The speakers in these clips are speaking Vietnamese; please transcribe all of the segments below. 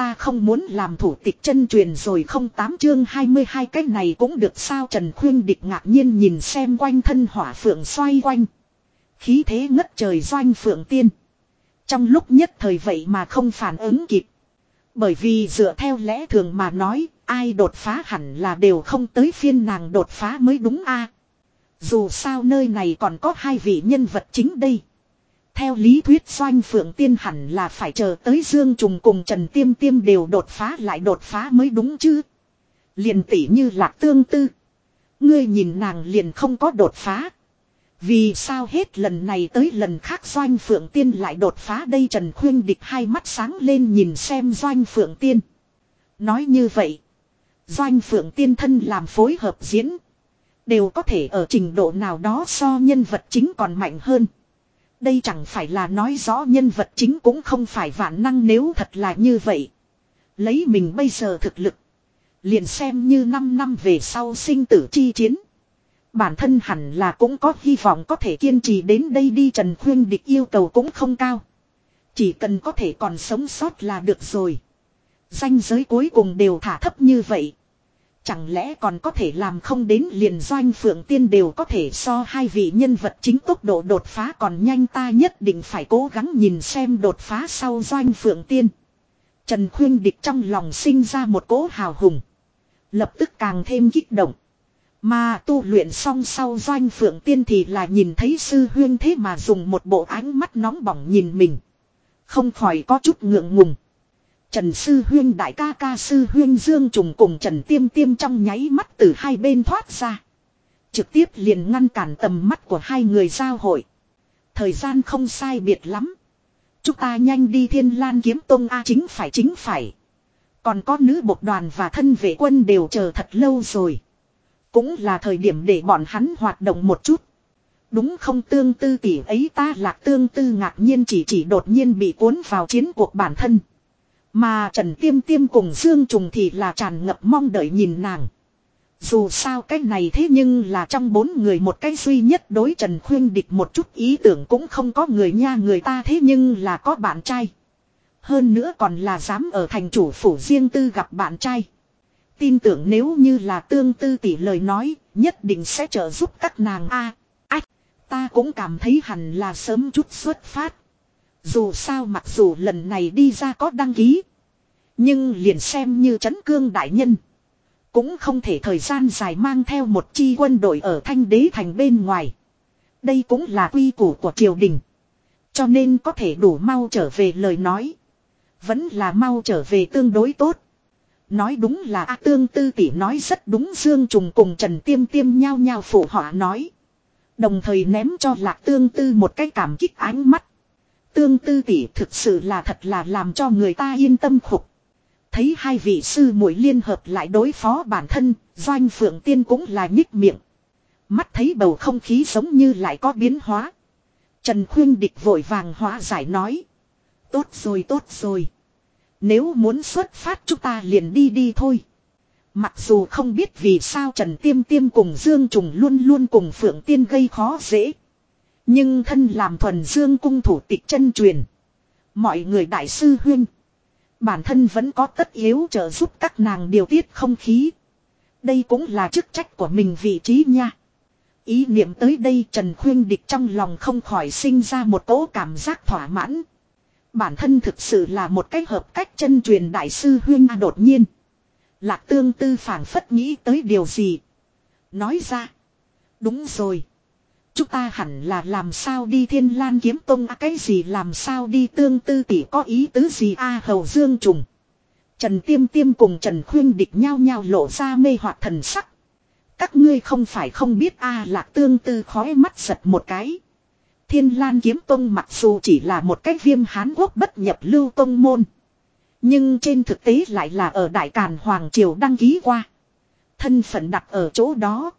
ta không muốn làm thủ tịch chân truyền rồi không tám chương 22 cái này cũng được sao Trần Khuyên Địch ngạc nhiên nhìn xem quanh thân hỏa phượng xoay quanh. Khí thế ngất trời doanh phượng tiên. Trong lúc nhất thời vậy mà không phản ứng kịp. Bởi vì dựa theo lẽ thường mà nói, ai đột phá hẳn là đều không tới phiên nàng đột phá mới đúng a. Dù sao nơi này còn có hai vị nhân vật chính đây. Theo lý thuyết doanh phượng tiên hẳn là phải chờ tới Dương Trùng cùng Trần Tiêm Tiêm đều đột phá lại đột phá mới đúng chứ. Liền tỷ như lạc tương tư. Ngươi nhìn nàng liền không có đột phá. Vì sao hết lần này tới lần khác Doanh Phượng Tiên lại đột phá đây Trần Khuyên Địch hai mắt sáng lên nhìn xem Doanh Phượng Tiên. Nói như vậy. Doanh Phượng Tiên thân làm phối hợp diễn. Đều có thể ở trình độ nào đó so nhân vật chính còn mạnh hơn. Đây chẳng phải là nói rõ nhân vật chính cũng không phải vạn năng nếu thật là như vậy. Lấy mình bây giờ thực lực. Liền xem như 5 năm về sau sinh tử chi chiến. Bản thân hẳn là cũng có hy vọng có thể kiên trì đến đây đi Trần Khuyên Địch yêu cầu cũng không cao. Chỉ cần có thể còn sống sót là được rồi. Danh giới cuối cùng đều thả thấp như vậy. Chẳng lẽ còn có thể làm không đến liền doanh phượng tiên đều có thể so hai vị nhân vật chính tốc độ đột phá còn nhanh ta nhất định phải cố gắng nhìn xem đột phá sau doanh phượng tiên. Trần Khuyên Địch trong lòng sinh ra một cỗ hào hùng. Lập tức càng thêm kích động. Mà tu luyện xong sau doanh phượng tiên thì là nhìn thấy sư huyên thế mà dùng một bộ ánh mắt nóng bỏng nhìn mình. Không khỏi có chút ngượng ngùng. Trần sư huyên đại ca ca sư huyên dương trùng cùng Trần tiêm tiêm trong nháy mắt từ hai bên thoát ra. Trực tiếp liền ngăn cản tầm mắt của hai người giao hội. Thời gian không sai biệt lắm. Chúng ta nhanh đi thiên lan kiếm tông A chính phải chính phải. Còn có nữ bộc đoàn và thân vệ quân đều chờ thật lâu rồi. Cũng là thời điểm để bọn hắn hoạt động một chút. Đúng không tương tư tỷ ấy ta lạc tương tư ngạc nhiên chỉ chỉ đột nhiên bị cuốn vào chiến cuộc bản thân. Mà Trần Tiêm Tiêm cùng Dương Trùng thì là tràn ngập mong đợi nhìn nàng. Dù sao cái này thế nhưng là trong bốn người một cái duy nhất đối Trần Khuyên địch một chút ý tưởng cũng không có người nha người ta thế nhưng là có bạn trai. Hơn nữa còn là dám ở thành chủ phủ riêng tư gặp bạn trai. Tin tưởng nếu như là tương tư tỷ lời nói, nhất định sẽ trợ giúp các nàng a. ách, ta cũng cảm thấy hẳn là sớm chút xuất phát. Dù sao mặc dù lần này đi ra có đăng ký. Nhưng liền xem như chấn cương đại nhân. Cũng không thể thời gian dài mang theo một chi quân đội ở thanh đế thành bên ngoài. Đây cũng là quy củ của triều đình. Cho nên có thể đủ mau trở về lời nói. Vẫn là mau trở về tương đối tốt. Nói đúng là A Tương Tư tỷ nói rất đúng Dương Trùng cùng Trần Tiêm Tiêm nhau nhau phụ họa nói. Đồng thời ném cho Lạc Tương Tư một cái cảm kích ánh mắt. Tương Tư tỷ thực sự là thật là làm cho người ta yên tâm khục. Thấy hai vị sư muội liên hợp lại đối phó bản thân, Doanh Phượng Tiên cũng là nhích miệng. Mắt thấy bầu không khí giống như lại có biến hóa. Trần Khuyên Địch vội vàng hóa giải nói. Tốt rồi tốt rồi. Nếu muốn xuất phát chúng ta liền đi đi thôi. Mặc dù không biết vì sao Trần Tiêm Tiêm cùng Dương Trùng luôn luôn cùng Phượng Tiên gây khó dễ. Nhưng thân làm thuần Dương cung thủ tịch chân truyền. Mọi người đại sư huyên. Bản thân vẫn có tất yếu trợ giúp các nàng điều tiết không khí. Đây cũng là chức trách của mình vị trí nha. Ý niệm tới đây Trần Khuyên Địch trong lòng không khỏi sinh ra một cỗ cảm giác thỏa mãn. Bản thân thực sự là một cách hợp cách chân truyền đại sư huyên A đột nhiên. Lạc tương tư phản phất nghĩ tới điều gì. Nói ra. Đúng rồi. Chúng ta hẳn là làm sao đi thiên lan kiếm tông à, cái gì làm sao đi tương tư tỷ có ý tứ gì a hầu dương trùng. Trần tiêm tiêm cùng Trần khuyên địch nhau nhau lộ ra mê hoặc thần sắc. Các ngươi không phải không biết a lạc tương tư khói mắt giật một cái. Thiên Lan Kiếm Tông mặc dù chỉ là một cái viêm Hán Quốc bất nhập lưu tông môn. Nhưng trên thực tế lại là ở Đại Càn Hoàng Triều đăng ký qua. Thân phận đặt ở chỗ đó.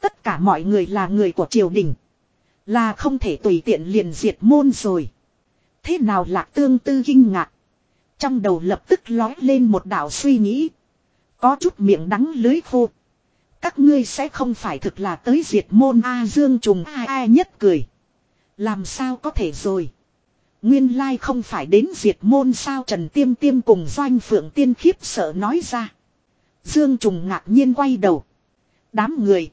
Tất cả mọi người là người của triều đình. Là không thể tùy tiện liền diệt môn rồi. Thế nào lạc tương tư kinh ngạc. Trong đầu lập tức lói lên một đạo suy nghĩ. Có chút miệng đắng lưới khô. Các ngươi sẽ không phải thực là tới diệt môn A Dương trùng A A nhất cười. Làm sao có thể rồi. Nguyên lai không phải đến diệt môn sao Trần Tiêm Tiêm cùng Doanh Phượng Tiên khiếp sợ nói ra. Dương Trùng ngạc nhiên quay đầu. Đám người.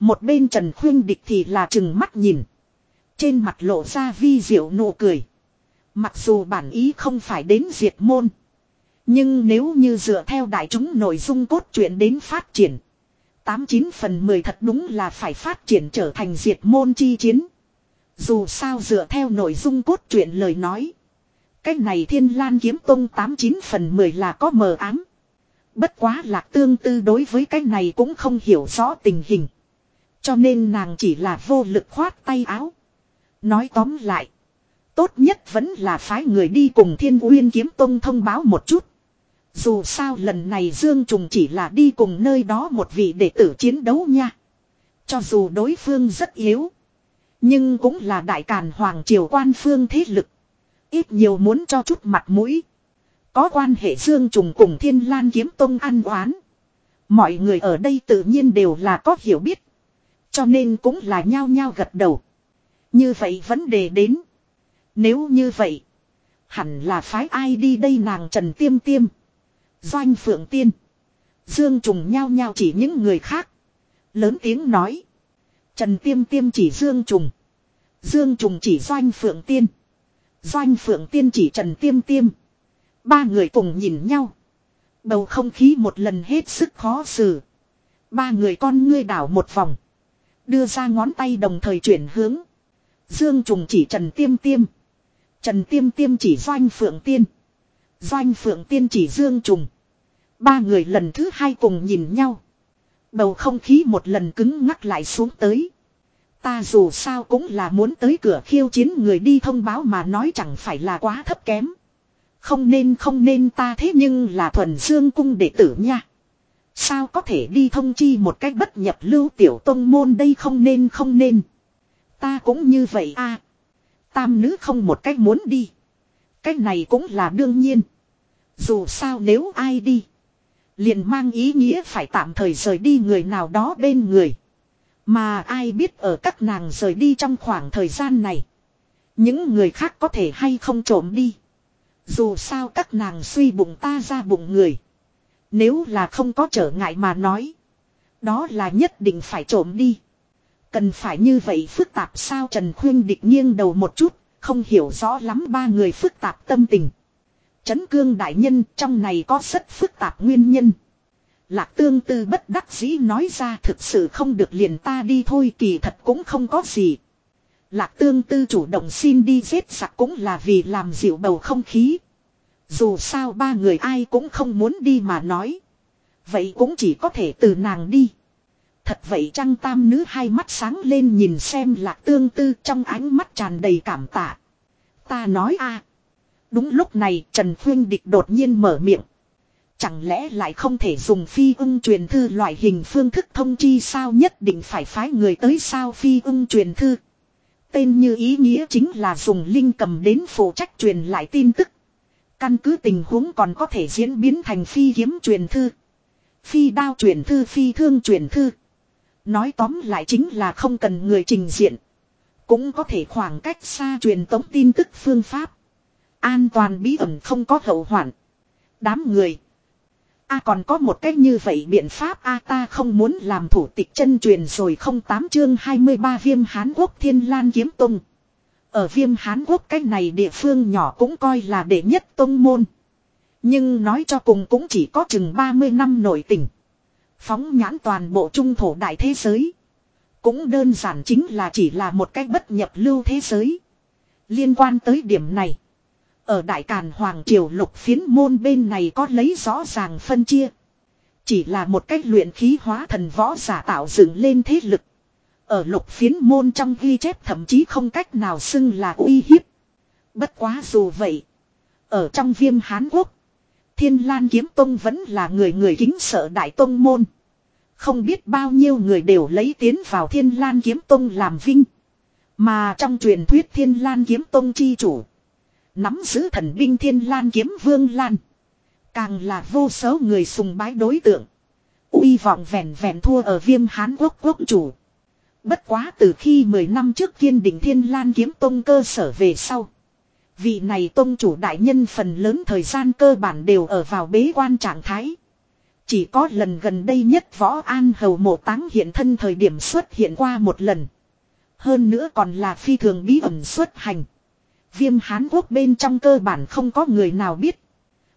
Một bên Trần Khuyên Địch thì là chừng mắt nhìn. Trên mặt lộ ra vi diệu nụ cười. Mặc dù bản ý không phải đến diệt môn. Nhưng nếu như dựa theo đại chúng nội dung cốt truyện đến phát triển. 89 phần 10 thật đúng là phải phát triển trở thành diệt môn chi chiến. Dù sao dựa theo nội dung cốt truyện lời nói. Cái này thiên lan kiếm tông 89 phần 10 là có mờ ám. Bất quá lạc tương tư đối với cái này cũng không hiểu rõ tình hình. Cho nên nàng chỉ là vô lực khoát tay áo. Nói tóm lại. Tốt nhất vẫn là phái người đi cùng thiên uyên kiếm tông thông báo một chút. Dù sao lần này Dương Trùng chỉ là đi cùng nơi đó một vị đệ tử chiến đấu nha. Cho dù đối phương rất yếu. Nhưng cũng là đại càn hoàng triều quan phương thế lực. Ít nhiều muốn cho chút mặt mũi. Có quan hệ Dương Trùng cùng Thiên Lan Kiếm Tông ăn oán. Mọi người ở đây tự nhiên đều là có hiểu biết. Cho nên cũng là nhao nhao gật đầu. Như vậy vấn đề đến. Nếu như vậy. Hẳn là phái ai đi đây nàng Trần Tiêm Tiêm. Doanh Phượng Tiên. Dương Trùng nhao nhao chỉ những người khác. Lớn tiếng nói. Trần Tiêm Tiêm chỉ Dương Trùng. Dương Trùng chỉ Doanh Phượng Tiên. Doanh Phượng Tiên chỉ Trần Tiêm Tiêm. Ba người cùng nhìn nhau. Bầu không khí một lần hết sức khó xử. Ba người con ngươi đảo một vòng. Đưa ra ngón tay đồng thời chuyển hướng. Dương Trùng chỉ Trần Tiêm Tiêm. Trần Tiêm Tiêm chỉ Doanh Phượng Tiên. Doanh Phượng Tiên chỉ Dương Trùng. Ba người lần thứ hai cùng nhìn nhau. Bầu không khí một lần cứng ngắc lại xuống tới. Ta dù sao cũng là muốn tới cửa khiêu chiến người đi thông báo mà nói chẳng phải là quá thấp kém. Không nên không nên ta thế nhưng là thuần dương cung đệ tử nha. Sao có thể đi thông chi một cách bất nhập lưu tiểu tông môn đây không nên không nên. Ta cũng như vậy a Tam nữ không một cách muốn đi. Cách này cũng là đương nhiên. Dù sao nếu ai đi. Liền mang ý nghĩa phải tạm thời rời đi người nào đó bên người. Mà ai biết ở các nàng rời đi trong khoảng thời gian này. Những người khác có thể hay không trộm đi. Dù sao các nàng suy bụng ta ra bụng người. Nếu là không có trở ngại mà nói. Đó là nhất định phải trộm đi. Cần phải như vậy phức tạp sao Trần Khuyên địch nghiêng đầu một chút. Không hiểu rõ lắm ba người phức tạp tâm tình. Trấn cương đại nhân, trong này có rất phức tạp nguyên nhân. Lạc tương tư bất đắc dĩ nói ra, thực sự không được liền ta đi thôi, kỳ thật cũng không có gì. Lạc tương tư chủ động xin đi giết sặc cũng là vì làm dịu bầu không khí. Dù sao ba người ai cũng không muốn đi mà nói. Vậy cũng chỉ có thể từ nàng đi. Thật vậy trăng tam nữ hai mắt sáng lên nhìn xem lạc tương tư trong ánh mắt tràn đầy cảm tạ. Ta nói a Đúng lúc này Trần Khuyên Địch đột nhiên mở miệng. Chẳng lẽ lại không thể dùng phi ưng truyền thư loại hình phương thức thông chi sao nhất định phải phái người tới sao phi ưng truyền thư. Tên như ý nghĩa chính là dùng linh cầm đến phụ trách truyền lại tin tức. Căn cứ tình huống còn có thể diễn biến thành phi kiếm truyền thư. Phi đao truyền thư, phi thương truyền thư. Nói tóm lại chính là không cần người trình diện. Cũng có thể khoảng cách xa truyền tống tin tức phương pháp. An toàn bí ẩn không có hậu hoạn. Đám người. A còn có một cách như vậy biện pháp A ta không muốn làm thủ tịch chân truyền rồi không tám chương 23 viêm Hán Quốc Thiên Lan Kiếm Tông. Ở viêm Hán Quốc cách này địa phương nhỏ cũng coi là đệ nhất tông môn. Nhưng nói cho cùng cũng chỉ có chừng 30 năm nổi tỉnh Phóng nhãn toàn bộ trung thổ đại thế giới. Cũng đơn giản chính là chỉ là một cách bất nhập lưu thế giới. Liên quan tới điểm này. Ở Đại Càn Hoàng Triều lục phiến môn bên này có lấy rõ ràng phân chia. Chỉ là một cách luyện khí hóa thần võ giả tạo dựng lên thế lực. Ở lục phiến môn trong ghi chép thậm chí không cách nào xưng là uy hiếp. Bất quá dù vậy. Ở trong viêm Hán Quốc. Thiên Lan Kiếm Tông vẫn là người người kính sợ Đại Tông Môn. Không biết bao nhiêu người đều lấy tiến vào Thiên Lan Kiếm Tông làm vinh. Mà trong truyền thuyết Thiên Lan Kiếm Tông chi chủ. Nắm giữ thần binh thiên lan kiếm vương lan. Càng là vô số người sùng bái đối tượng. uy vọng vẹn vẹn thua ở viêm hán quốc quốc chủ. Bất quá từ khi 10 năm trước kiên định thiên lan kiếm tông cơ sở về sau. Vị này tôn chủ đại nhân phần lớn thời gian cơ bản đều ở vào bế quan trạng thái. Chỉ có lần gần đây nhất võ an hầu mộ táng hiện thân thời điểm xuất hiện qua một lần. Hơn nữa còn là phi thường bí ẩn xuất hành. Viêm Hán Quốc bên trong cơ bản không có người nào biết.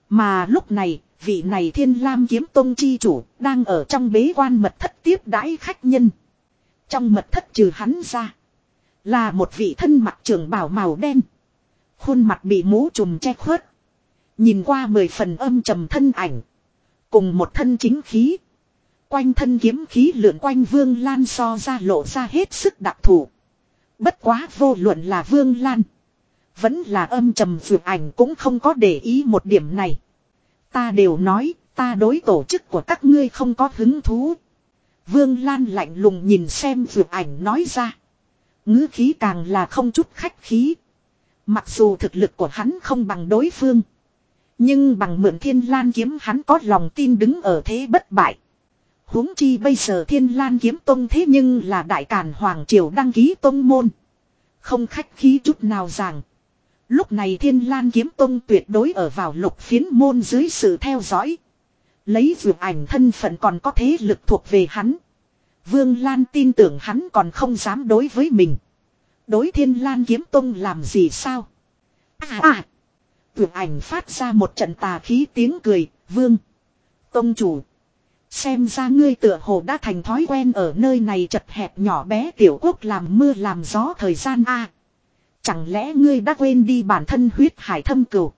Mà lúc này, vị này thiên lam kiếm tông chi chủ, đang ở trong bế quan mật thất tiếp đãi khách nhân. Trong mật thất trừ hắn ra. Là một vị thân mặt trưởng bảo màu đen. Khuôn mặt bị mũ trùm che khuất. Nhìn qua mười phần âm trầm thân ảnh. Cùng một thân chính khí. Quanh thân kiếm khí lượn quanh Vương Lan so ra lộ ra hết sức đặc thù. Bất quá vô luận là Vương Lan. Vẫn là âm trầm vượt ảnh cũng không có để ý một điểm này. Ta đều nói, ta đối tổ chức của các ngươi không có hứng thú. Vương Lan lạnh lùng nhìn xem vượt ảnh nói ra. ngữ khí càng là không chút khách khí. Mặc dù thực lực của hắn không bằng đối phương. Nhưng bằng mượn thiên lan kiếm hắn có lòng tin đứng ở thế bất bại. huống chi bây giờ thiên lan kiếm tông thế nhưng là đại càn hoàng triều đăng ký tông môn. Không khách khí chút nào rằng. Lúc này thiên lan kiếm tông tuyệt đối ở vào lục phiến môn dưới sự theo dõi. Lấy vượt ảnh thân phận còn có thế lực thuộc về hắn. Vương Lan tin tưởng hắn còn không dám đối với mình. Đối thiên lan kiếm tông làm gì sao? À à! Vượt ảnh phát ra một trận tà khí tiếng cười, vương. Tông chủ. Xem ra ngươi tựa hồ đã thành thói quen ở nơi này chật hẹp nhỏ bé tiểu quốc làm mưa làm gió thời gian a Chẳng lẽ ngươi đã quên đi bản thân huyết hải thâm cửu.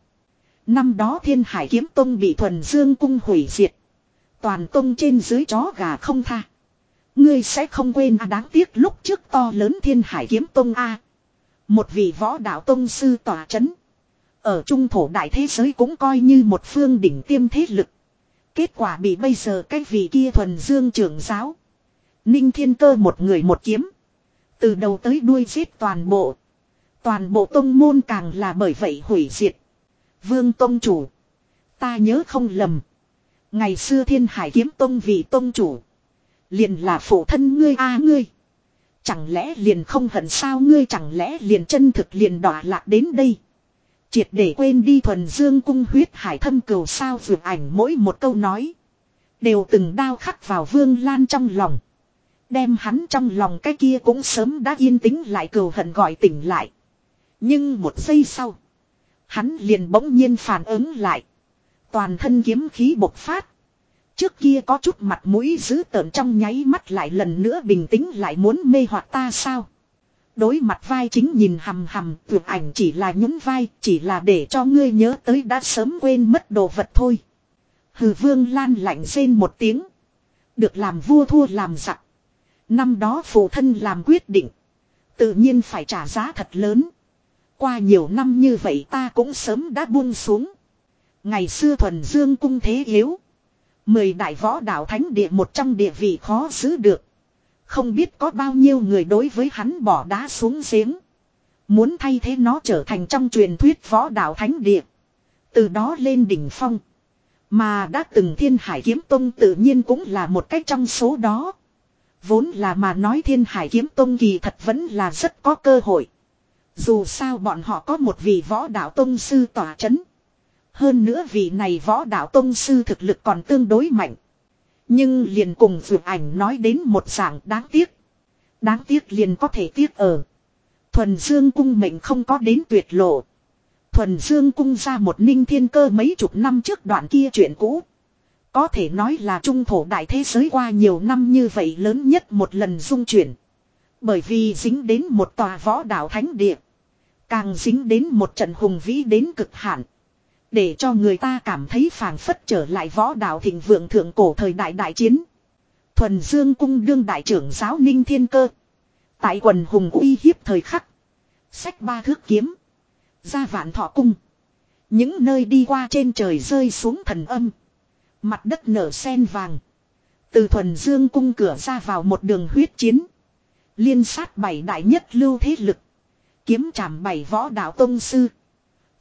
Năm đó thiên hải kiếm tông bị thuần dương cung hủy diệt. Toàn tông trên dưới chó gà không tha. Ngươi sẽ không quên à đáng tiếc lúc trước to lớn thiên hải kiếm tông A. Một vị võ đạo tông sư tỏa chấn. Ở trung thổ đại thế giới cũng coi như một phương đỉnh tiêm thế lực. Kết quả bị bây giờ cái vị kia thuần dương trưởng giáo. Ninh thiên cơ một người một kiếm. Từ đầu tới đuôi giết toàn bộ. Toàn bộ tông môn càng là bởi vậy hủy diệt. Vương tông chủ. Ta nhớ không lầm. Ngày xưa thiên hải kiếm tông vì tông chủ. Liền là phụ thân ngươi a ngươi. Chẳng lẽ liền không hận sao ngươi chẳng lẽ liền chân thực liền đọa lạc đến đây. Triệt để quên đi thuần dương cung huyết hải thâm cầu sao vượt ảnh mỗi một câu nói. Đều từng đao khắc vào vương lan trong lòng. Đem hắn trong lòng cái kia cũng sớm đã yên tĩnh lại cầu hận gọi tỉnh lại. Nhưng một giây sau. Hắn liền bỗng nhiên phản ứng lại. Toàn thân kiếm khí bộc phát. Trước kia có chút mặt mũi dữ tợn trong nháy mắt lại lần nữa bình tĩnh lại muốn mê hoặc ta sao. Đối mặt vai chính nhìn hầm hầm tuyệt ảnh chỉ là nhún vai, chỉ là để cho ngươi nhớ tới đã sớm quên mất đồ vật thôi. Hừ vương lan lạnh rên một tiếng. Được làm vua thua làm giặc. Năm đó phụ thân làm quyết định. Tự nhiên phải trả giá thật lớn. Qua nhiều năm như vậy ta cũng sớm đã buông xuống. Ngày xưa thuần dương cung thế yếu. Mười đại võ đạo thánh địa một trong địa vị khó giữ được. Không biết có bao nhiêu người đối với hắn bỏ đá xuống giếng. Muốn thay thế nó trở thành trong truyền thuyết võ đạo thánh địa. Từ đó lên đỉnh phong. Mà đã từng thiên hải kiếm tông tự nhiên cũng là một cách trong số đó. Vốn là mà nói thiên hải kiếm tông kỳ thật vẫn là rất có cơ hội. Dù sao bọn họ có một vị võ đạo tông sư tỏa chấn. Hơn nữa vị này võ đạo tông sư thực lực còn tương đối mạnh. Nhưng liền cùng vượt ảnh nói đến một dạng đáng tiếc. Đáng tiếc liền có thể tiếc ở. Thuần Dương cung mệnh không có đến tuyệt lộ. Thuần Dương cung ra một ninh thiên cơ mấy chục năm trước đoạn kia chuyện cũ. Có thể nói là trung thổ đại thế giới qua nhiều năm như vậy lớn nhất một lần dung chuyển. Bởi vì dính đến một tòa võ đạo thánh địa. Càng dính đến một trận hùng vĩ đến cực hạn. Để cho người ta cảm thấy phảng phất trở lại võ đạo thịnh vượng thượng cổ thời đại đại chiến. Thuần Dương cung đương đại trưởng giáo Ninh Thiên Cơ. Tại quần hùng uy hiếp thời khắc. Sách ba thước kiếm. Ra vạn thọ cung. Những nơi đi qua trên trời rơi xuống thần âm. Mặt đất nở sen vàng. Từ thuần dương cung cửa ra vào một đường huyết chiến. Liên sát bảy đại nhất lưu thế lực. Kiếm trảm bảy võ đạo tông sư.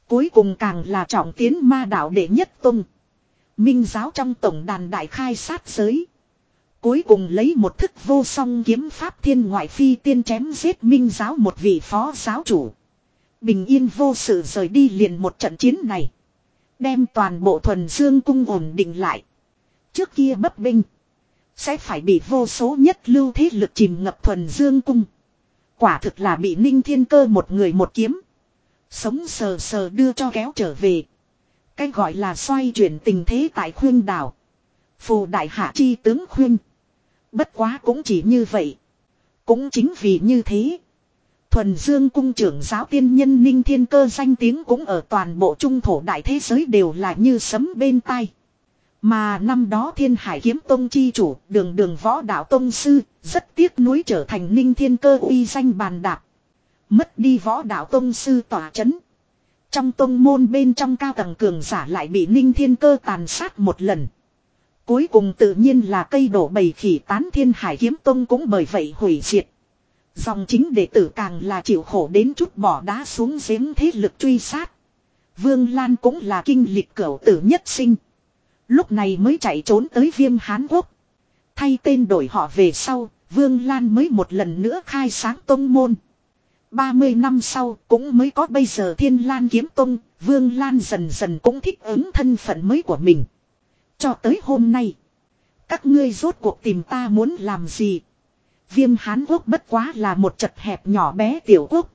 Cuối cùng càng là trọng tiến ma đạo đệ nhất tông. Minh giáo trong tổng đàn đại khai sát giới. Cuối cùng lấy một thức vô song kiếm pháp thiên ngoại phi tiên chém giết minh giáo một vị phó giáo chủ. Bình yên vô sự rời đi liền một trận chiến này. Đem toàn bộ thuần dương cung ổn định lại. Trước kia bấp binh. Sẽ phải bị vô số nhất lưu thế lực chìm ngập thuần dương cung. Quả thực là bị ninh thiên cơ một người một kiếm. Sống sờ sờ đưa cho kéo trở về. Cái gọi là xoay chuyển tình thế tại khuyên đảo. Phù đại hạ chi tướng khuyên. Bất quá cũng chỉ như vậy. Cũng chính vì như thế. Thuần Dương cung trưởng giáo tiên nhân Ninh Thiên Cơ danh tiếng cũng ở toàn bộ trung thổ đại thế giới đều là như sấm bên tai. Mà năm đó Thiên Hải Kiếm Tông chi chủ, đường đường võ đạo tông sư, rất tiếc nuối trở thành Ninh Thiên Cơ uy danh bàn đạp. Mất đi võ đạo tông sư tỏa chấn. Trong tông môn bên trong cao tầng cường giả lại bị Ninh Thiên Cơ tàn sát một lần. Cuối cùng tự nhiên là cây đổ bầy khỉ tán Thiên Hải Kiếm Tông cũng bởi vậy hủy diệt. Dòng chính đệ tử càng là chịu khổ đến chút bỏ đá xuống giếng thế lực truy sát. Vương Lan cũng là kinh lịch cửu tử nhất sinh. Lúc này mới chạy trốn tới viêm Hán Quốc. Thay tên đổi họ về sau, Vương Lan mới một lần nữa khai sáng tông môn. 30 năm sau cũng mới có bây giờ Thiên Lan Kiếm Tông, Vương Lan dần dần cũng thích ứng thân phận mới của mình. Cho tới hôm nay, các ngươi rốt cuộc tìm ta muốn làm gì? Viêm Hán Quốc bất quá là một chật hẹp nhỏ bé tiểu quốc.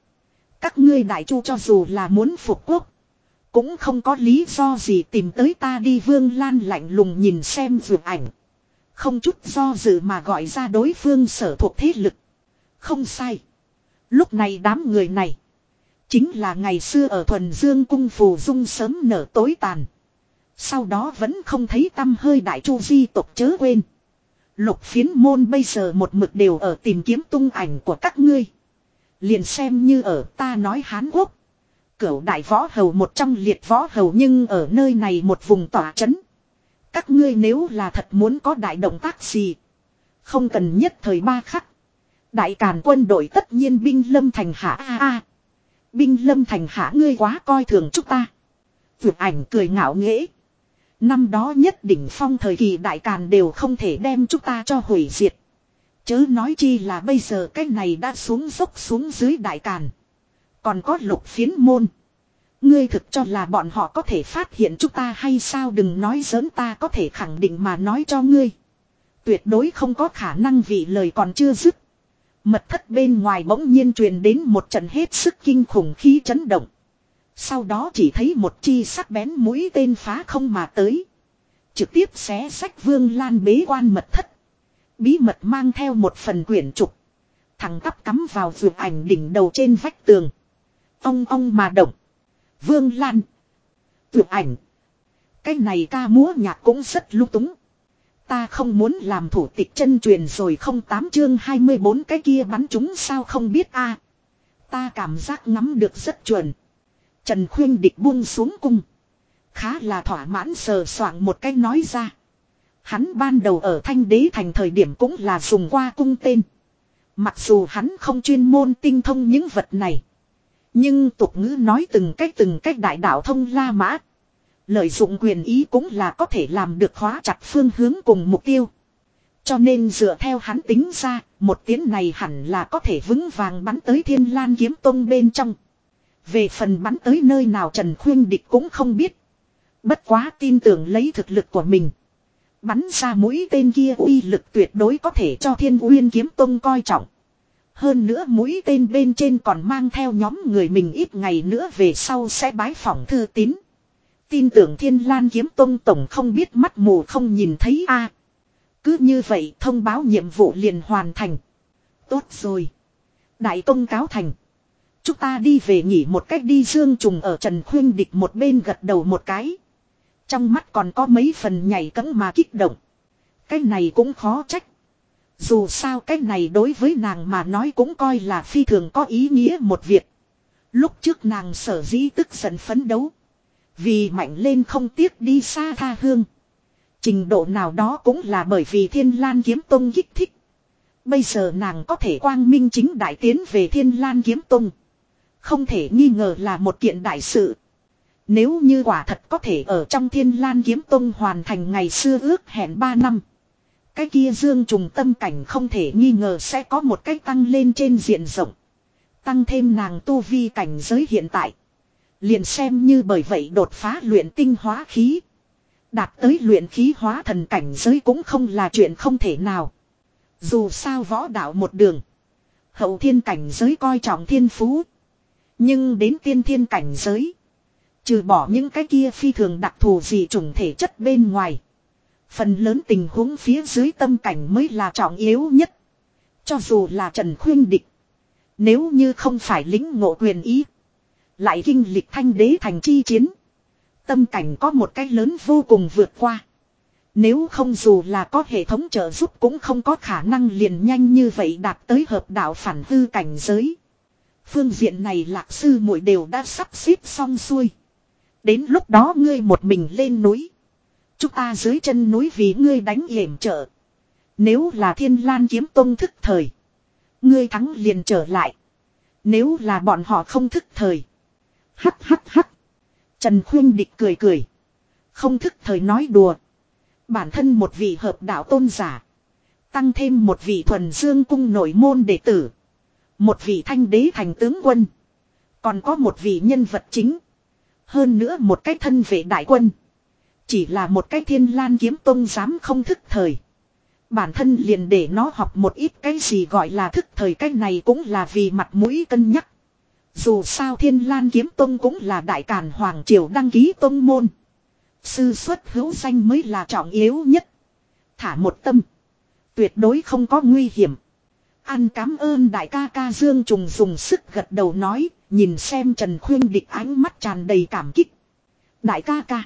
Các ngươi đại chu cho dù là muốn phục quốc. Cũng không có lý do gì tìm tới ta đi Vương Lan lạnh lùng nhìn xem vượt ảnh. Không chút do dự mà gọi ra đối phương sở thuộc thế lực. Không sai. Lúc này đám người này. Chính là ngày xưa ở thuần dương cung phù dung sớm nở tối tàn. Sau đó vẫn không thấy tâm hơi đại chu di tộc chớ quên. Lục phiến môn bây giờ một mực đều ở tìm kiếm tung ảnh của các ngươi. Liền xem như ở ta nói Hán Quốc. Cửu đại võ hầu một trong liệt võ hầu nhưng ở nơi này một vùng tỏa chấn. Các ngươi nếu là thật muốn có đại động tác gì. Không cần nhất thời ba khắc. Đại càn quân đội tất nhiên binh lâm thành hạ a a. Binh lâm thành hạ ngươi quá coi thường chúng ta. Vượt ảnh cười ngạo nghễ. Năm đó nhất đỉnh phong thời kỳ đại càn đều không thể đem chúng ta cho hủy diệt. Chớ nói chi là bây giờ cái này đã xuống dốc xuống dưới đại càn. Còn có lục phiến môn. Ngươi thực cho là bọn họ có thể phát hiện chúng ta hay sao đừng nói giỡn, ta có thể khẳng định mà nói cho ngươi. Tuyệt đối không có khả năng vì lời còn chưa dứt. Mật thất bên ngoài bỗng nhiên truyền đến một trận hết sức kinh khủng khí chấn động. Sau đó chỉ thấy một chi sắc bén mũi tên phá không mà tới. Trực tiếp xé sách vương lan bế quan mật thất. Bí mật mang theo một phần quyển trục. Thằng tắp cắm vào vượt ảnh đỉnh đầu trên vách tường. Ong ong mà động. Vương lan. Tự ảnh. Cái này ca múa nhạc cũng rất lưu túng. Ta không muốn làm thủ tịch chân truyền rồi không tám chương 24 cái kia bắn chúng sao không biết a Ta cảm giác ngắm được rất chuẩn. Trần Khuyên Địch buông xuống cung. Khá là thỏa mãn sờ soạng một cách nói ra. Hắn ban đầu ở Thanh Đế thành thời điểm cũng là dùng qua cung tên. Mặc dù hắn không chuyên môn tinh thông những vật này. Nhưng tục ngữ nói từng cách từng cách đại đạo thông La Mã. Lợi dụng quyền ý cũng là có thể làm được khóa chặt phương hướng cùng mục tiêu. Cho nên dựa theo hắn tính ra, một tiếng này hẳn là có thể vững vàng bắn tới thiên lan kiếm tông bên trong. Về phần bắn tới nơi nào Trần Khuyên Địch cũng không biết. Bất quá tin tưởng lấy thực lực của mình. Bắn ra mũi tên kia uy lực tuyệt đối có thể cho thiên uyên kiếm tông coi trọng. Hơn nữa mũi tên bên trên còn mang theo nhóm người mình ít ngày nữa về sau sẽ bái phỏng thư tín. Tin tưởng thiên lan kiếm tông tổng không biết mắt mù không nhìn thấy a Cứ như vậy thông báo nhiệm vụ liền hoàn thành. Tốt rồi. Đại công cáo thành. Chúng ta đi về nghỉ một cách đi dương trùng ở Trần Khuyên Địch một bên gật đầu một cái. Trong mắt còn có mấy phần nhảy cẫng mà kích động. Cái này cũng khó trách. Dù sao cái này đối với nàng mà nói cũng coi là phi thường có ý nghĩa một việc. Lúc trước nàng sở dĩ tức giận phấn đấu. Vì mạnh lên không tiếc đi xa tha hương. Trình độ nào đó cũng là bởi vì thiên lan kiếm tông kích thích. Bây giờ nàng có thể quang minh chính đại tiến về thiên lan kiếm tông. Không thể nghi ngờ là một kiện đại sự. Nếu như quả thật có thể ở trong thiên lan kiếm tông hoàn thành ngày xưa ước hẹn 3 năm. Cái kia dương trùng tâm cảnh không thể nghi ngờ sẽ có một cách tăng lên trên diện rộng. Tăng thêm nàng tu vi cảnh giới hiện tại. Liền xem như bởi vậy đột phá luyện tinh hóa khí. Đạt tới luyện khí hóa thần cảnh giới cũng không là chuyện không thể nào. Dù sao võ đạo một đường. Hậu thiên cảnh giới coi trọng thiên phú. Nhưng đến tiên thiên cảnh giới. Trừ bỏ những cái kia phi thường đặc thù gì trùng thể chất bên ngoài. Phần lớn tình huống phía dưới tâm cảnh mới là trọng yếu nhất. Cho dù là Trần Khuyên Địch. Nếu như không phải lính ngộ quyền ý. Lại kinh lịch thanh đế thành chi chiến. Tâm cảnh có một cái lớn vô cùng vượt qua. Nếu không dù là có hệ thống trợ giúp cũng không có khả năng liền nhanh như vậy đạt tới hợp đạo phản hư cảnh giới. Phương diện này lạc sư muội đều đã sắp xếp xong xuôi. Đến lúc đó ngươi một mình lên núi. Chúng ta dưới chân núi vì ngươi đánh hiểm trợ. Nếu là thiên lan kiếm tông thức thời. Ngươi thắng liền trở lại. Nếu là bọn họ không thức thời. Hắc hắc hắc. Trần Khuyên Địch cười cười. Không thức thời nói đùa. Bản thân một vị hợp đạo tôn giả. Tăng thêm một vị thuần dương cung nội môn đệ tử. Một vị thanh đế thành tướng quân. Còn có một vị nhân vật chính. Hơn nữa một cái thân vệ đại quân. Chỉ là một cái thiên lan kiếm tông dám không thức thời. Bản thân liền để nó học một ít cái gì gọi là thức thời cái này cũng là vì mặt mũi cân nhắc. Dù sao thiên lan kiếm tông cũng là đại càn hoàng triều đăng ký tông môn. Sư xuất hữu danh mới là trọng yếu nhất. Thả một tâm. Tuyệt đối không có nguy hiểm. Ăn cám ơn đại ca ca Dương Trùng dùng sức gật đầu nói, nhìn xem Trần Khuyên Địch ánh mắt tràn đầy cảm kích. Đại ca ca.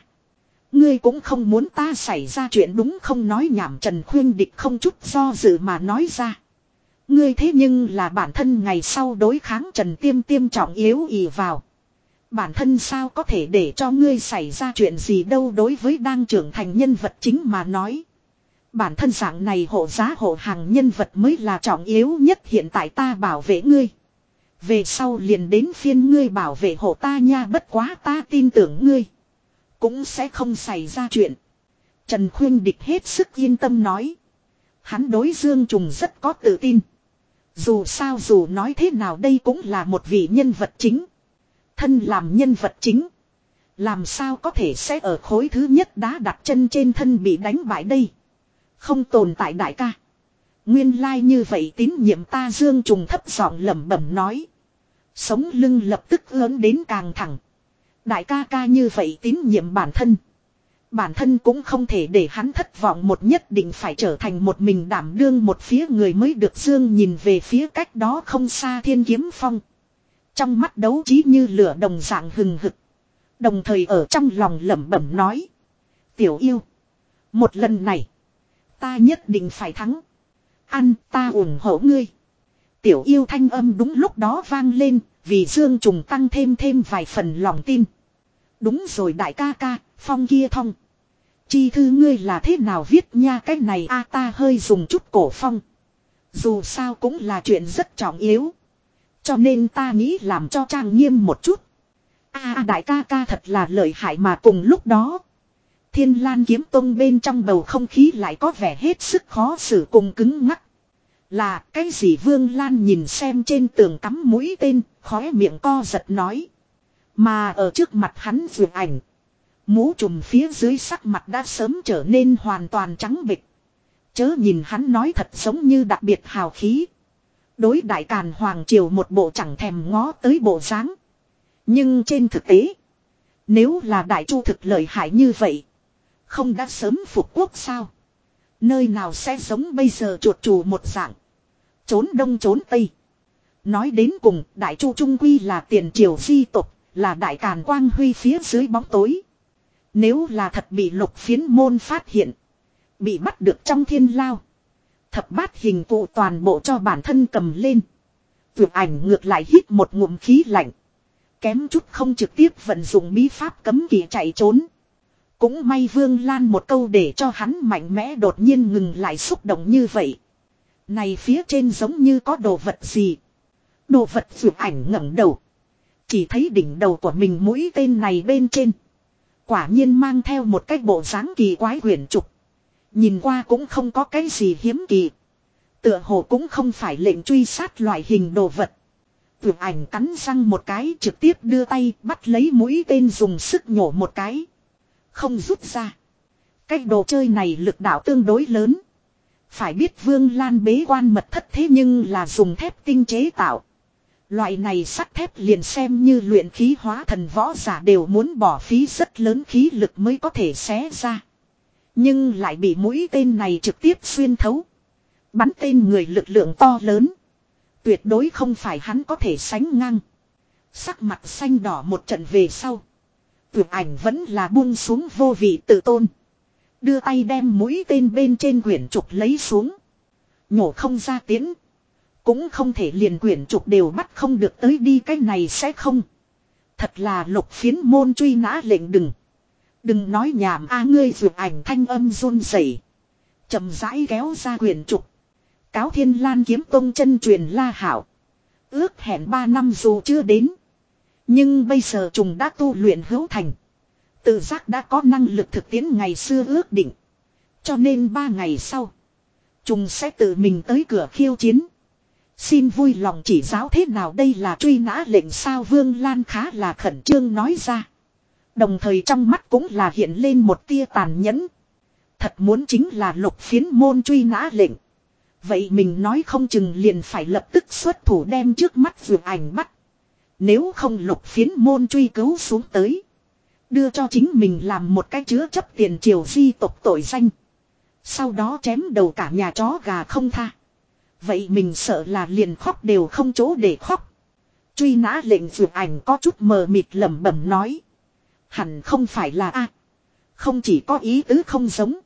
Ngươi cũng không muốn ta xảy ra chuyện đúng không nói nhảm Trần Khuyên Địch không chút do dự mà nói ra. Ngươi thế nhưng là bản thân ngày sau đối kháng Trần Tiêm Tiêm trọng yếu ỉ vào. Bản thân sao có thể để cho ngươi xảy ra chuyện gì đâu đối với đang trưởng thành nhân vật chính mà nói. Bản thân dạng này hộ giá hộ hàng nhân vật mới là trọng yếu nhất hiện tại ta bảo vệ ngươi. Về sau liền đến phiên ngươi bảo vệ hộ ta nha, bất quá ta tin tưởng ngươi. Cũng sẽ không xảy ra chuyện. Trần Khuyên Địch hết sức yên tâm nói. Hắn đối Dương Trùng rất có tự tin. Dù sao dù nói thế nào đây cũng là một vị nhân vật chính. Thân làm nhân vật chính. Làm sao có thể sẽ ở khối thứ nhất đá đặt chân trên thân bị đánh bại đây. Không tồn tại đại ca. Nguyên lai like như vậy tín nhiệm ta dương trùng thấp giọng lẩm bẩm nói. Sống lưng lập tức lớn đến càng thẳng. Đại ca ca như vậy tín nhiệm bản thân. Bản thân cũng không thể để hắn thất vọng một nhất định phải trở thành một mình đảm đương một phía người mới được dương nhìn về phía cách đó không xa thiên kiếm phong. Trong mắt đấu trí như lửa đồng dạng hừng hực. Đồng thời ở trong lòng lẩm bẩm nói. Tiểu yêu. Một lần này. Ta nhất định phải thắng. Ăn ta ủng hộ ngươi. Tiểu yêu thanh âm đúng lúc đó vang lên. Vì Dương Trùng tăng thêm thêm vài phần lòng tin. Đúng rồi đại ca ca, phong kia thông. Chi thư ngươi là thế nào viết nha cái này a ta hơi dùng chút cổ phong. Dù sao cũng là chuyện rất trọng yếu. Cho nên ta nghĩ làm cho trang nghiêm một chút. a đại ca ca thật là lợi hại mà cùng lúc đó. Thiên lan kiếm tông bên trong bầu không khí lại có vẻ hết sức khó xử cùng cứng ngắc. Là cái gì Vương Lan nhìn xem trên tường cắm mũi tên, khóe miệng co giật nói. Mà ở trước mặt hắn vượt ảnh. Mũ trùm phía dưới sắc mặt đã sớm trở nên hoàn toàn trắng bịch. Chớ nhìn hắn nói thật giống như đặc biệt hào khí. Đối đại càn hoàng triều một bộ chẳng thèm ngó tới bộ dáng. Nhưng trên thực tế. Nếu là đại chu thực lợi hại như vậy. Không đã sớm phục quốc sao. Nơi nào sẽ giống bây giờ chuột chù một dạng. Trốn đông trốn tây. Nói đến cùng, đại chu trung quy là tiền triều di tục. Là đại càn quang huy phía dưới bóng tối. Nếu là thật bị lục phiến môn phát hiện. Bị bắt được trong thiên lao. Thập bát hình cụ toàn bộ cho bản thân cầm lên. Vượt ảnh ngược lại hít một ngụm khí lạnh. Kém chút không trực tiếp vận dụng bí pháp cấm kỵ chạy trốn. Cũng may Vương Lan một câu để cho hắn mạnh mẽ đột nhiên ngừng lại xúc động như vậy. Này phía trên giống như có đồ vật gì. Đồ vật vượt ảnh ngẩng đầu. Chỉ thấy đỉnh đầu của mình mũi tên này bên trên. Quả nhiên mang theo một cái bộ dáng kỳ quái huyền trục. Nhìn qua cũng không có cái gì hiếm kỳ. Tựa hồ cũng không phải lệnh truy sát loại hình đồ vật. Tuyệt ảnh cắn răng một cái trực tiếp đưa tay bắt lấy mũi tên dùng sức nhổ một cái. Không rút ra. Cái đồ chơi này lực đạo tương đối lớn. Phải biết Vương Lan bế quan mật thất thế nhưng là dùng thép tinh chế tạo. Loại này sắt thép liền xem như luyện khí hóa thần võ giả đều muốn bỏ phí rất lớn khí lực mới có thể xé ra. Nhưng lại bị mũi tên này trực tiếp xuyên thấu. Bắn tên người lực lượng to lớn. Tuyệt đối không phải hắn có thể sánh ngang. Sắc mặt xanh đỏ một trận về sau. Tuyệt ảnh vẫn là buông xuống vô vị tự tôn. Đưa tay đem mũi tên bên trên quyển trục lấy xuống. Nhổ không ra tiến. Cũng không thể liền quyển trục đều bắt không được tới đi cái này sẽ không. Thật là lục phiến môn truy nã lệnh đừng. Đừng nói nhảm a ngươi vượt ảnh thanh âm run rẩy, chậm rãi kéo ra quyển trục. Cáo thiên lan kiếm tông chân truyền la hảo. Ước hẹn ba năm dù chưa đến. Nhưng bây giờ trùng đã tu luyện hữu thành. Tự giác đã có năng lực thực tiễn ngày xưa ước định. Cho nên ba ngày sau. Trùng sẽ tự mình tới cửa khiêu chiến. Xin vui lòng chỉ giáo thế nào đây là truy nã lệnh sao Vương Lan khá là khẩn trương nói ra. Đồng thời trong mắt cũng là hiện lên một tia tàn nhẫn. Thật muốn chính là lục phiến môn truy nã lệnh. Vậy mình nói không chừng liền phải lập tức xuất thủ đem trước mắt vượt ảnh bắt. Nếu không lục phiến môn truy cứu xuống tới. Đưa cho chính mình làm một cái chứa chấp tiền triều di tộc tội danh. Sau đó chém đầu cả nhà chó gà không tha. Vậy mình sợ là liền khóc đều không chỗ để khóc. Truy nã lệnh vượt ảnh có chút mờ mịt lẩm bẩm nói. Hẳn không phải là A. không chỉ có ý tứ không giống.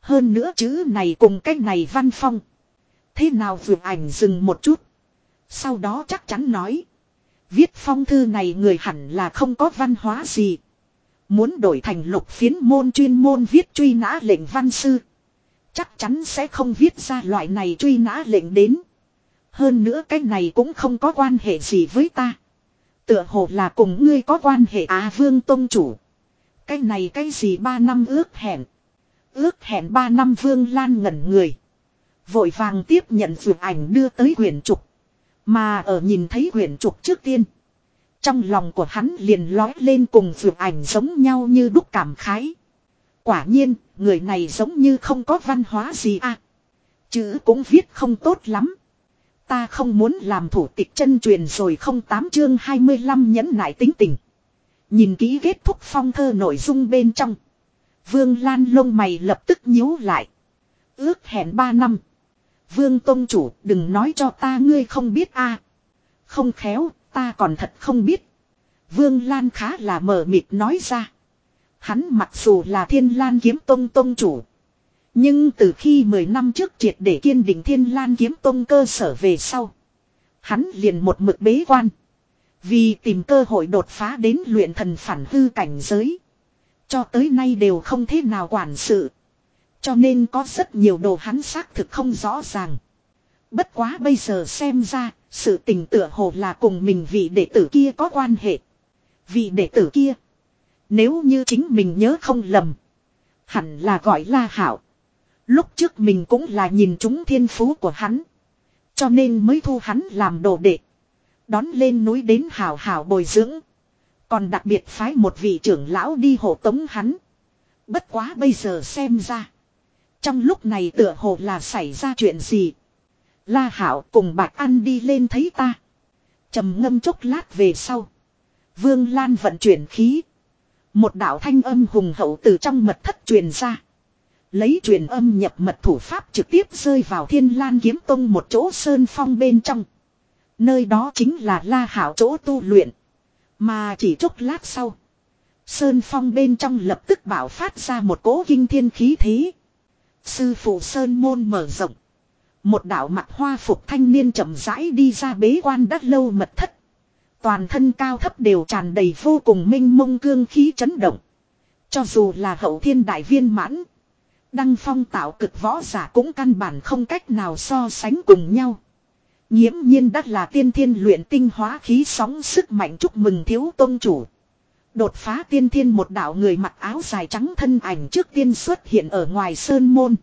Hơn nữa chữ này cùng cách này văn phong. Thế nào vượt ảnh dừng một chút. Sau đó chắc chắn nói. Viết phong thư này người hẳn là không có văn hóa gì. Muốn đổi thành lục phiến môn chuyên môn viết truy nã lệnh văn sư. Chắc chắn sẽ không viết ra loại này truy nã lệnh đến. Hơn nữa cái này cũng không có quan hệ gì với ta. Tựa hồ là cùng ngươi có quan hệ Á Vương tôn Chủ. Cái này cái gì ba năm ước hẹn. Ước hẹn ba năm Vương Lan ngẩn người. Vội vàng tiếp nhận dự ảnh đưa tới huyền trục. Mà ở nhìn thấy huyền trục trước tiên. Trong lòng của hắn liền lói lên cùng vượt ảnh giống nhau như đúc cảm khái. Quả nhiên, người này giống như không có văn hóa gì à. Chữ cũng viết không tốt lắm. Ta không muốn làm thủ tịch chân truyền rồi không tám chương 25 nhẫn nại tính tình. Nhìn kỹ kết thúc phong thơ nội dung bên trong. Vương Lan lông mày lập tức nhíu lại. Ước hẹn 3 năm. Vương Tông Chủ đừng nói cho ta ngươi không biết a Không khéo, ta còn thật không biết. Vương Lan khá là mờ mịt nói ra. Hắn mặc dù là thiên lan kiếm tông tông chủ. Nhưng từ khi 10 năm trước triệt để kiên định thiên lan kiếm tông cơ sở về sau. Hắn liền một mực bế quan. Vì tìm cơ hội đột phá đến luyện thần phản hư cảnh giới. Cho tới nay đều không thế nào quản sự. Cho nên có rất nhiều đồ hắn xác thực không rõ ràng. Bất quá bây giờ xem ra, sự tình tựa hồ là cùng mình vị đệ tử kia có quan hệ. Vị đệ tử kia, nếu như chính mình nhớ không lầm, hẳn là gọi La Hảo. Lúc trước mình cũng là nhìn chúng thiên phú của hắn. Cho nên mới thu hắn làm đồ đệ. Đón lên núi đến hảo hảo bồi dưỡng. Còn đặc biệt phái một vị trưởng lão đi hộ tống hắn. Bất quá bây giờ xem ra. Trong lúc này tựa hồ là xảy ra chuyện gì. La Hảo cùng Bạch An đi lên thấy ta. trầm ngâm chốc lát về sau. Vương Lan vận chuyển khí. Một đạo thanh âm hùng hậu từ trong mật thất truyền ra. Lấy truyền âm nhập mật thủ pháp trực tiếp rơi vào thiên lan kiếm tông một chỗ sơn phong bên trong. Nơi đó chính là la hảo chỗ tu luyện. Mà chỉ chốc lát sau. Sơn phong bên trong lập tức bảo phát ra một cỗ kinh thiên khí thế. Sư phụ Sơn môn mở rộng. Một đạo mặt hoa phục thanh niên chậm rãi đi ra bế quan đắt lâu mật thất. Toàn thân cao thấp đều tràn đầy vô cùng minh mông cương khí chấn động. Cho dù là hậu thiên đại viên mãn. Đăng phong tạo cực võ giả cũng căn bản không cách nào so sánh cùng nhau. Nhiễm nhiên đắt là tiên thiên luyện tinh hóa khí sóng sức mạnh chúc mừng thiếu tôn chủ. Đột phá tiên thiên một đạo người mặc áo dài trắng thân ảnh trước tiên xuất hiện ở ngoài sơn môn.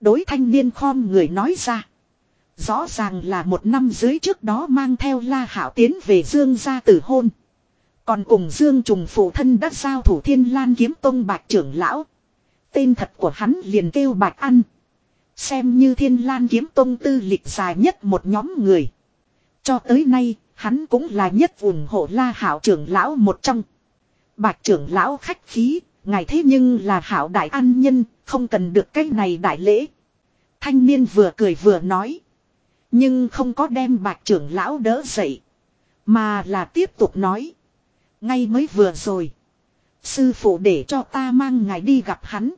Đối thanh niên khom người nói ra. Rõ ràng là một năm dưới trước đó mang theo La Hảo tiến về Dương gia tử hôn. Còn cùng Dương Trùng phụ thân đã giao thủ thiên lan kiếm tông bạch trưởng lão. Tên thật của hắn liền kêu bạch ăn. Xem như thiên lan kiếm tông tư lịch dài nhất một nhóm người. Cho tới nay, hắn cũng là nhất ủng hộ la hảo trưởng lão một trong. Bạch trưởng lão khách khí, ngài thế nhưng là hảo đại an nhân, không cần được cái này đại lễ. Thanh niên vừa cười vừa nói. Nhưng không có đem bạch trưởng lão đỡ dậy. Mà là tiếp tục nói. Ngay mới vừa rồi. Sư phụ để cho ta mang ngài đi gặp hắn.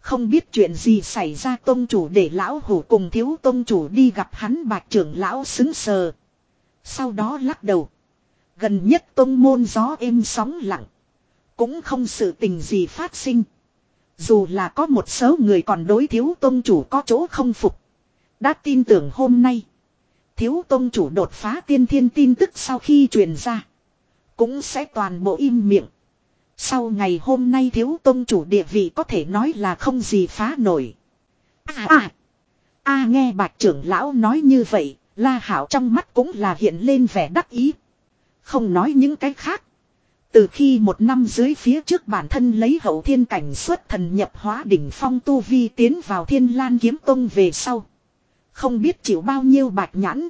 Không biết chuyện gì xảy ra tôn chủ để lão hủ cùng thiếu tôn chủ đi gặp hắn bạch trưởng lão xứng sờ. Sau đó lắc đầu. Gần nhất tôn môn gió êm sóng lặng. Cũng không sự tình gì phát sinh. Dù là có một số người còn đối thiếu tôn chủ có chỗ không phục. Đã tin tưởng hôm nay. Thiếu tôn chủ đột phá tiên thiên tin tức sau khi truyền ra. Cũng sẽ toàn bộ im miệng. Sau ngày hôm nay thiếu tôn chủ địa vị có thể nói là không gì phá nổi. À à. À nghe bạch trưởng lão nói như vậy, la hảo trong mắt cũng là hiện lên vẻ đắc ý. Không nói những cái khác. Từ khi một năm dưới phía trước bản thân lấy hậu thiên cảnh xuất thần nhập hóa đỉnh phong tu vi tiến vào thiên lan kiếm tông về sau. Không biết chịu bao nhiêu bạch nhãn.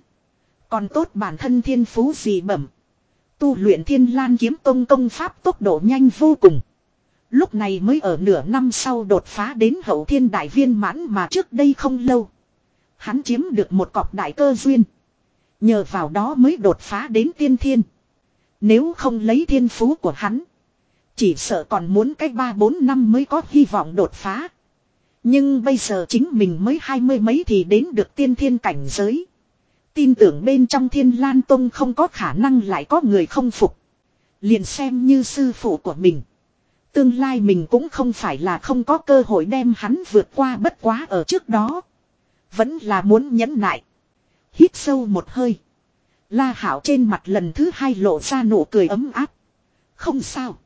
Còn tốt bản thân thiên phú gì bẩm. Tu luyện thiên lan kiếm tông công pháp tốc độ nhanh vô cùng. Lúc này mới ở nửa năm sau đột phá đến hậu thiên đại viên mãn mà trước đây không lâu. Hắn chiếm được một cọc đại cơ duyên. Nhờ vào đó mới đột phá đến tiên thiên. Nếu không lấy thiên phú của hắn. Chỉ sợ còn muốn cách ba bốn năm mới có hy vọng đột phá. Nhưng bây giờ chính mình mới hai mươi mấy thì đến được tiên thiên cảnh giới. Tin tưởng bên trong thiên lan tông không có khả năng lại có người không phục. Liền xem như sư phụ của mình. Tương lai mình cũng không phải là không có cơ hội đem hắn vượt qua bất quá ở trước đó. Vẫn là muốn nhẫn nại. Hít sâu một hơi. La Hảo trên mặt lần thứ hai lộ ra nụ cười ấm áp. Không sao.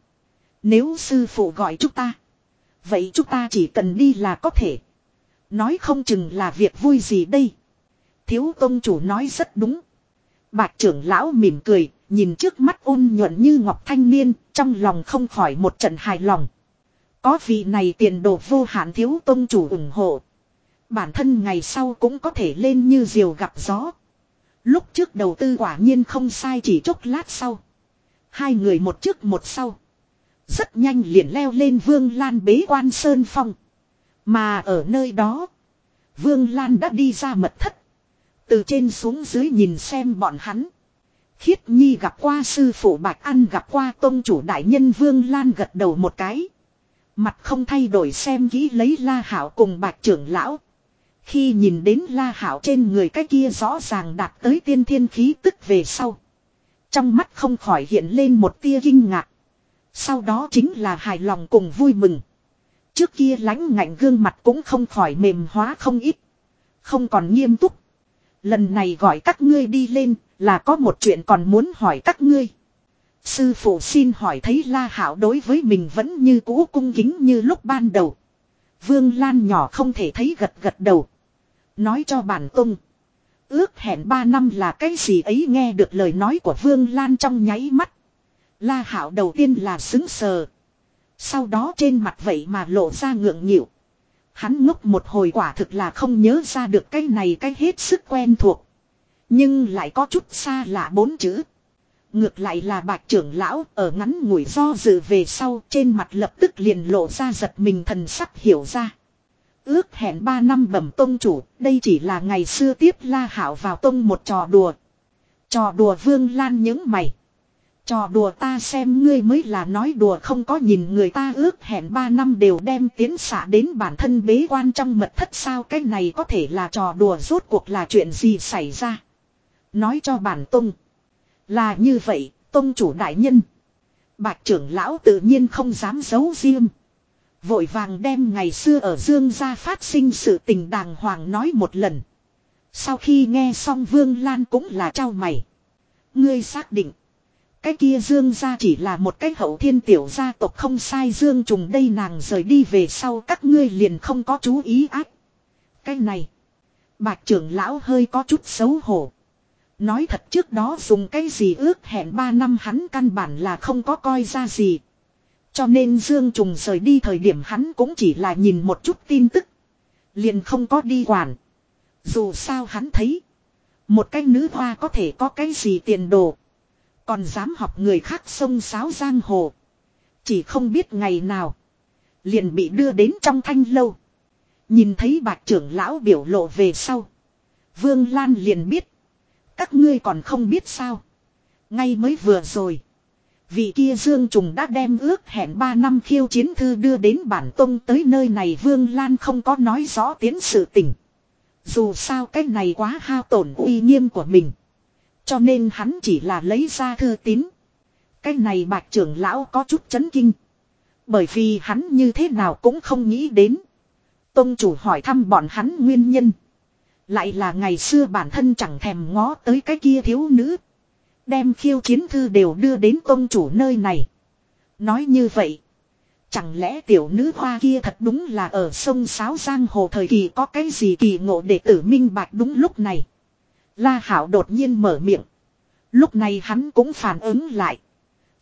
Nếu sư phụ gọi chúng ta. Vậy chúng ta chỉ cần đi là có thể. Nói không chừng là việc vui gì đây. Thiếu tôn chủ nói rất đúng. Bạch trưởng lão mỉm cười, nhìn trước mắt ôn nhuận như ngọc thanh niên, trong lòng không khỏi một trận hài lòng. Có vị này tiền đồ vô hạn thiếu tôn chủ ủng hộ. Bản thân ngày sau cũng có thể lên như diều gặp gió. Lúc trước đầu tư quả nhiên không sai chỉ chốc lát sau. Hai người một trước một sau. Rất nhanh liền leo lên Vương Lan bế quan Sơn Phong. Mà ở nơi đó. Vương Lan đã đi ra mật thất. Từ trên xuống dưới nhìn xem bọn hắn. Khiết Nhi gặp qua sư phụ Bạch An, gặp qua tôn chủ đại nhân Vương Lan gật đầu một cái. Mặt không thay đổi xem kỹ lấy La Hảo cùng Bạch trưởng lão. Khi nhìn đến La Hảo trên người cái kia rõ ràng đạt tới tiên thiên khí tức về sau. Trong mắt không khỏi hiện lên một tia kinh ngạc. Sau đó chính là hài lòng cùng vui mừng. Trước kia lãnh ngạnh gương mặt cũng không khỏi mềm hóa không ít. Không còn nghiêm túc. Lần này gọi các ngươi đi lên là có một chuyện còn muốn hỏi các ngươi. Sư phụ xin hỏi thấy La Hảo đối với mình vẫn như cũ cung kính như lúc ban đầu. Vương Lan nhỏ không thể thấy gật gật đầu. Nói cho bản tung. Ước hẹn ba năm là cái gì ấy nghe được lời nói của Vương Lan trong nháy mắt. La Hảo đầu tiên là xứng sờ. Sau đó trên mặt vậy mà lộ ra ngượng nghịu. Hắn ngốc một hồi quả thực là không nhớ ra được cái này cái hết sức quen thuộc. Nhưng lại có chút xa lạ bốn chữ. Ngược lại là bạch trưởng lão ở ngắn ngủi do dự về sau trên mặt lập tức liền lộ ra giật mình thần sắc hiểu ra. Ước hẹn ba năm bẩm tông chủ, đây chỉ là ngày xưa tiếp la hảo vào tông một trò đùa. Trò đùa vương lan những mày. Trò đùa ta xem ngươi mới là nói đùa không có nhìn người ta ước hẹn 3 năm đều đem tiến xạ đến bản thân bế quan trong mật thất sao cái này có thể là trò đùa rốt cuộc là chuyện gì xảy ra. Nói cho bản tung. Là như vậy, tông chủ đại nhân. Bạch trưởng lão tự nhiên không dám giấu riêng. Vội vàng đem ngày xưa ở Dương gia phát sinh sự tình đàng hoàng nói một lần. Sau khi nghe xong Vương Lan cũng là trao mày. Ngươi xác định. Cái kia Dương gia chỉ là một cái hậu thiên tiểu gia tộc không sai Dương trùng đây nàng rời đi về sau các ngươi liền không có chú ý ác. Cái này. Bạch trưởng lão hơi có chút xấu hổ. Nói thật trước đó dùng cái gì ước hẹn 3 năm hắn căn bản là không có coi ra gì. Cho nên Dương Trùng rời đi thời điểm hắn cũng chỉ là nhìn một chút tin tức. Liền không có đi quản. Dù sao hắn thấy. Một cái nữ hoa có thể có cái gì tiền đồ. Còn dám học người khác sông sáo giang hồ. Chỉ không biết ngày nào. Liền bị đưa đến trong thanh lâu. Nhìn thấy bạc trưởng lão biểu lộ về sau. Vương Lan liền biết. Các ngươi còn không biết sao. Ngay mới vừa rồi. Vị kia Dương Trùng đã đem ước hẹn 3 năm khiêu chiến thư đưa đến bản tông tới nơi này Vương Lan không có nói rõ tiến sự tình. Dù sao cái này quá hao tổn uy nghiêm của mình. Cho nên hắn chỉ là lấy ra thư tín. Cái này bạch trưởng lão có chút chấn kinh. Bởi vì hắn như thế nào cũng không nghĩ đến. Tông chủ hỏi thăm bọn hắn nguyên nhân. Lại là ngày xưa bản thân chẳng thèm ngó tới cái kia thiếu nữ. Đem khiêu chiến thư đều đưa đến tôn chủ nơi này. Nói như vậy. Chẳng lẽ tiểu nữ hoa kia thật đúng là ở sông Sáo Giang Hồ thời kỳ có cái gì kỳ ngộ để tử minh bạch đúng lúc này. La Hảo đột nhiên mở miệng. Lúc này hắn cũng phản ứng lại.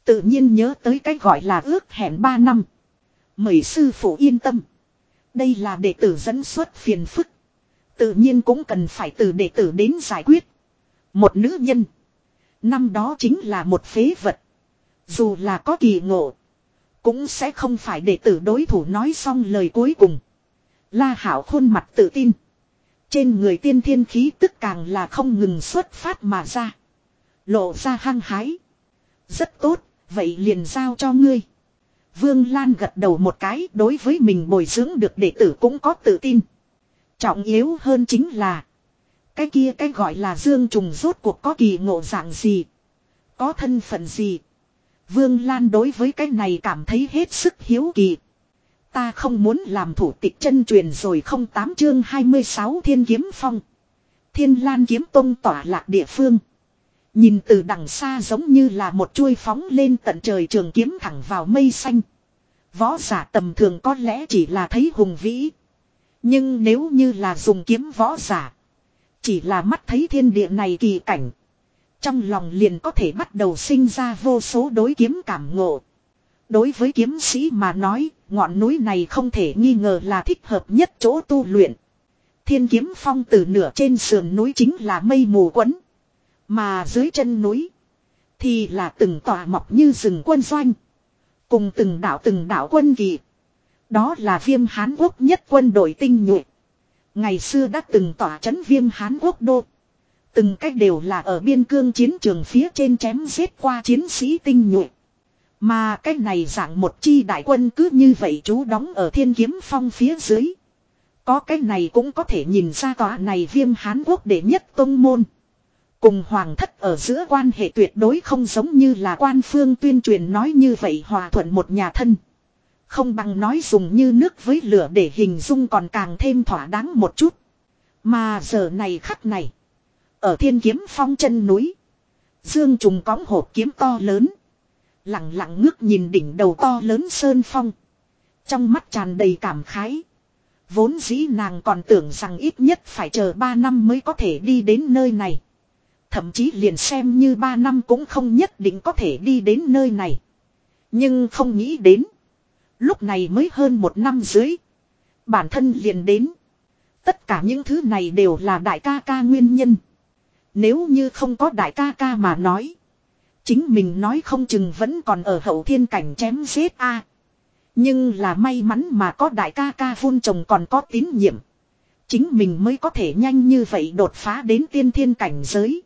Tự nhiên nhớ tới cái gọi là ước hẹn 3 năm. Mời sư phụ yên tâm. Đây là đệ tử dẫn xuất phiền phức. Tự nhiên cũng cần phải từ đệ tử đến giải quyết. Một nữ nhân. Năm đó chính là một phế vật. Dù là có kỳ ngộ. Cũng sẽ không phải để tử đối thủ nói xong lời cuối cùng. La Hảo khuôn mặt tự tin. Trên người tiên thiên khí tức càng là không ngừng xuất phát mà ra. Lộ ra hăng hái. Rất tốt, vậy liền giao cho ngươi. Vương Lan gật đầu một cái đối với mình bồi dưỡng được đệ tử cũng có tự tin. Trọng yếu hơn chính là. Cái kia cái gọi là dương trùng rốt cuộc có kỳ ngộ dạng gì. Có thân phận gì. Vương Lan đối với cái này cảm thấy hết sức hiếu kỳ. Ta không muốn làm thủ tịch chân truyền rồi không tám chương 26 thiên kiếm phong. Thiên lan kiếm tông tỏa lạc địa phương. Nhìn từ đằng xa giống như là một chuôi phóng lên tận trời trường kiếm thẳng vào mây xanh. Võ giả tầm thường có lẽ chỉ là thấy hùng vĩ. Nhưng nếu như là dùng kiếm võ giả. Chỉ là mắt thấy thiên địa này kỳ cảnh. Trong lòng liền có thể bắt đầu sinh ra vô số đối kiếm cảm ngộ. Đối với kiếm sĩ mà nói, ngọn núi này không thể nghi ngờ là thích hợp nhất chỗ tu luyện. Thiên kiếm phong từ nửa trên sườn núi chính là mây mù quấn. Mà dưới chân núi, thì là từng tòa mọc như rừng quân doanh. Cùng từng đảo từng đảo quân kỳ. Đó là viêm hán quốc nhất quân đội tinh nhuệ. Ngày xưa đã từng tỏa chấn viêm hán quốc đô. Từng cách đều là ở biên cương chiến trường phía trên chém giết qua chiến sĩ tinh nhuệ. Mà cái này dạng một chi đại quân cứ như vậy chú đóng ở thiên kiếm phong phía dưới. Có cái này cũng có thể nhìn ra tòa này viêm hán quốc đệ nhất tông môn. Cùng hoàng thất ở giữa quan hệ tuyệt đối không giống như là quan phương tuyên truyền nói như vậy hòa thuận một nhà thân. Không bằng nói dùng như nước với lửa để hình dung còn càng thêm thỏa đáng một chút. Mà giờ này khắc này. Ở thiên kiếm phong chân núi. Dương trùng cõng hộp kiếm to lớn. Lặng lặng ngước nhìn đỉnh đầu to lớn sơn phong. Trong mắt tràn đầy cảm khái. Vốn dĩ nàng còn tưởng rằng ít nhất phải chờ 3 năm mới có thể đi đến nơi này. Thậm chí liền xem như 3 năm cũng không nhất định có thể đi đến nơi này. Nhưng không nghĩ đến. Lúc này mới hơn một năm dưới. Bản thân liền đến. Tất cả những thứ này đều là đại ca ca nguyên nhân. Nếu như không có đại ca ca mà nói. Chính mình nói không chừng vẫn còn ở hậu thiên cảnh chém giết a. Nhưng là may mắn mà có đại ca ca vun chồng còn có tín nhiệm. Chính mình mới có thể nhanh như vậy đột phá đến tiên thiên cảnh giới.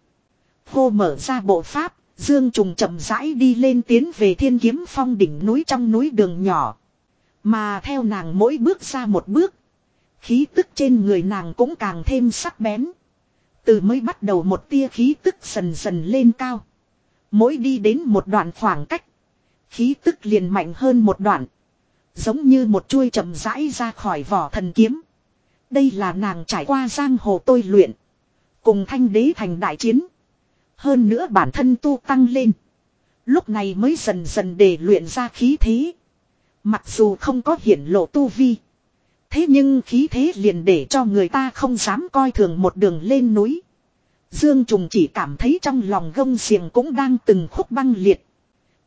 Hô mở ra bộ pháp, Dương Trùng chậm rãi đi lên tiến về thiên kiếm phong đỉnh núi trong núi đường nhỏ. Mà theo nàng mỗi bước ra một bước. Khí tức trên người nàng cũng càng thêm sắc bén. Từ mới bắt đầu một tia khí tức dần dần lên cao. Mỗi đi đến một đoạn khoảng cách. Khí tức liền mạnh hơn một đoạn. Giống như một chuôi chậm rãi ra khỏi vỏ thần kiếm. Đây là nàng trải qua giang hồ tôi luyện. Cùng thanh đế thành đại chiến. Hơn nữa bản thân tu tăng lên. Lúc này mới dần dần để luyện ra khí thế. Mặc dù không có hiển lộ tu vi. Thế nhưng khí thế liền để cho người ta không dám coi thường một đường lên núi. Dương Trùng chỉ cảm thấy trong lòng gông xiềng cũng đang từng khúc băng liệt.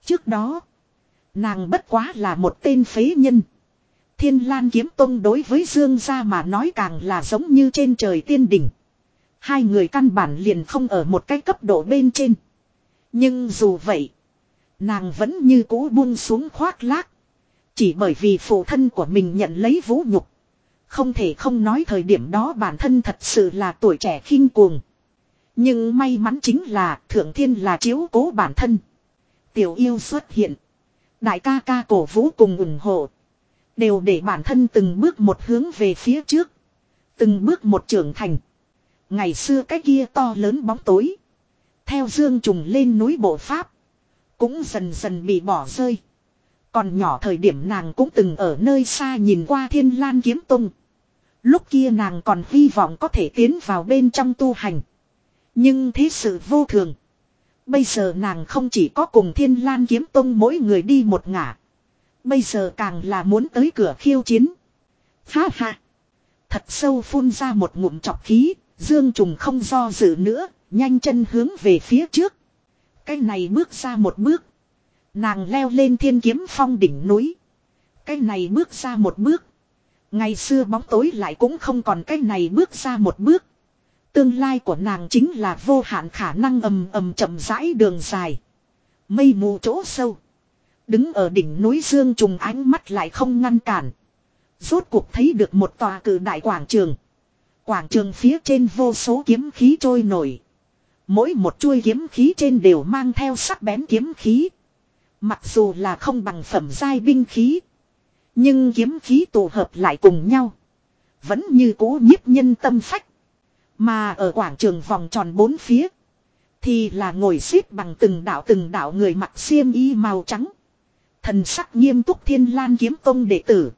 Trước đó, nàng bất quá là một tên phế nhân. Thiên Lan Kiếm Tông đối với Dương gia mà nói càng là giống như trên trời tiên đỉnh. Hai người căn bản liền không ở một cái cấp độ bên trên. Nhưng dù vậy, nàng vẫn như cũ buông xuống khoác lác. Chỉ bởi vì phụ thân của mình nhận lấy vũ nhục. Không thể không nói thời điểm đó bản thân thật sự là tuổi trẻ khinh cuồng. Nhưng may mắn chính là thượng thiên là chiếu cố bản thân. Tiểu yêu xuất hiện. Đại ca ca cổ vũ cùng ủng hộ. Đều để bản thân từng bước một hướng về phía trước. Từng bước một trưởng thành. Ngày xưa cái kia to lớn bóng tối. Theo dương trùng lên núi bộ pháp. Cũng dần dần bị bỏ rơi. Còn nhỏ thời điểm nàng cũng từng ở nơi xa nhìn qua thiên lan kiếm tung. Lúc kia nàng còn hy vọng có thể tiến vào bên trong tu hành. Nhưng thế sự vô thường. Bây giờ nàng không chỉ có cùng thiên lan kiếm tông mỗi người đi một ngả. Bây giờ càng là muốn tới cửa khiêu chiến. Ha ha. Thật sâu phun ra một ngụm chọc khí. Dương trùng không do dự nữa. Nhanh chân hướng về phía trước. Cái này bước ra một bước. Nàng leo lên thiên kiếm phong đỉnh núi. Cái này bước ra một bước. Ngày xưa bóng tối lại cũng không còn cái này bước ra một bước. Tương lai của nàng chính là vô hạn khả năng ầm ầm chậm rãi đường dài. Mây mù chỗ sâu. Đứng ở đỉnh núi Dương trùng ánh mắt lại không ngăn cản. Rốt cuộc thấy được một tòa cử đại quảng trường. Quảng trường phía trên vô số kiếm khí trôi nổi. Mỗi một chuôi kiếm khí trên đều mang theo sắc bén kiếm khí. Mặc dù là không bằng phẩm giai binh khí. Nhưng kiếm khí tụ hợp lại cùng nhau. Vẫn như cố nhiếp nhân tâm phách. Mà ở quảng trường vòng tròn bốn phía. Thì là ngồi xếp bằng từng đạo từng đạo người mặc xiêm y màu trắng. Thần sắc nghiêm túc thiên lan kiếm tông đệ tử.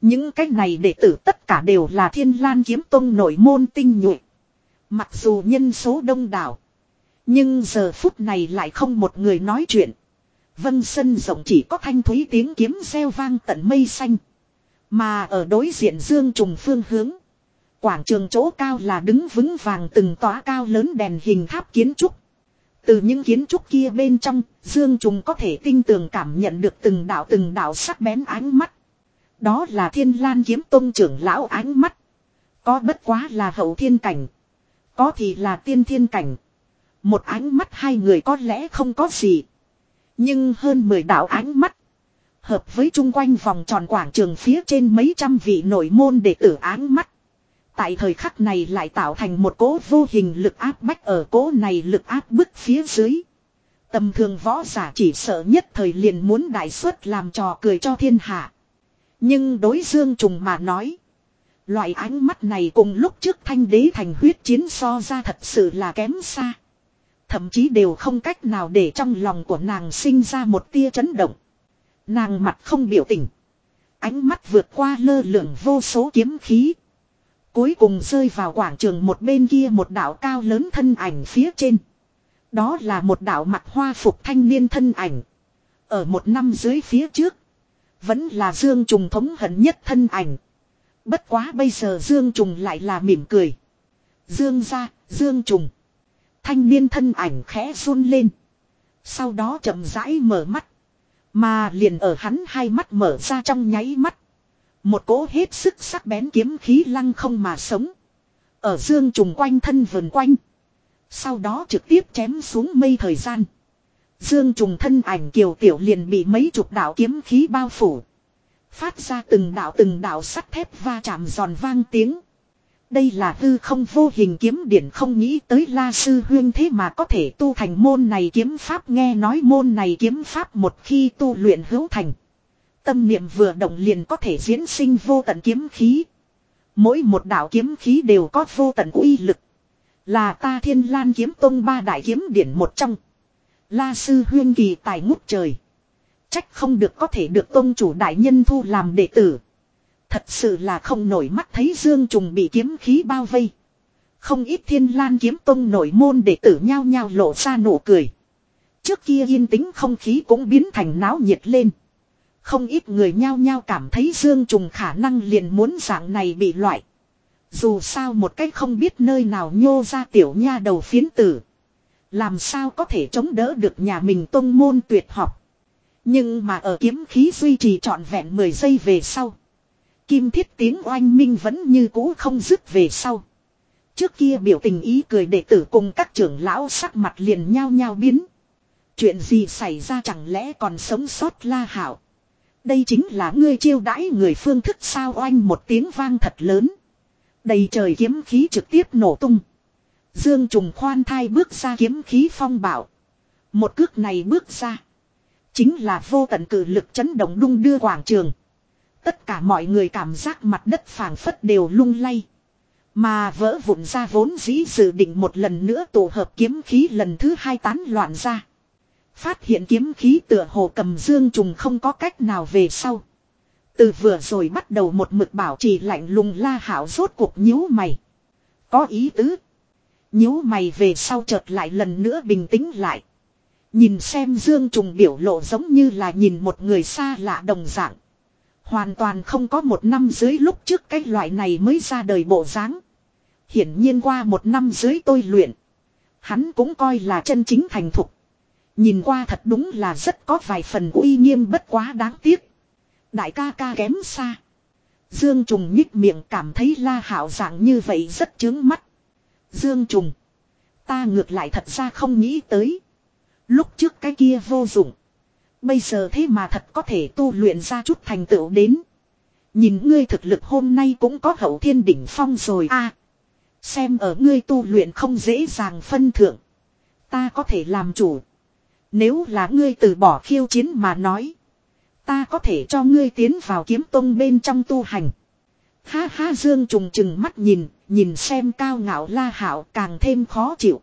Những cái này đệ tử tất cả đều là thiên lan kiếm tông nội môn tinh nhuệ. Mặc dù nhân số đông đảo. Nhưng giờ phút này lại không một người nói chuyện. Vân sân rộng chỉ có thanh thúy tiếng kiếm reo vang tận mây xanh. Mà ở đối diện dương trùng phương hướng. Quảng trường chỗ cao là đứng vững vàng từng tòa cao lớn đèn hình tháp kiến trúc. Từ những kiến trúc kia bên trong, Dương Trùng có thể tinh tường cảm nhận được từng đạo từng đạo sắc bén ánh mắt. Đó là thiên lan kiếm tôn trưởng lão ánh mắt. Có bất quá là hậu thiên cảnh. Có thì là tiên thiên cảnh. Một ánh mắt hai người có lẽ không có gì. Nhưng hơn 10 đạo ánh mắt. Hợp với chung quanh vòng tròn quảng trường phía trên mấy trăm vị nội môn đệ tử ánh mắt. Tại thời khắc này lại tạo thành một cố vô hình lực áp bách ở cố này lực áp bức phía dưới. Tầm thường võ giả chỉ sợ nhất thời liền muốn đại xuất làm trò cười cho thiên hạ. Nhưng đối dương trùng mà nói. Loại ánh mắt này cùng lúc trước thanh đế thành huyết chiến so ra thật sự là kém xa. Thậm chí đều không cách nào để trong lòng của nàng sinh ra một tia chấn động. Nàng mặt không biểu tình. Ánh mắt vượt qua lơ lửng vô số kiếm khí. Cuối cùng rơi vào quảng trường một bên kia một đảo cao lớn thân ảnh phía trên. Đó là một đảo mặt hoa phục thanh niên thân ảnh. Ở một năm dưới phía trước. Vẫn là Dương Trùng thống hận nhất thân ảnh. Bất quá bây giờ Dương Trùng lại là mỉm cười. Dương ra, Dương Trùng. Thanh niên thân ảnh khẽ run lên. Sau đó chậm rãi mở mắt. Mà liền ở hắn hai mắt mở ra trong nháy mắt. Một cỗ hết sức sắc bén kiếm khí lăng không mà sống. Ở dương trùng quanh thân vườn quanh. Sau đó trực tiếp chém xuống mây thời gian. Dương trùng thân ảnh kiều tiểu liền bị mấy chục đạo kiếm khí bao phủ. Phát ra từng đạo từng đạo sắt thép va chạm giòn vang tiếng. Đây là hư không vô hình kiếm điển không nghĩ tới la sư huyên thế mà có thể tu thành môn này kiếm pháp nghe nói môn này kiếm pháp một khi tu luyện hữu thành. Tâm niệm vừa động liền có thể diễn sinh vô tận kiếm khí. Mỗi một đạo kiếm khí đều có vô tận uy lực. Là ta thiên lan kiếm tông ba đại kiếm điển một trong. La sư huyên kỳ tài ngút trời. Trách không được có thể được tông chủ đại nhân thu làm đệ tử. Thật sự là không nổi mắt thấy dương trùng bị kiếm khí bao vây. Không ít thiên lan kiếm tông nổi môn đệ tử nhao nhao lộ ra nụ cười. Trước kia yên tĩnh không khí cũng biến thành náo nhiệt lên. Không ít người nhao nhao cảm thấy Dương Trùng khả năng liền muốn dạng này bị loại. Dù sao một cách không biết nơi nào nhô ra tiểu nha đầu phiến tử. Làm sao có thể chống đỡ được nhà mình tông môn tuyệt học. Nhưng mà ở kiếm khí duy trì trọn vẹn 10 giây về sau. Kim thiết tiếng oanh minh vẫn như cũ không dứt về sau. Trước kia biểu tình ý cười đệ tử cùng các trưởng lão sắc mặt liền nhao nhao biến. Chuyện gì xảy ra chẳng lẽ còn sống sót la hảo. Đây chính là ngươi chiêu đãi người phương thức sao oanh một tiếng vang thật lớn. Đầy trời kiếm khí trực tiếp nổ tung. Dương trùng khoan thai bước ra kiếm khí phong bảo. Một cước này bước ra. Chính là vô tận cử lực chấn động đung đưa quảng trường. Tất cả mọi người cảm giác mặt đất phảng phất đều lung lay. Mà vỡ vụn ra vốn dĩ dự định một lần nữa tổ hợp kiếm khí lần thứ hai tán loạn ra. Phát hiện kiếm khí tựa hồ cầm dương trùng không có cách nào về sau. Từ vừa rồi bắt đầu một mực bảo trì lạnh lùng la hảo rốt cuộc nhíu mày. Có ý tứ. nhíu mày về sau chợt lại lần nữa bình tĩnh lại. Nhìn xem dương trùng biểu lộ giống như là nhìn một người xa lạ đồng dạng. Hoàn toàn không có một năm dưới lúc trước cái loại này mới ra đời bộ dáng. Hiển nhiên qua một năm dưới tôi luyện. Hắn cũng coi là chân chính thành thục. Nhìn qua thật đúng là rất có vài phần uy nghiêm bất quá đáng tiếc. Đại ca ca kém xa. Dương Trùng nhích miệng cảm thấy la hảo dạng như vậy rất chướng mắt. Dương Trùng. Ta ngược lại thật ra không nghĩ tới. Lúc trước cái kia vô dụng. Bây giờ thế mà thật có thể tu luyện ra chút thành tựu đến. Nhìn ngươi thực lực hôm nay cũng có hậu thiên đỉnh phong rồi a. xem ở ngươi tu luyện không dễ dàng phân thượng. Ta có thể làm chủ. Nếu là ngươi từ bỏ khiêu chiến mà nói. Ta có thể cho ngươi tiến vào kiếm tông bên trong tu hành. Ha ha Dương trùng trừng mắt nhìn, nhìn xem cao ngạo la hảo càng thêm khó chịu.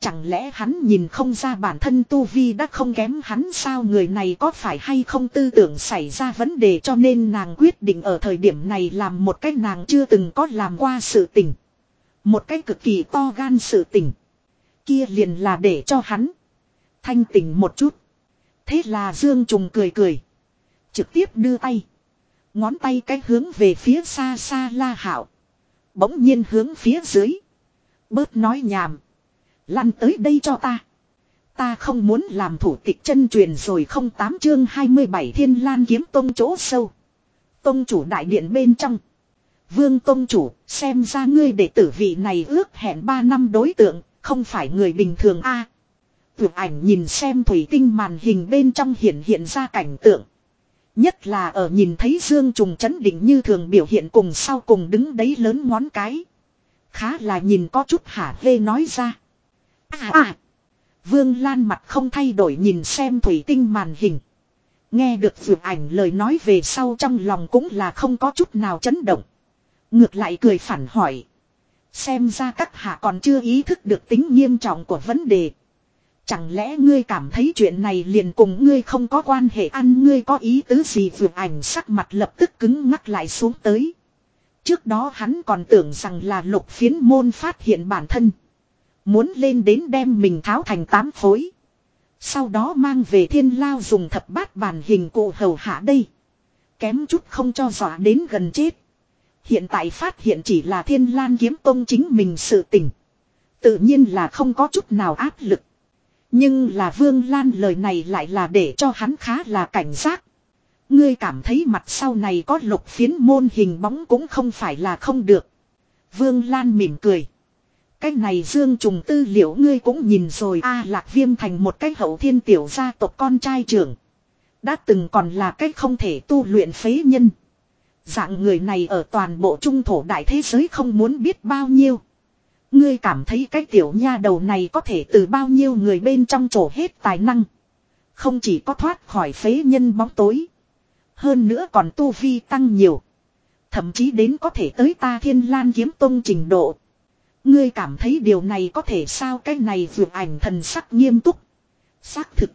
Chẳng lẽ hắn nhìn không ra bản thân Tu Vi đã không kém hắn sao người này có phải hay không tư tưởng xảy ra vấn đề cho nên nàng quyết định ở thời điểm này làm một cách nàng chưa từng có làm qua sự tình. Một cách cực kỳ to gan sự tình. Kia liền là để cho hắn thanh tỉnh một chút. Thế là Dương Trùng cười cười. Trực tiếp đưa tay. Ngón tay cái hướng về phía xa xa la hảo. Bỗng nhiên hướng phía dưới. Bớt nói nhảm. Lăn tới đây cho ta. Ta không muốn làm thủ tịch chân truyền rồi không tám chương 27 thiên lan kiếm tông chỗ sâu. Tông chủ đại điện bên trong. Vương tông chủ xem ra ngươi đệ tử vị này ước hẹn 3 năm đối tượng. Không phải người bình thường a à, ảnh nhìn xem thủy tinh màn hình bên trong hiện hiện ra cảnh tượng. Nhất là ở nhìn thấy Dương Trùng chấn định như thường biểu hiện cùng sau cùng đứng đấy lớn ngón cái. Khá là nhìn có chút hả hê nói ra. À à. Vương Lan mặt không thay đổi nhìn xem thủy tinh màn hình. Nghe được vượt ảnh lời nói về sau trong lòng cũng là không có chút nào chấn động. Ngược lại cười phản hỏi. Xem ra các hạ còn chưa ý thức được tính nghiêm trọng của vấn đề. Chẳng lẽ ngươi cảm thấy chuyện này liền cùng ngươi không có quan hệ ăn ngươi có ý tứ gì vượt ảnh sắc mặt lập tức cứng ngắc lại xuống tới. Trước đó hắn còn tưởng rằng là lục phiến môn phát hiện bản thân. Muốn lên đến đem mình tháo thành tám phối. Sau đó mang về thiên lao dùng thập bát bàn hình cụ hầu hạ đây. Kém chút không cho dọa đến gần chết. Hiện tại phát hiện chỉ là thiên lan kiếm tông chính mình sự tỉnh. Tự nhiên là không có chút nào áp lực. Nhưng là Vương Lan lời này lại là để cho hắn khá là cảnh giác. Ngươi cảm thấy mặt sau này có lục phiến môn hình bóng cũng không phải là không được. Vương Lan mỉm cười. Cái này Dương Trùng tư liệu ngươi cũng nhìn rồi a, Lạc Viêm thành một cái hậu thiên tiểu gia tộc con trai trưởng. Đã từng còn là cách không thể tu luyện phế nhân. Dạng người này ở toàn bộ trung thổ đại thế giới không muốn biết bao nhiêu. Ngươi cảm thấy cái tiểu nha đầu này có thể từ bao nhiêu người bên trong trổ hết tài năng. Không chỉ có thoát khỏi phế nhân bóng tối. Hơn nữa còn tu vi tăng nhiều. Thậm chí đến có thể tới ta thiên lan kiếm tông trình độ. Ngươi cảm thấy điều này có thể sao cái này vượt ảnh thần sắc nghiêm túc. Xác thực.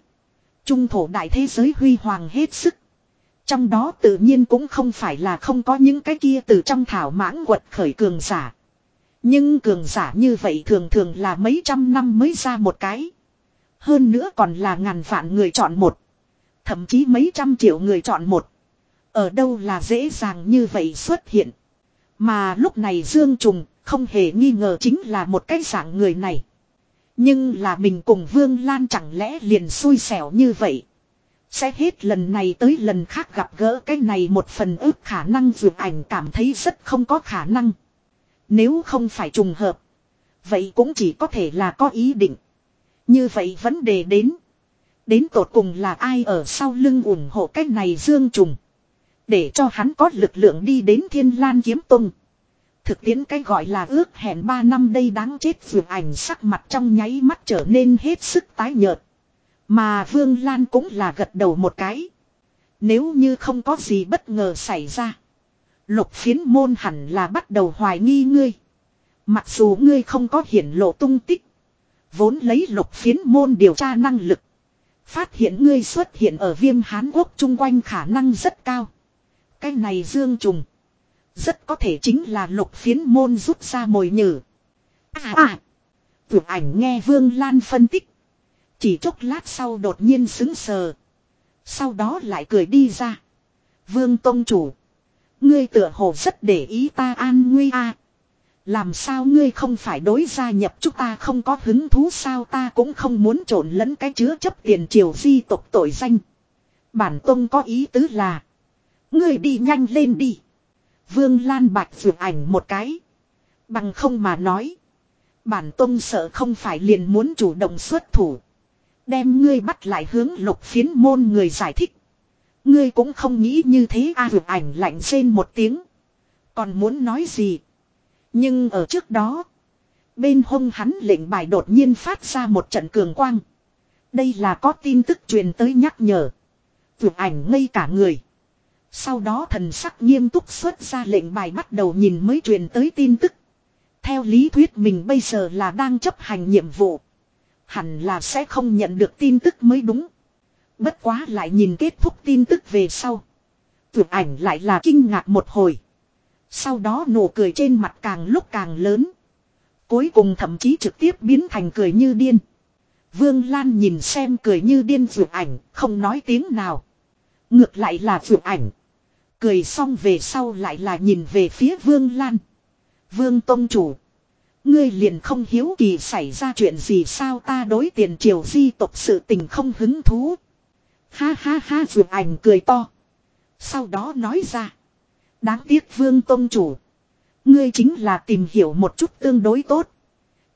Trung thổ đại thế giới huy hoàng hết sức. Trong đó tự nhiên cũng không phải là không có những cái kia từ trong thảo mãng quật khởi cường giả. Nhưng cường giả như vậy thường thường là mấy trăm năm mới ra một cái. Hơn nữa còn là ngàn vạn người chọn một. Thậm chí mấy trăm triệu người chọn một. Ở đâu là dễ dàng như vậy xuất hiện. Mà lúc này Dương Trùng không hề nghi ngờ chính là một cái dạng người này. Nhưng là mình cùng Vương Lan chẳng lẽ liền xui xẻo như vậy. Sẽ hết lần này tới lần khác gặp gỡ cái này một phần ước khả năng dù ảnh cảm thấy rất không có khả năng. Nếu không phải trùng hợp. Vậy cũng chỉ có thể là có ý định. Như vậy vấn đề đến. Đến tột cùng là ai ở sau lưng ủng hộ cái này Dương Trùng. Để cho hắn có lực lượng đi đến Thiên Lan Kiếm Tông. Thực tiễn cái gọi là ước hẹn 3 năm đây đáng chết vượt ảnh sắc mặt trong nháy mắt trở nên hết sức tái nhợt. Mà Vương Lan cũng là gật đầu một cái. Nếu như không có gì bất ngờ xảy ra. Lục phiến môn hẳn là bắt đầu hoài nghi ngươi. Mặc dù ngươi không có hiển lộ tung tích. Vốn lấy lục phiến môn điều tra năng lực. Phát hiện ngươi xuất hiện ở viêm Hán Quốc chung quanh khả năng rất cao. Cái này dương trùng. Rất có thể chính là lục phiến môn rút ra mồi nhử. À à. Vượt ảnh nghe Vương Lan phân tích. Chỉ chốc lát sau đột nhiên xứng sờ. Sau đó lại cười đi ra. Vương Tông Chủ. Ngươi tựa hồ rất để ý ta an nguy a. Làm sao ngươi không phải đối gia nhập chúng ta không có hứng thú sao ta cũng không muốn trộn lẫn cái chứa chấp tiền triều di tộc tội danh. Bản tông có ý tứ là. Ngươi đi nhanh lên đi. Vương Lan Bạch vượt ảnh một cái. Bằng không mà nói. Bản tông sợ không phải liền muốn chủ động xuất thủ. Đem ngươi bắt lại hướng lục phiến môn người giải thích. Ngươi cũng không nghĩ như thế a à, vượt ảnh lạnh rên một tiếng. Còn muốn nói gì? Nhưng ở trước đó. Bên hông hắn lệnh bài đột nhiên phát ra một trận cường quang. Đây là có tin tức truyền tới nhắc nhở. Vượt ảnh ngây cả người. Sau đó thần sắc nghiêm túc xuất ra lệnh bài bắt đầu nhìn mới truyền tới tin tức. Theo lý thuyết mình bây giờ là đang chấp hành nhiệm vụ. Hẳn là sẽ không nhận được tin tức mới đúng. Bất quá lại nhìn kết thúc tin tức về sau. Tưởng ảnh lại là kinh ngạc một hồi. Sau đó nụ cười trên mặt càng lúc càng lớn. Cuối cùng thậm chí trực tiếp biến thành cười như điên. Vương Lan nhìn xem cười như điên vượt ảnh, không nói tiếng nào. Ngược lại là vượt ảnh. Cười xong về sau lại là nhìn về phía Vương Lan. Vương Tông Chủ. Ngươi liền không hiếu kỳ xảy ra chuyện gì sao ta đối tiền triều di tộc sự tình không hứng thú. Ha ha ha vượt ảnh cười to. Sau đó nói ra. Đáng tiếc Vương Tông Chủ. Ngươi chính là tìm hiểu một chút tương đối tốt.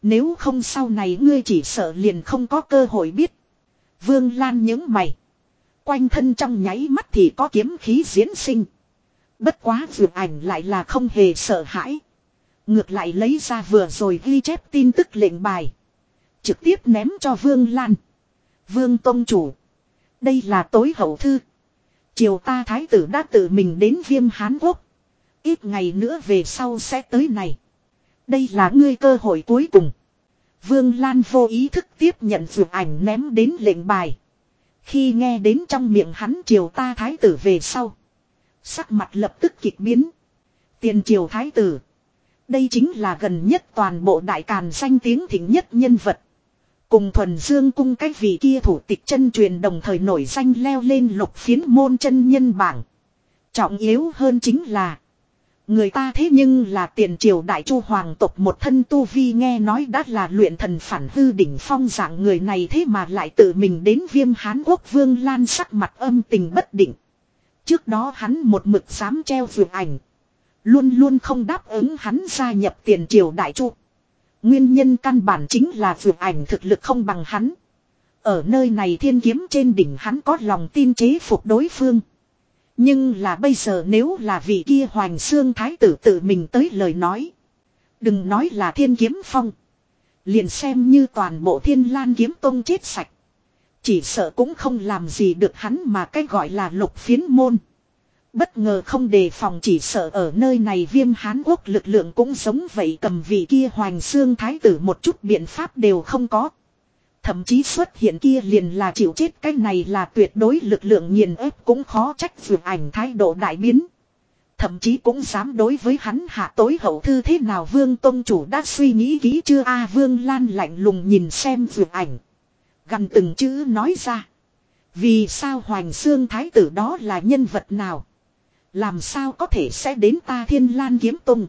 Nếu không sau này ngươi chỉ sợ liền không có cơ hội biết. Vương Lan những mày. Quanh thân trong nháy mắt thì có kiếm khí diễn sinh. Bất quá vượt ảnh lại là không hề sợ hãi. Ngược lại lấy ra vừa rồi ghi chép tin tức lệnh bài. Trực tiếp ném cho Vương Lan. Vương Tông Chủ. Đây là tối hậu thư. Chiều ta thái tử đã tự mình đến viêm Hán Quốc. Ít ngày nữa về sau sẽ tới này. Đây là ngươi cơ hội cuối cùng. Vương Lan vô ý thức tiếp nhận vượt ảnh ném đến lệnh bài. Khi nghe đến trong miệng hắn triều ta thái tử về sau. Sắc mặt lập tức kịch biến. Tiền triều thái tử. Đây chính là gần nhất toàn bộ đại càn danh tiếng thịnh nhất nhân vật. Cùng thuần dương cung cái vị kia thủ tịch chân truyền đồng thời nổi danh leo lên lục phiến môn chân nhân bảng. Trọng yếu hơn chính là. Người ta thế nhưng là tiền triều đại chu hoàng tộc một thân tu vi nghe nói đã là luyện thần phản hư đỉnh phong dạng người này thế mà lại tự mình đến viêm hán quốc vương lan sắc mặt âm tình bất định. Trước đó hắn một mực dám treo vượt ảnh. Luôn luôn không đáp ứng hắn gia nhập tiền triều đại chu. Nguyên nhân căn bản chính là vượt ảnh thực lực không bằng hắn. Ở nơi này thiên kiếm trên đỉnh hắn có lòng tin chế phục đối phương. Nhưng là bây giờ nếu là vị kia hoàng Xương Thái tử tự mình tới lời nói. Đừng nói là thiên kiếm phong. Liền xem như toàn bộ thiên lan kiếm tông chết sạch. Chỉ sợ cũng không làm gì được hắn mà cái gọi là lục phiến môn. Bất ngờ không đề phòng chỉ sợ ở nơi này viêm hán quốc lực lượng cũng giống vậy cầm vị kia hoành xương thái tử một chút biện pháp đều không có. Thậm chí xuất hiện kia liền là chịu chết cái này là tuyệt đối lực lượng nghiền ép cũng khó trách vượt ảnh thái độ đại biến. Thậm chí cũng dám đối với hắn hạ tối hậu thư thế nào vương tôn chủ đã suy nghĩ kỹ chưa a vương lan lạnh lùng nhìn xem vượt ảnh. Gần từng chữ nói ra. Vì sao Hoành Xương Thái tử đó là nhân vật nào? Làm sao có thể sẽ đến ta thiên lan kiếm tung?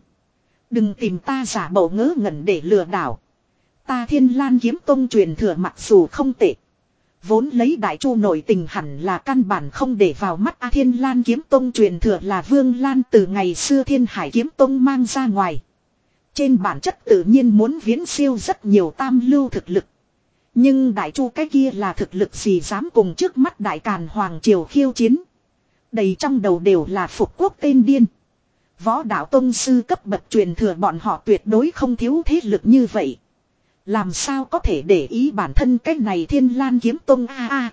Đừng tìm ta giả bộ ngớ ngẩn để lừa đảo. Ta thiên lan kiếm tông truyền thừa mặc dù không tệ. Vốn lấy đại chu nội tình hẳn là căn bản không để vào mắt A Thiên Lan kiếm tông truyền thừa là Vương Lan từ ngày xưa Thiên Hải kiếm tông mang ra ngoài. Trên bản chất tự nhiên muốn viễn siêu rất nhiều tam lưu thực lực. Nhưng đại chu cái kia là thực lực gì dám cùng trước mắt đại càn hoàng triều khiêu chiến. Đầy trong đầu đều là phục quốc tên điên. Võ đạo tông sư cấp bậc truyền thừa bọn họ tuyệt đối không thiếu thế lực như vậy. Làm sao có thể để ý bản thân cái này thiên lan kiếm tông a a.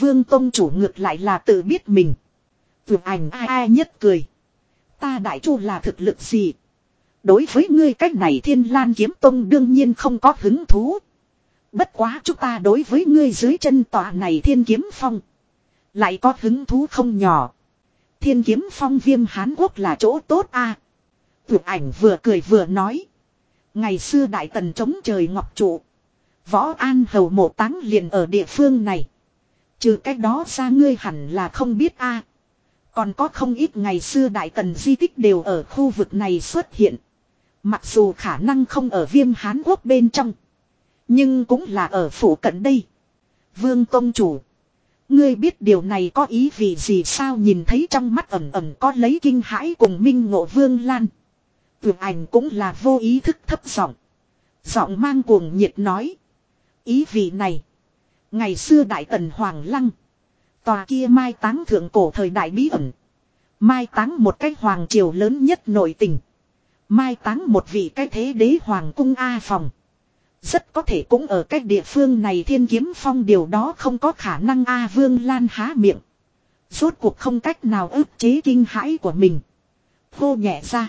Vương tông chủ ngược lại là tự biết mình. Vừa ảnh ai ai nhất cười. Ta đại chu là thực lực gì? Đối với ngươi cách này thiên lan kiếm tông đương nhiên không có hứng thú. Bất quá chúng ta đối với ngươi dưới chân tòa này thiên kiếm phong. Lại có hứng thú không nhỏ. Thiên kiếm phong viêm Hán Quốc là chỗ tốt a. À. Vượt ảnh vừa cười vừa nói. Ngày xưa đại tần chống trời ngọc trụ. Võ An Hầu mộ táng liền ở địa phương này. Trừ cách đó ra ngươi hẳn là không biết a. Còn có không ít ngày xưa đại tần di tích đều ở khu vực này xuất hiện. Mặc dù khả năng không ở viêm Hán Quốc bên trong. Nhưng cũng là ở phủ cận đây. Vương Tông Chủ. Ngươi biết điều này có ý vị gì sao nhìn thấy trong mắt ẩm ẩm có lấy kinh hãi cùng minh ngộ Vương Lan. vương ảnh cũng là vô ý thức thấp giọng. Giọng mang cuồng nhiệt nói. Ý vị này. Ngày xưa Đại Tần Hoàng Lăng. Tòa kia mai táng thượng cổ thời đại bí ẩn. Mai táng một cái hoàng triều lớn nhất nội tình. Mai táng một vị cái thế đế hoàng cung A phòng. Rất có thể cũng ở cách địa phương này thiên kiếm phong điều đó không có khả năng A vương lan há miệng. Rốt cuộc không cách nào ức chế kinh hãi của mình. Hô nhẹ ra.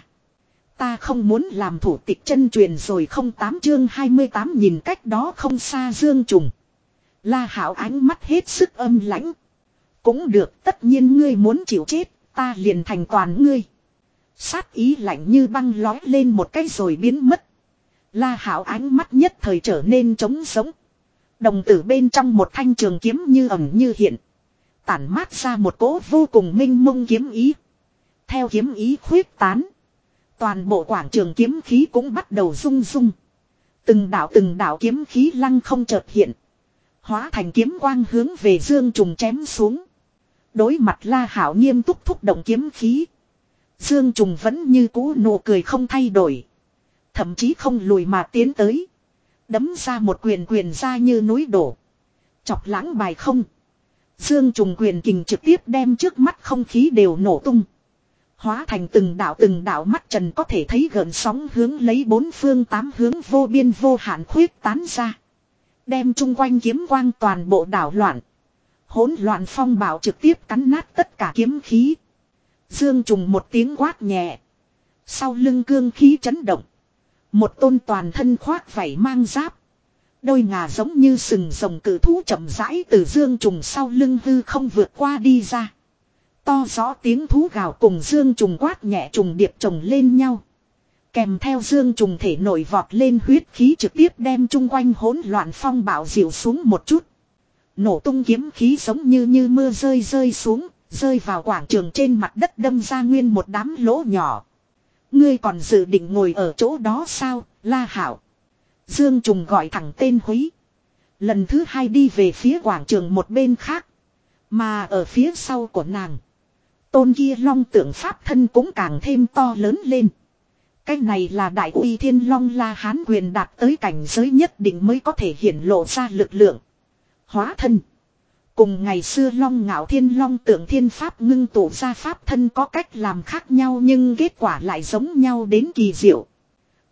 Ta không muốn làm thủ tịch chân truyền rồi không tám chương 28 nhìn cách đó không xa dương trùng. La hảo ánh mắt hết sức âm lãnh. Cũng được tất nhiên ngươi muốn chịu chết, ta liền thành toàn ngươi. Sát ý lạnh như băng lói lên một cái rồi biến mất. La hảo ánh mắt nhất thời trở nên trống sống. Đồng tử bên trong một thanh trường kiếm như ẩm như hiện. Tản mát ra một cỗ vô cùng minh mông kiếm ý. Theo kiếm ý khuyết tán. Toàn bộ quảng trường kiếm khí cũng bắt đầu rung rung. Từng đạo từng đạo kiếm khí lăng không chợt hiện. Hóa thành kiếm quang hướng về Dương Trùng chém xuống. Đối mặt La Hảo nghiêm túc thúc động kiếm khí. Dương Trùng vẫn như cũ nụ cười không thay đổi. Thậm chí không lùi mà tiến tới. Đấm ra một quyền quyền ra như núi đổ. Chọc lãng bài không. Dương Trùng quyền kình trực tiếp đem trước mắt không khí đều nổ tung. Hóa thành từng đạo từng đạo mắt trần có thể thấy gần sóng hướng lấy bốn phương tám hướng vô biên vô hạn khuyết tán ra. Đem chung quanh kiếm quang toàn bộ đảo loạn. Hỗn loạn phong bảo trực tiếp cắn nát tất cả kiếm khí. Dương trùng một tiếng quát nhẹ. Sau lưng cương khí chấn động. Một tôn toàn thân khoác vảy mang giáp. Đôi ngà giống như sừng rồng cử thú chậm rãi từ dương trùng sau lưng hư không vượt qua đi ra. To rõ tiếng thú gào cùng dương trùng quát nhẹ trùng điệp chồng lên nhau. Kèm theo dương trùng thể nổi vọt lên huyết khí trực tiếp đem chung quanh hỗn loạn phong bạo dịu xuống một chút. Nổ tung kiếm khí giống như như mưa rơi rơi xuống, rơi vào quảng trường trên mặt đất đâm ra nguyên một đám lỗ nhỏ. Ngươi còn dự định ngồi ở chỗ đó sao, la hảo. Dương trùng gọi thẳng tên húy. Lần thứ hai đi về phía quảng trường một bên khác. Mà ở phía sau của nàng. Tôn kia long tượng pháp thân cũng càng thêm to lớn lên. Cái này là đại uy thiên long la hán quyền đạt tới cảnh giới nhất định mới có thể hiển lộ ra lực lượng. Hóa thân. Cùng ngày xưa long ngạo thiên long tượng thiên pháp ngưng tụ ra pháp thân có cách làm khác nhau nhưng kết quả lại giống nhau đến kỳ diệu.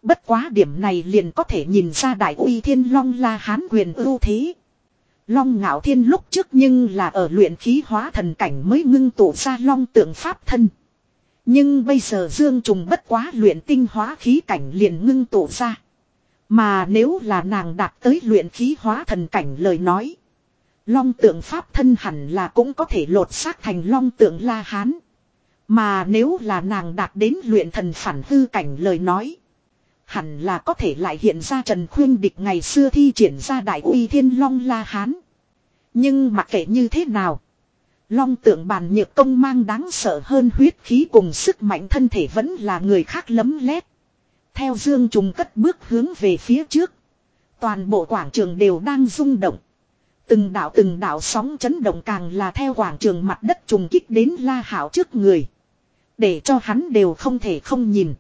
Bất quá điểm này liền có thể nhìn ra đại uy thiên long là hán quyền ưu thế. Long ngạo thiên lúc trước nhưng là ở luyện khí hóa thần cảnh mới ngưng tụ ra long tượng pháp thân. Nhưng bây giờ Dương Trùng bất quá luyện tinh hóa khí cảnh liền ngưng tụ ra. Mà nếu là nàng đạt tới luyện khí hóa thần cảnh lời nói. Long tượng pháp thân hẳn là cũng có thể lột xác thành long tượng la hán. Mà nếu là nàng đạt đến luyện thần phản hư cảnh lời nói. Hẳn là có thể lại hiện ra Trần Khuyên Địch ngày xưa thi triển ra đại uy thiên long la hán. Nhưng mặc kệ như thế nào. Long tượng bàn nhược công mang đáng sợ hơn huyết khí cùng sức mạnh thân thể vẫn là người khác lấm lét. Theo dương trùng cất bước hướng về phía trước. Toàn bộ quảng trường đều đang rung động. Từng đạo từng đạo sóng chấn động càng là theo quảng trường mặt đất trùng kích đến la hảo trước người. Để cho hắn đều không thể không nhìn.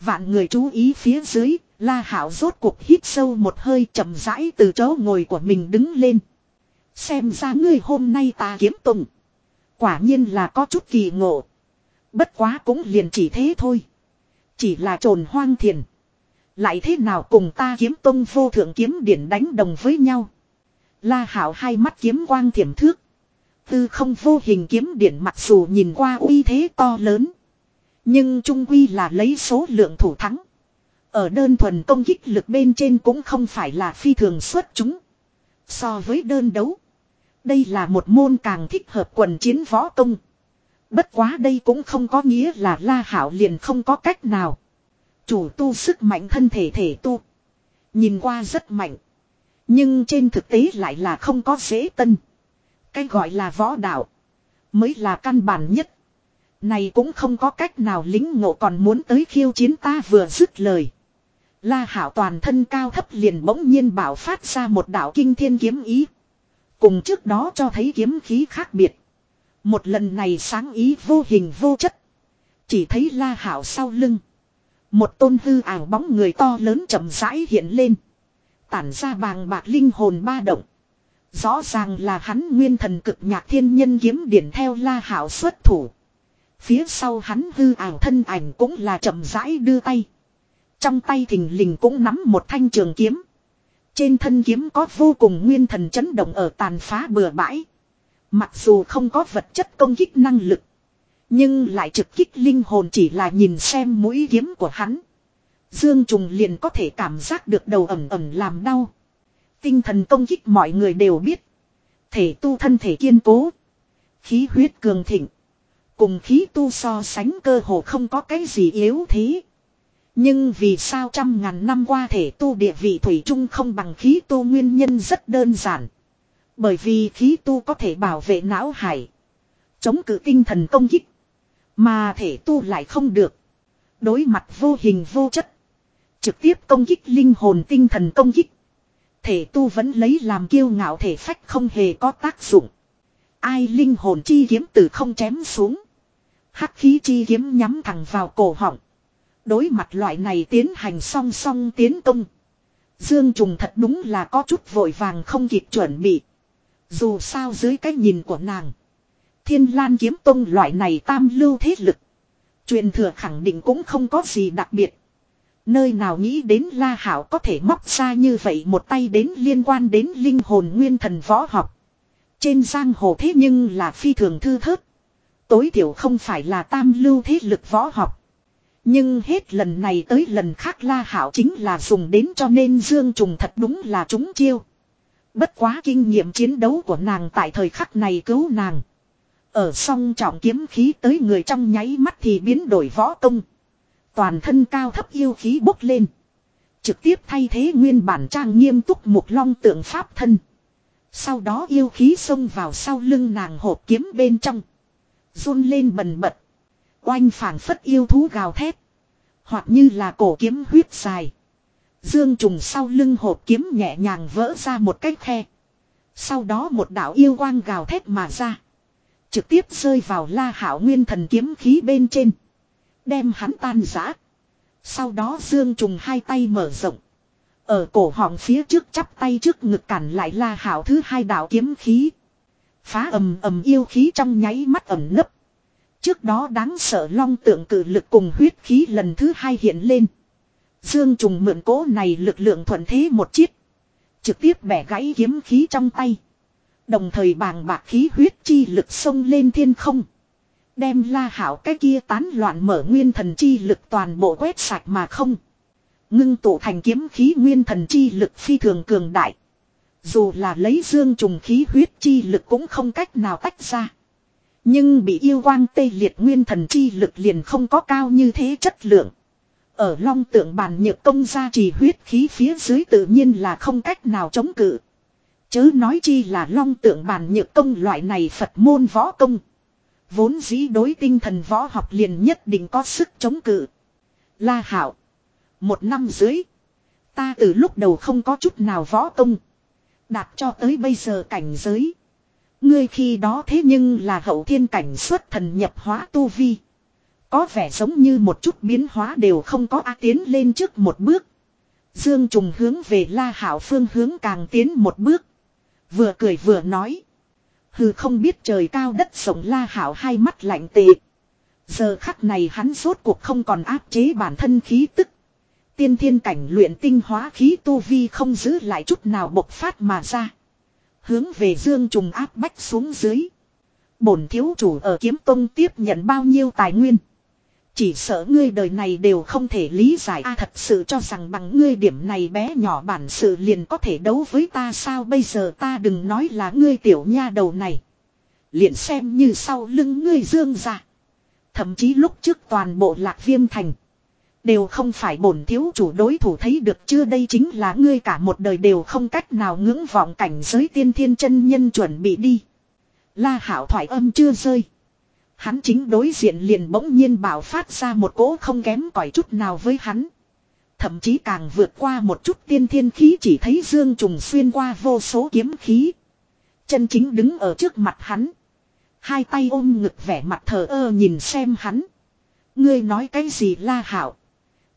Vạn người chú ý phía dưới, la hảo rốt cuộc hít sâu một hơi chậm rãi từ chỗ ngồi của mình đứng lên. Xem ra ngươi hôm nay ta kiếm tùng. Quả nhiên là có chút kỳ ngộ. Bất quá cũng liền chỉ thế thôi. Chỉ là trồn hoang thiền. Lại thế nào cùng ta kiếm tông vô thượng kiếm điển đánh đồng với nhau. La hảo hai mắt kiếm quang thiểm thước. Tư không vô hình kiếm điển mặc dù nhìn qua uy thế to lớn. Nhưng trung quy là lấy số lượng thủ thắng. Ở đơn thuần công kích lực bên trên cũng không phải là phi thường xuất chúng. So với đơn đấu. Đây là một môn càng thích hợp quần chiến võ công. Bất quá đây cũng không có nghĩa là La Hảo liền không có cách nào. Chủ tu sức mạnh thân thể thể tu. Nhìn qua rất mạnh. Nhưng trên thực tế lại là không có dễ tân. Cái gọi là võ đạo. Mới là căn bản nhất. Này cũng không có cách nào lính ngộ còn muốn tới khiêu chiến ta vừa dứt lời. La hảo toàn thân cao thấp liền bỗng nhiên bảo phát ra một đạo kinh thiên kiếm ý. Cùng trước đó cho thấy kiếm khí khác biệt. Một lần này sáng ý vô hình vô chất. Chỉ thấy la hảo sau lưng. Một tôn hư ảo bóng người to lớn chậm rãi hiện lên. Tản ra bàng bạc linh hồn ba động. Rõ ràng là hắn nguyên thần cực nhạc thiên nhân kiếm điển theo la hảo xuất thủ. Phía sau hắn hư ảo thân ảnh cũng là chậm rãi đưa tay. Trong tay thình lình cũng nắm một thanh trường kiếm. Trên thân kiếm có vô cùng nguyên thần chấn động ở tàn phá bừa bãi. Mặc dù không có vật chất công kích năng lực. Nhưng lại trực kích linh hồn chỉ là nhìn xem mũi kiếm của hắn. Dương Trùng liền có thể cảm giác được đầu ẩm ẩm làm đau. Tinh thần công kích mọi người đều biết. Thể tu thân thể kiên cố. Khí huyết cường thịnh. Cùng khí tu so sánh cơ hồ không có cái gì yếu thế. Nhưng vì sao trăm ngàn năm qua thể tu địa vị thủy chung không bằng khí tu nguyên nhân rất đơn giản. Bởi vì khí tu có thể bảo vệ não hải. Chống cự tinh thần công kích. Mà thể tu lại không được. Đối mặt vô hình vô chất. Trực tiếp công kích linh hồn tinh thần công kích. Thể tu vẫn lấy làm kiêu ngạo thể phách không hề có tác dụng. Ai linh hồn chi kiếm từ không chém xuống. Hắc khí chi kiếm nhắm thẳng vào cổ họng. Đối mặt loại này tiến hành song song tiến công. Dương Trùng thật đúng là có chút vội vàng không kịp chuẩn bị. Dù sao dưới cái nhìn của nàng. Thiên Lan kiếm tông loại này tam lưu thế lực. Truyền thừa khẳng định cũng không có gì đặc biệt. Nơi nào nghĩ đến La Hảo có thể móc ra như vậy một tay đến liên quan đến linh hồn nguyên thần võ học. Trên giang hồ thế nhưng là phi thường thư thớt. Tối thiểu không phải là tam lưu thế lực võ học. Nhưng hết lần này tới lần khác La Hảo chính là dùng đến cho nên Dương Trùng thật đúng là trúng chiêu. Bất quá kinh nghiệm chiến đấu của nàng tại thời khắc này cứu nàng. Ở song trọng kiếm khí tới người trong nháy mắt thì biến đổi võ công. Toàn thân cao thấp yêu khí bốc lên. Trực tiếp thay thế nguyên bản trang nghiêm túc một long tượng pháp thân. Sau đó yêu khí xông vào sau lưng nàng hộp kiếm bên trong. run lên bần bật. Oanh phảng phất yêu thú gào thét. Hoặc như là cổ kiếm huyết dài. Dương trùng sau lưng hộp kiếm nhẹ nhàng vỡ ra một cái khe. Sau đó một đạo yêu quang gào thét mà ra. Trực tiếp rơi vào la hảo nguyên thần kiếm khí bên trên. Đem hắn tan giã. Sau đó Dương Trùng hai tay mở rộng. Ở cổ họng phía trước chắp tay trước ngực cản lại la hảo thứ hai đạo kiếm khí. Phá ầm ầm yêu khí trong nháy mắt ẩm nấp. Trước đó đáng sợ long tượng cử lực cùng huyết khí lần thứ hai hiện lên. Dương trùng mượn cố này lực lượng thuận thế một chiếc. Trực tiếp bẻ gãy kiếm khí trong tay. Đồng thời bàng bạc khí huyết chi lực sông lên thiên không. Đem la hảo cái kia tán loạn mở nguyên thần chi lực toàn bộ quét sạch mà không. Ngưng tụ thành kiếm khí nguyên thần chi lực phi thường cường đại. Dù là lấy dương trùng khí huyết chi lực cũng không cách nào tách ra. Nhưng bị yêu quang tê liệt nguyên thần chi lực liền không có cao như thế chất lượng. Ở long tượng bàn nhược công gia trì huyết khí phía dưới tự nhiên là không cách nào chống cự. Chớ nói chi là long tượng bàn nhược công loại này Phật môn võ công. Vốn dĩ đối tinh thần võ học liền nhất định có sức chống cự. La Hảo. Một năm dưới. Ta từ lúc đầu không có chút nào võ công. Đạt cho tới bây giờ cảnh giới. Ngươi khi đó thế nhưng là hậu thiên cảnh xuất thần nhập hóa tu vi. Có vẻ giống như một chút biến hóa đều không có á tiến lên trước một bước. Dương Trùng hướng về La Hảo phương hướng càng tiến một bước. Vừa cười vừa nói. Hừ không biết trời cao đất rộng La Hảo hai mắt lạnh tệ. Giờ khắc này hắn rốt cuộc không còn áp chế bản thân khí tức. Tiên thiên cảnh luyện tinh hóa khí tu vi không giữ lại chút nào bộc phát mà ra. Hướng về Dương Trùng áp bách xuống dưới. Bổn thiếu chủ ở kiếm tông tiếp nhận bao nhiêu tài nguyên. Chỉ sợ ngươi đời này đều không thể lý giải a, thật sự cho rằng bằng ngươi điểm này bé nhỏ bản sự liền có thể đấu với ta sao bây giờ ta đừng nói là ngươi tiểu nha đầu này. Liền xem như sau lưng ngươi dương ra. Thậm chí lúc trước toàn bộ lạc viêm thành. Đều không phải bổn thiếu chủ đối thủ thấy được chưa đây chính là ngươi cả một đời đều không cách nào ngưỡng vọng cảnh giới tiên thiên chân nhân chuẩn bị đi. La hảo thoại âm chưa rơi. Hắn chính đối diện liền bỗng nhiên bảo phát ra một cỗ không kém cỏi chút nào với hắn. Thậm chí càng vượt qua một chút tiên thiên khí chỉ thấy dương trùng xuyên qua vô số kiếm khí. Chân chính đứng ở trước mặt hắn. Hai tay ôm ngực vẻ mặt thờ ơ nhìn xem hắn. Ngươi nói cái gì la hảo.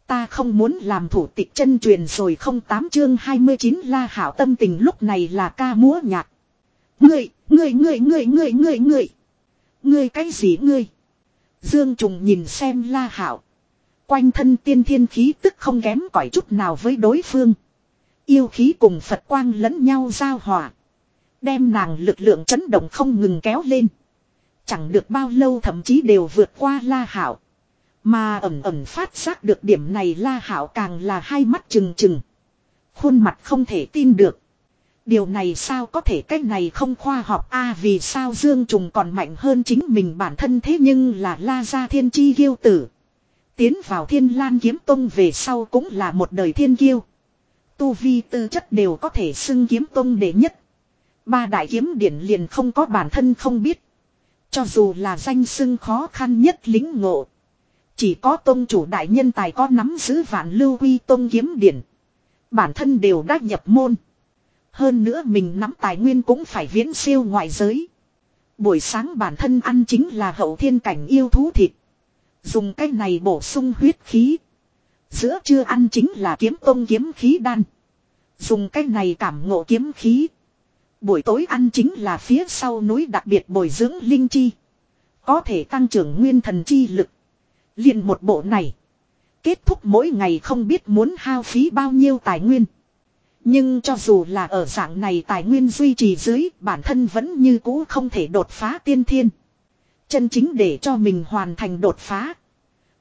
Ta không muốn làm thủ tịch chân truyền rồi không tám chương 29 la hảo tâm tình lúc này là ca múa nhạc. Ngươi, ngươi, ngươi, ngươi, ngươi, ngươi, ngươi. Ngươi cái gì ngươi? Dương Trùng nhìn xem la Hạo, Quanh thân tiên thiên khí tức không kém cỏi chút nào với đối phương. Yêu khí cùng Phật quang lẫn nhau giao hòa. Đem nàng lực lượng chấn động không ngừng kéo lên. Chẳng được bao lâu thậm chí đều vượt qua la Hạo, Mà ẩm ẩm phát giác được điểm này la Hạo càng là hai mắt trừng trừng. Khuôn mặt không thể tin được. Điều này sao có thể cách này không khoa học a, vì sao Dương Trùng còn mạnh hơn chính mình bản thân thế nhưng là la gia thiên chi kiêu tử. Tiến vào thiên lan kiếm tông về sau cũng là một đời thiên kiêu. Tu vi tư chất đều có thể xưng kiếm tông đệ nhất. Ba đại kiếm điển liền không có bản thân không biết. Cho dù là danh xưng khó khăn nhất lính ngộ. Chỉ có tông chủ đại nhân tài có nắm giữ vạn lưu quy tông kiếm điển. Bản thân đều đã nhập môn. Hơn nữa mình nắm tài nguyên cũng phải viễn siêu ngoại giới. Buổi sáng bản thân ăn chính là hậu thiên cảnh yêu thú thịt. Dùng cái này bổ sung huyết khí. Giữa trưa ăn chính là kiếm tông kiếm khí đan. Dùng cái này cảm ngộ kiếm khí. Buổi tối ăn chính là phía sau núi đặc biệt bồi dưỡng linh chi. Có thể tăng trưởng nguyên thần chi lực. liền một bộ này. Kết thúc mỗi ngày không biết muốn hao phí bao nhiêu tài nguyên. Nhưng cho dù là ở dạng này tài nguyên duy trì dưới, bản thân vẫn như cũ không thể đột phá tiên thiên. Chân chính để cho mình hoàn thành đột phá.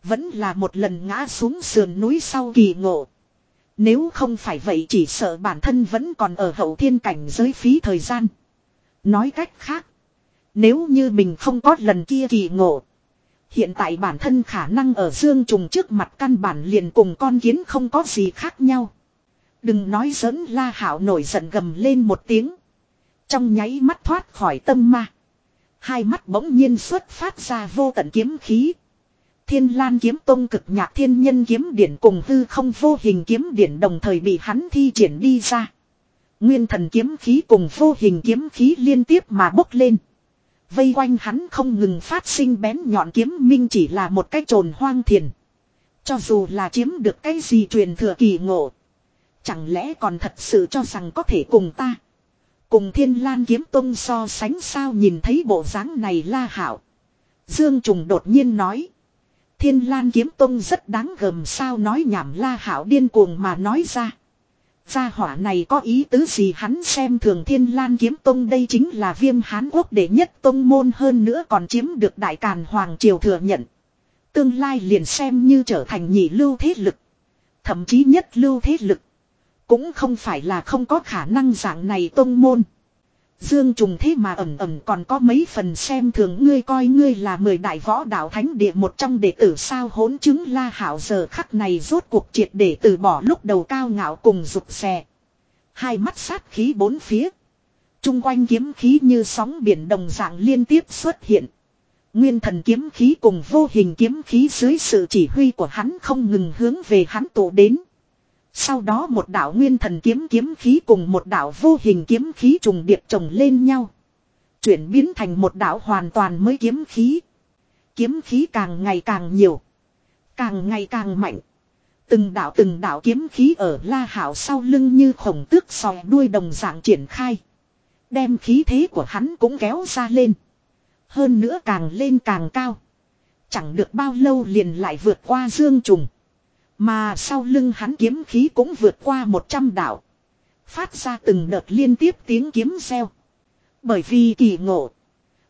Vẫn là một lần ngã xuống sườn núi sau kỳ ngộ. Nếu không phải vậy chỉ sợ bản thân vẫn còn ở hậu thiên cảnh giới phí thời gian. Nói cách khác. Nếu như mình không có lần kia kỳ ngộ. Hiện tại bản thân khả năng ở dương trùng trước mặt căn bản liền cùng con kiến không có gì khác nhau. Đừng nói giỡn la hảo nổi giận gầm lên một tiếng. Trong nháy mắt thoát khỏi tâm ma. Hai mắt bỗng nhiên xuất phát ra vô tận kiếm khí. Thiên lan kiếm tông cực nhạc thiên nhân kiếm điển cùng hư không vô hình kiếm điển đồng thời bị hắn thi triển đi ra. Nguyên thần kiếm khí cùng vô hình kiếm khí liên tiếp mà bốc lên. Vây quanh hắn không ngừng phát sinh bén nhọn kiếm minh chỉ là một cái trồn hoang thiền. Cho dù là chiếm được cái gì truyền thừa kỳ ngộ. Chẳng lẽ còn thật sự cho rằng có thể cùng ta. Cùng thiên lan kiếm tông so sánh sao nhìn thấy bộ dáng này la hảo. Dương Trùng đột nhiên nói. Thiên lan kiếm tông rất đáng gầm sao nói nhảm la hảo điên cuồng mà nói ra. Gia hỏa này có ý tứ gì hắn xem thường thiên lan kiếm tông đây chính là viêm hán quốc đệ nhất tông môn hơn nữa còn chiếm được đại càn hoàng triều thừa nhận. Tương lai liền xem như trở thành nhị lưu thế lực. Thậm chí nhất lưu thế lực. Cũng không phải là không có khả năng dạng này tông môn. Dương trùng thế mà ẩm ẩm còn có mấy phần xem thường ngươi coi ngươi là mười đại võ đạo thánh địa một trong đệ tử sao hỗn chứng la hảo giờ khắc này rốt cuộc triệt để từ bỏ lúc đầu cao ngạo cùng rụt xè. Hai mắt sát khí bốn phía. Trung quanh kiếm khí như sóng biển đồng dạng liên tiếp xuất hiện. Nguyên thần kiếm khí cùng vô hình kiếm khí dưới sự chỉ huy của hắn không ngừng hướng về hắn tụ đến. Sau đó một đạo nguyên thần kiếm kiếm khí cùng một đạo vô hình kiếm khí trùng điệp chồng lên nhau. Chuyển biến thành một đạo hoàn toàn mới kiếm khí. Kiếm khí càng ngày càng nhiều. Càng ngày càng mạnh. Từng đạo từng đạo kiếm khí ở la hảo sau lưng như khổng tước sòi đuôi đồng dạng triển khai. Đem khí thế của hắn cũng kéo ra lên. Hơn nữa càng lên càng cao. Chẳng được bao lâu liền lại vượt qua dương trùng. Mà sau lưng hắn kiếm khí cũng vượt qua 100 đạo. Phát ra từng đợt liên tiếp tiếng kiếm reo. Bởi vì kỳ ngộ.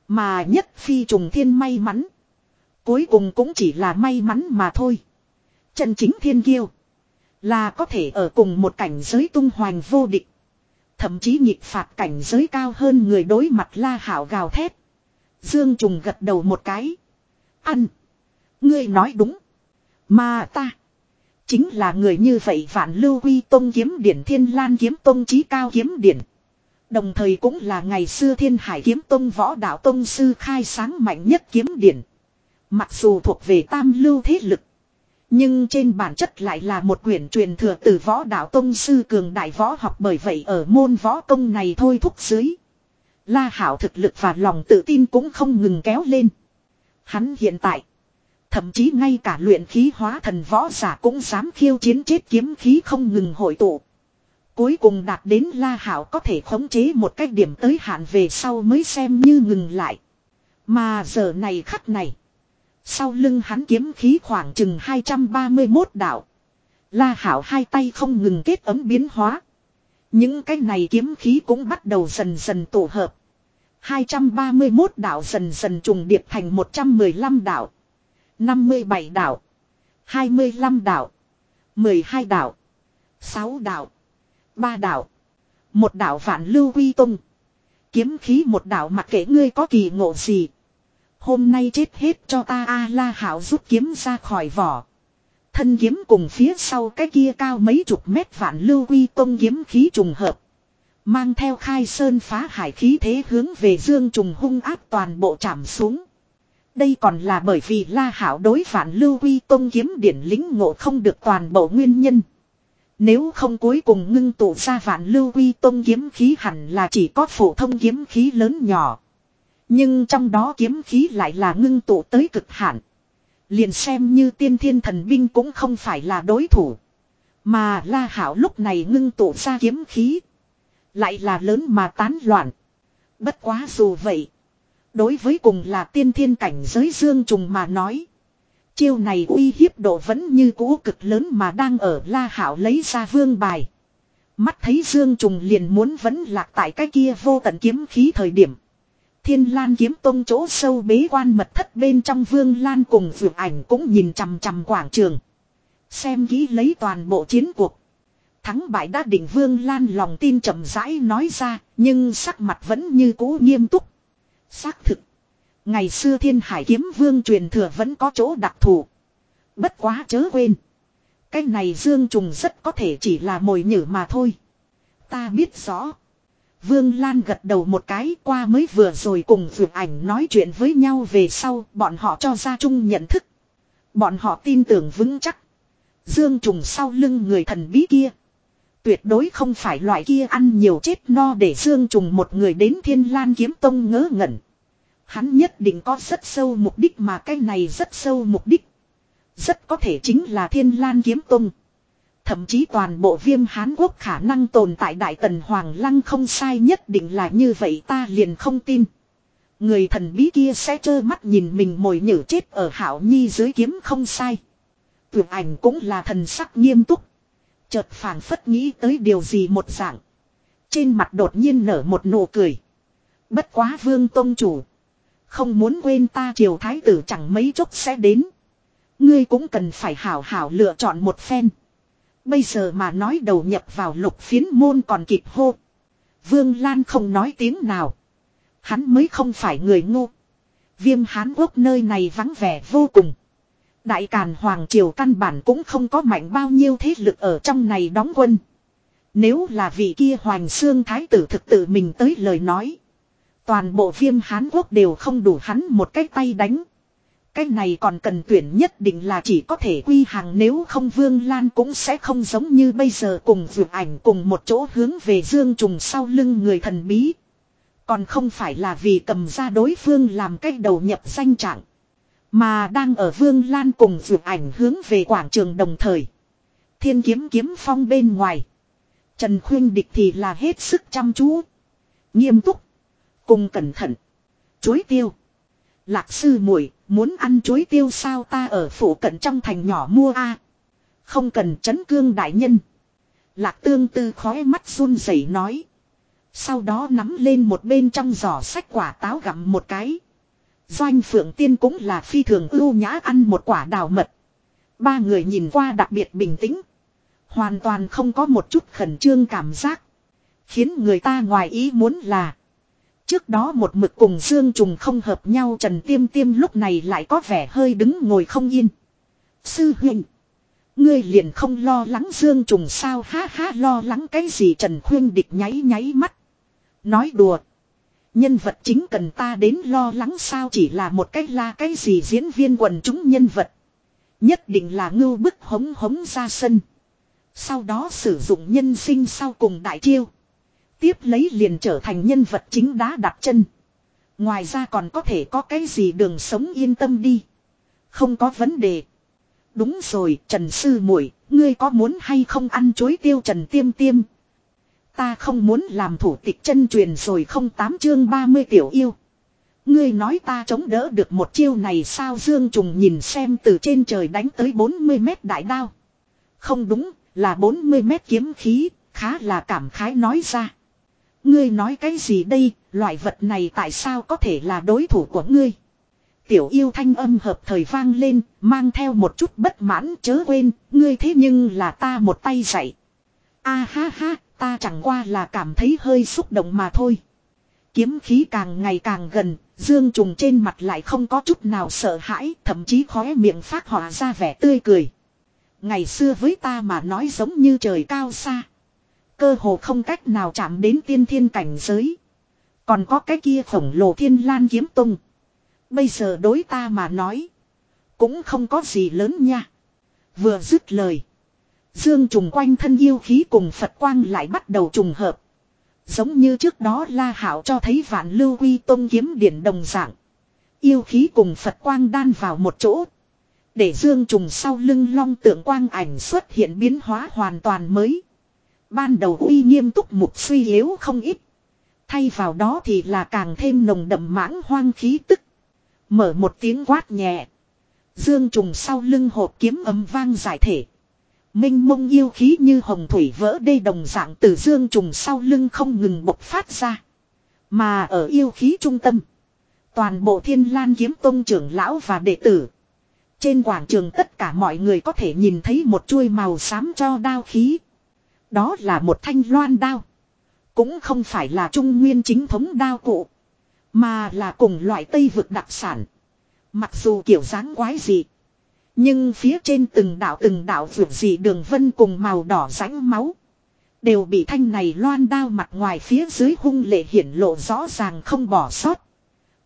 Mà nhất phi trùng thiên may mắn. Cuối cùng cũng chỉ là may mắn mà thôi. Chân chính thiên kiêu. Là có thể ở cùng một cảnh giới tung hoành vô địch. Thậm chí nhịp phạt cảnh giới cao hơn người đối mặt la hảo gào thét. Dương Trùng gật đầu một cái. Ăn. Ngươi nói đúng. Mà ta. Chính là người như vậy vạn lưu quy tông kiếm điển, thiên lan kiếm tông trí cao kiếm điển. Đồng thời cũng là ngày xưa thiên hải kiếm tông võ đạo tông sư khai sáng mạnh nhất kiếm điển. Mặc dù thuộc về tam lưu thế lực. Nhưng trên bản chất lại là một quyển truyền thừa từ võ đạo tông sư cường đại võ học bởi vậy ở môn võ công này thôi thúc dưới. La Hảo thực lực và lòng tự tin cũng không ngừng kéo lên. Hắn hiện tại. Thậm chí ngay cả luyện khí hóa thần võ giả cũng dám khiêu chiến chết kiếm khí không ngừng hội tụ. Cuối cùng đạt đến La Hảo có thể khống chế một cách điểm tới hạn về sau mới xem như ngừng lại. Mà giờ này khắc này. Sau lưng hắn kiếm khí khoảng chừng 231 đạo. La Hảo hai tay không ngừng kết ấm biến hóa. Những cái này kiếm khí cũng bắt đầu dần dần tổ hợp. 231 đạo dần dần trùng điệp thành 115 đạo. 57 đạo. 25 đạo. 12 đạo. 6 đạo. 3 đạo. Một đạo vạn lưu quy tung. Kiếm khí một đạo mặc kệ ngươi có kỳ ngộ gì. Hôm nay chết hết cho ta A La Hảo rút kiếm ra khỏi vỏ. Thân kiếm cùng phía sau cái kia cao mấy chục mét vạn lưu quy tông kiếm khí trùng hợp. Mang theo khai sơn phá hải khí thế hướng về dương trùng hung áp toàn bộ chạm xuống. Đây còn là bởi vì La Hảo đối phản lưu quy tông kiếm điển lính ngộ không được toàn bộ nguyên nhân. Nếu không cuối cùng ngưng tụ ra vạn lưu quy tông kiếm khí hẳn là chỉ có phổ thông kiếm khí lớn nhỏ. Nhưng trong đó kiếm khí lại là ngưng tụ tới cực hạn. Liền xem như tiên thiên thần binh cũng không phải là đối thủ. Mà La Hảo lúc này ngưng tụ ra kiếm khí. Lại là lớn mà tán loạn. Bất quá dù vậy. Đối với cùng là tiên thiên cảnh giới dương trùng mà nói. Chiêu này uy hiếp độ vẫn như cũ cực lớn mà đang ở La Hảo lấy ra vương bài. Mắt thấy Dương Trùng liền muốn vẫn lạc tại cái kia vô tận kiếm khí thời điểm. Thiên Lan kiếm tông chỗ sâu bế quan mật thất bên trong Vương Lan cùng vượt ảnh cũng nhìn chằm chằm quảng trường. Xem kỹ lấy toàn bộ chiến cuộc. Thắng bại đã định Vương Lan lòng tin chậm rãi nói ra, nhưng sắc mặt vẫn như cũ nghiêm túc. Xác thực. Ngày xưa thiên hải kiếm vương truyền thừa vẫn có chỗ đặc thù. Bất quá chớ quên. Cái này Dương Trùng rất có thể chỉ là mồi nhử mà thôi. Ta biết rõ. Vương Lan gật đầu một cái qua mới vừa rồi cùng vượt ảnh nói chuyện với nhau về sau, bọn họ cho ra chung nhận thức. Bọn họ tin tưởng vững chắc. Dương trùng sau lưng người thần bí kia. Tuyệt đối không phải loại kia ăn nhiều chết no để Dương trùng một người đến thiên lan kiếm tông ngớ ngẩn. Hắn nhất định có rất sâu mục đích mà cái này rất sâu mục đích. Rất có thể chính là thiên lan kiếm tông. Thậm chí toàn bộ viêm Hán Quốc khả năng tồn tại Đại Tần Hoàng Lăng không sai nhất định là như vậy ta liền không tin. Người thần bí kia sẽ trơ mắt nhìn mình mồi nhử chết ở hảo nhi dưới kiếm không sai. Tuyệt ảnh cũng là thần sắc nghiêm túc. Chợt phảng phất nghĩ tới điều gì một dạng. Trên mặt đột nhiên nở một nụ cười. Bất quá vương tôn chủ. Không muốn quên ta triều thái tử chẳng mấy chốc sẽ đến. Ngươi cũng cần phải hảo hảo lựa chọn một phen. Bây giờ mà nói đầu nhập vào lục phiến môn còn kịp hô. Vương Lan không nói tiếng nào. Hắn mới không phải người ngu. Viêm Hán Quốc nơi này vắng vẻ vô cùng. Đại Càn Hoàng Triều căn bản cũng không có mạnh bao nhiêu thế lực ở trong này đóng quân. Nếu là vị kia hoàng Xương Thái tử thực tự mình tới lời nói. Toàn bộ viêm Hán Quốc đều không đủ hắn một cái tay đánh. Cái này còn cần tuyển nhất định là chỉ có thể quy hàng nếu không Vương Lan cũng sẽ không giống như bây giờ cùng vượt ảnh cùng một chỗ hướng về Dương Trùng sau lưng người thần bí. Còn không phải là vì cầm ra đối phương làm cách đầu nhập danh trạng. Mà đang ở Vương Lan cùng vượt ảnh hướng về quảng trường đồng thời. Thiên kiếm kiếm phong bên ngoài. Trần Khuyên Địch thì là hết sức chăm chú. Nghiêm túc. Cùng cẩn thận. Chuối tiêu. Lạc sư muội, muốn ăn chuối tiêu sao ta ở phủ cận trong thành nhỏ mua a Không cần chấn cương đại nhân. Lạc tương tư khói mắt run rẩy nói. Sau đó nắm lên một bên trong giỏ sách quả táo gặm một cái. Doanh phượng tiên cũng là phi thường ưu nhã ăn một quả đào mật. Ba người nhìn qua đặc biệt bình tĩnh. Hoàn toàn không có một chút khẩn trương cảm giác. Khiến người ta ngoài ý muốn là. Trước đó một mực cùng Dương Trùng không hợp nhau, Trần Tiêm Tiêm lúc này lại có vẻ hơi đứng ngồi không yên. Sư huynh. Ngươi liền không lo lắng Dương Trùng sao ha ha, lo lắng cái gì Trần Khuyên Địch nháy nháy mắt. Nói đùa. Nhân vật chính cần ta đến lo lắng sao chỉ là một cách la cái gì diễn viên quần chúng nhân vật. Nhất định là ngưu bức hống hống ra sân. Sau đó sử dụng nhân sinh sau cùng đại chiêu. Tiếp lấy liền trở thành nhân vật chính đá đặt chân. Ngoài ra còn có thể có cái gì đường sống yên tâm đi. Không có vấn đề. Đúng rồi, Trần Sư muội, ngươi có muốn hay không ăn chối tiêu Trần Tiêm Tiêm. Ta không muốn làm thủ tịch chân truyền rồi không tám chương 30 tiểu yêu. Ngươi nói ta chống đỡ được một chiêu này sao Dương Trùng nhìn xem từ trên trời đánh tới 40 mét đại đao. Không đúng, là 40 mét kiếm khí, khá là cảm khái nói ra. Ngươi nói cái gì đây, loại vật này tại sao có thể là đối thủ của ngươi? Tiểu yêu thanh âm hợp thời vang lên, mang theo một chút bất mãn chớ quên, ngươi thế nhưng là ta một tay dạy. A ha ha, ta chẳng qua là cảm thấy hơi xúc động mà thôi. Kiếm khí càng ngày càng gần, dương trùng trên mặt lại không có chút nào sợ hãi, thậm chí khóe miệng phát họa ra vẻ tươi cười. Ngày xưa với ta mà nói giống như trời cao xa. Cơ hồ không cách nào chạm đến tiên thiên cảnh giới. Còn có cái kia khổng lồ thiên lan kiếm tung. Bây giờ đối ta mà nói. Cũng không có gì lớn nha. Vừa dứt lời. Dương trùng quanh thân yêu khí cùng Phật quang lại bắt đầu trùng hợp. Giống như trước đó La Hảo cho thấy vạn lưu quy tông kiếm điển đồng dạng. Yêu khí cùng Phật quang đan vào một chỗ. Để dương trùng sau lưng long tượng quang ảnh xuất hiện biến hóa hoàn toàn mới. Ban đầu uy nghiêm túc mục suy yếu không ít. Thay vào đó thì là càng thêm nồng đậm mãng hoang khí tức. Mở một tiếng quát nhẹ. Dương trùng sau lưng hộp kiếm ấm vang giải thể. Minh mông yêu khí như hồng thủy vỡ đê đồng dạng từ dương trùng sau lưng không ngừng bộc phát ra. Mà ở yêu khí trung tâm. Toàn bộ thiên lan kiếm tông trưởng lão và đệ tử. Trên quảng trường tất cả mọi người có thể nhìn thấy một chuôi màu xám cho đao khí. Đó là một thanh loan đao. Cũng không phải là trung nguyên chính thống đao cụ. Mà là cùng loại tây vực đặc sản. Mặc dù kiểu dáng quái dị. Nhưng phía trên từng đảo từng đảo vượt dị đường vân cùng màu đỏ rãnh máu. Đều bị thanh này loan đao mặt ngoài phía dưới hung lệ hiển lộ rõ ràng không bỏ sót.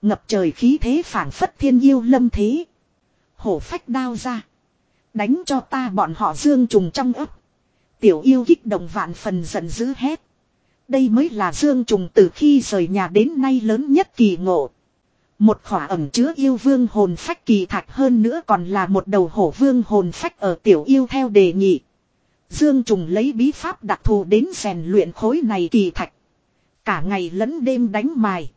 Ngập trời khí thế phản phất thiên yêu lâm thế. Hổ phách đao ra. Đánh cho ta bọn họ dương trùng trong ấp. Tiểu yêu kích động vạn phần giận dữ hét. Đây mới là dương trùng từ khi rời nhà đến nay lớn nhất kỳ ngộ. Một khỏa ẩm chứa yêu vương hồn phách kỳ thạch hơn nữa còn là một đầu hổ vương hồn phách ở tiểu yêu theo đề nghị. Dương Trùng lấy bí pháp đặc thù đến rèn luyện khối này kỳ thạch. Cả ngày lẫn đêm đánh mài.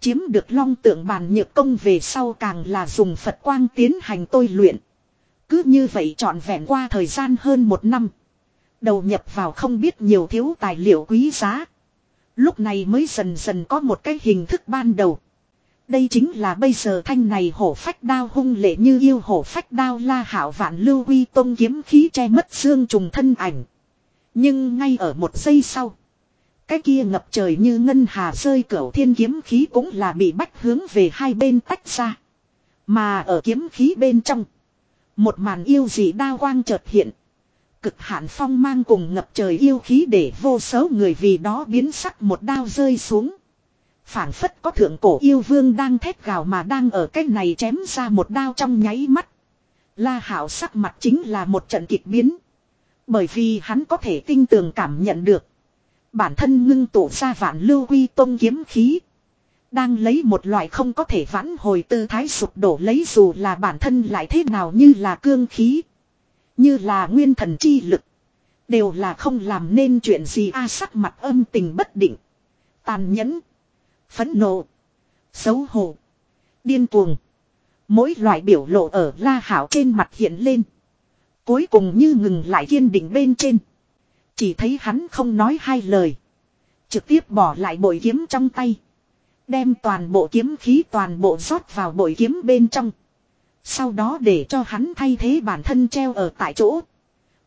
Chiếm được long tượng bàn nhược công về sau càng là dùng Phật quang tiến hành tôi luyện. Cứ như vậy trọn vẹn qua thời gian hơn một năm. Đầu nhập vào không biết nhiều thiếu tài liệu quý giá. Lúc này mới dần dần có một cái hình thức ban đầu. Đây chính là bây giờ thanh này hổ phách đao hung lệ như yêu hổ phách đao la hảo vạn lưu quy tôn kiếm khí che mất xương trùng thân ảnh. Nhưng ngay ở một giây sau. Cái kia ngập trời như ngân hà rơi cửu thiên kiếm khí cũng là bị bách hướng về hai bên tách ra. Mà ở kiếm khí bên trong. Một màn yêu dị đao quang chợt hiện. Cực hạn phong mang cùng ngập trời yêu khí để vô số người vì đó biến sắc một đao rơi xuống phảng phất có thượng cổ yêu vương đang thét gào mà đang ở cách này chém ra một đao trong nháy mắt. La Hảo sắc mặt chính là một trận kịch biến. Bởi vì hắn có thể tinh tường cảm nhận được. Bản thân ngưng tụ ra vạn lưu quy tông kiếm khí. Đang lấy một loại không có thể vãn hồi tư thái sụp đổ lấy dù là bản thân lại thế nào như là cương khí. Như là nguyên thần chi lực. Đều là không làm nên chuyện gì a sắc mặt âm tình bất định. Tàn nhẫn. Phẫn nộ. Xấu hổ. Điên cuồng. Mỗi loại biểu lộ ở la hảo trên mặt hiện lên. Cuối cùng như ngừng lại kiên định bên trên. Chỉ thấy hắn không nói hai lời. Trực tiếp bỏ lại bội kiếm trong tay. Đem toàn bộ kiếm khí toàn bộ rót vào bội kiếm bên trong. Sau đó để cho hắn thay thế bản thân treo ở tại chỗ.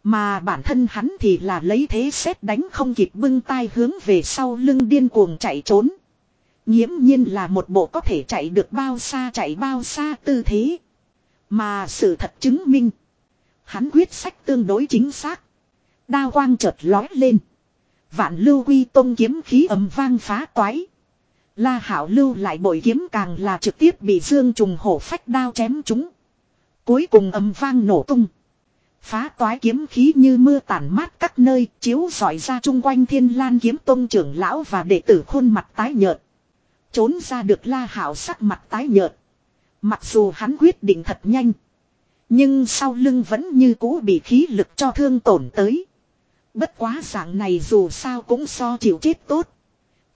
Mà bản thân hắn thì là lấy thế xét đánh không kịp bưng tay hướng về sau lưng điên cuồng chạy trốn. Nghiễm nhiên là một bộ có thể chạy được bao xa chạy bao xa tư thế. Mà sự thật chứng minh. Hắn quyết sách tương đối chính xác. Đao quang chợt lói lên. Vạn lưu quy tông kiếm khí ầm vang phá toái. La hảo lưu lại bội kiếm càng là trực tiếp bị dương trùng hổ phách đao chém chúng. Cuối cùng ầm vang nổ tung. Phá toái kiếm khí như mưa tản mát các nơi, chiếu sỏi ra chung quanh thiên lan kiếm tông trưởng lão và đệ tử khuôn mặt tái nhợt. Trốn ra được la hảo sắc mặt tái nhợt. Mặc dù hắn quyết định thật nhanh. Nhưng sau lưng vẫn như cũ bị khí lực cho thương tổn tới. Bất quá dạng này dù sao cũng so chịu chết tốt.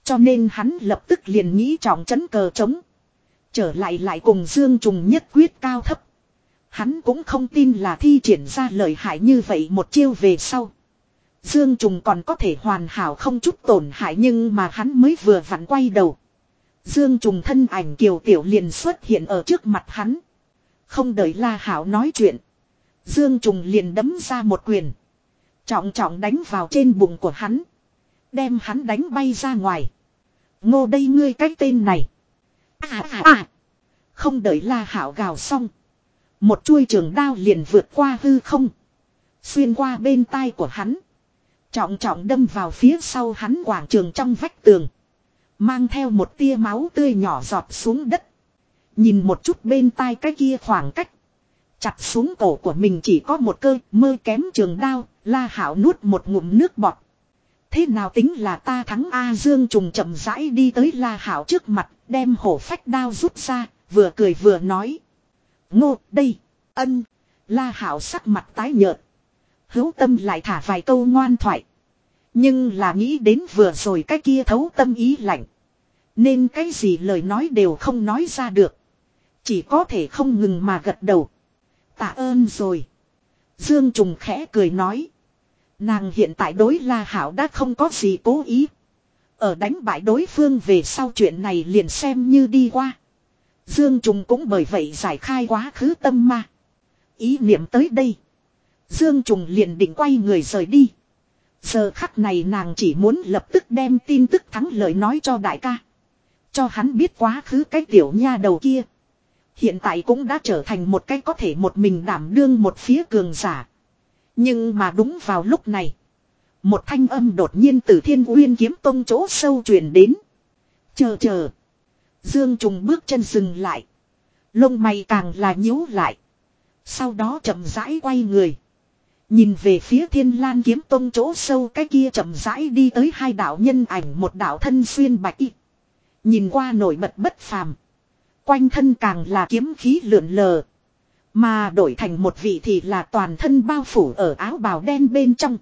Cho nên hắn lập tức liền nghĩ trọng chấn cờ trống. Trở lại lại cùng Dương Trùng nhất quyết cao thấp. Hắn cũng không tin là thi triển ra lợi hại như vậy một chiêu về sau. Dương Trùng còn có thể hoàn hảo không chút tổn hại nhưng mà hắn mới vừa vặn quay đầu. Dương Trùng thân ảnh kiều tiểu liền xuất hiện ở trước mặt hắn. Không đợi La Hảo nói chuyện. Dương Trùng liền đấm ra một quyền. Trọng trọng đánh vào trên bụng của hắn. Đem hắn đánh bay ra ngoài. Ngô đây ngươi cái tên này. À à à. Không đợi La Hảo gào xong. Một chuôi trường đao liền vượt qua hư không. Xuyên qua bên tai của hắn. Trọng trọng đâm vào phía sau hắn quảng trường trong vách tường. Mang theo một tia máu tươi nhỏ giọt xuống đất. Nhìn một chút bên tai cái kia khoảng cách. Chặt xuống cổ của mình chỉ có một cơ mơ kém trường đao. La hảo nuốt một ngụm nước bọt. Thế nào tính là ta thắng A Dương trùng chậm rãi đi tới La Hảo trước mặt, đem hổ phách đao rút ra, vừa cười vừa nói. Ngô, đây, ân, La Hảo sắc mặt tái nhợt. Hữu tâm lại thả vài câu ngoan thoại. Nhưng là nghĩ đến vừa rồi cái kia thấu tâm ý lạnh. Nên cái gì lời nói đều không nói ra được. Chỉ có thể không ngừng mà gật đầu. Tạ ơn rồi. Dương Trùng khẽ cười nói. Nàng hiện tại đối La Hảo đã không có gì cố ý. Ở đánh bại đối phương về sau chuyện này liền xem như đi qua. Dương Trùng cũng bởi vậy giải khai quá khứ tâm ma. Ý niệm tới đây. Dương Trùng liền định quay người rời đi. Giờ khắc này nàng chỉ muốn lập tức đem tin tức thắng lợi nói cho đại ca. Cho hắn biết quá khứ cái tiểu nha đầu kia. Hiện tại cũng đã trở thành một cái có thể một mình đảm đương một phía cường giả. Nhưng mà đúng vào lúc này. Một thanh âm đột nhiên từ thiên uyên kiếm tông chỗ sâu truyền đến. Chờ chờ. Dương trùng bước chân dừng lại. Lông mày càng là nhíu lại. Sau đó chậm rãi quay người. Nhìn về phía thiên lan kiếm tông chỗ sâu cái kia chậm rãi đi tới hai đạo nhân ảnh, một đạo thân xuyên bạch y. Nhìn qua nổi bật bất phàm. Quanh thân càng là kiếm khí lượn lờ. Mà đổi thành một vị thì là toàn thân bao phủ ở áo bào đen bên trong.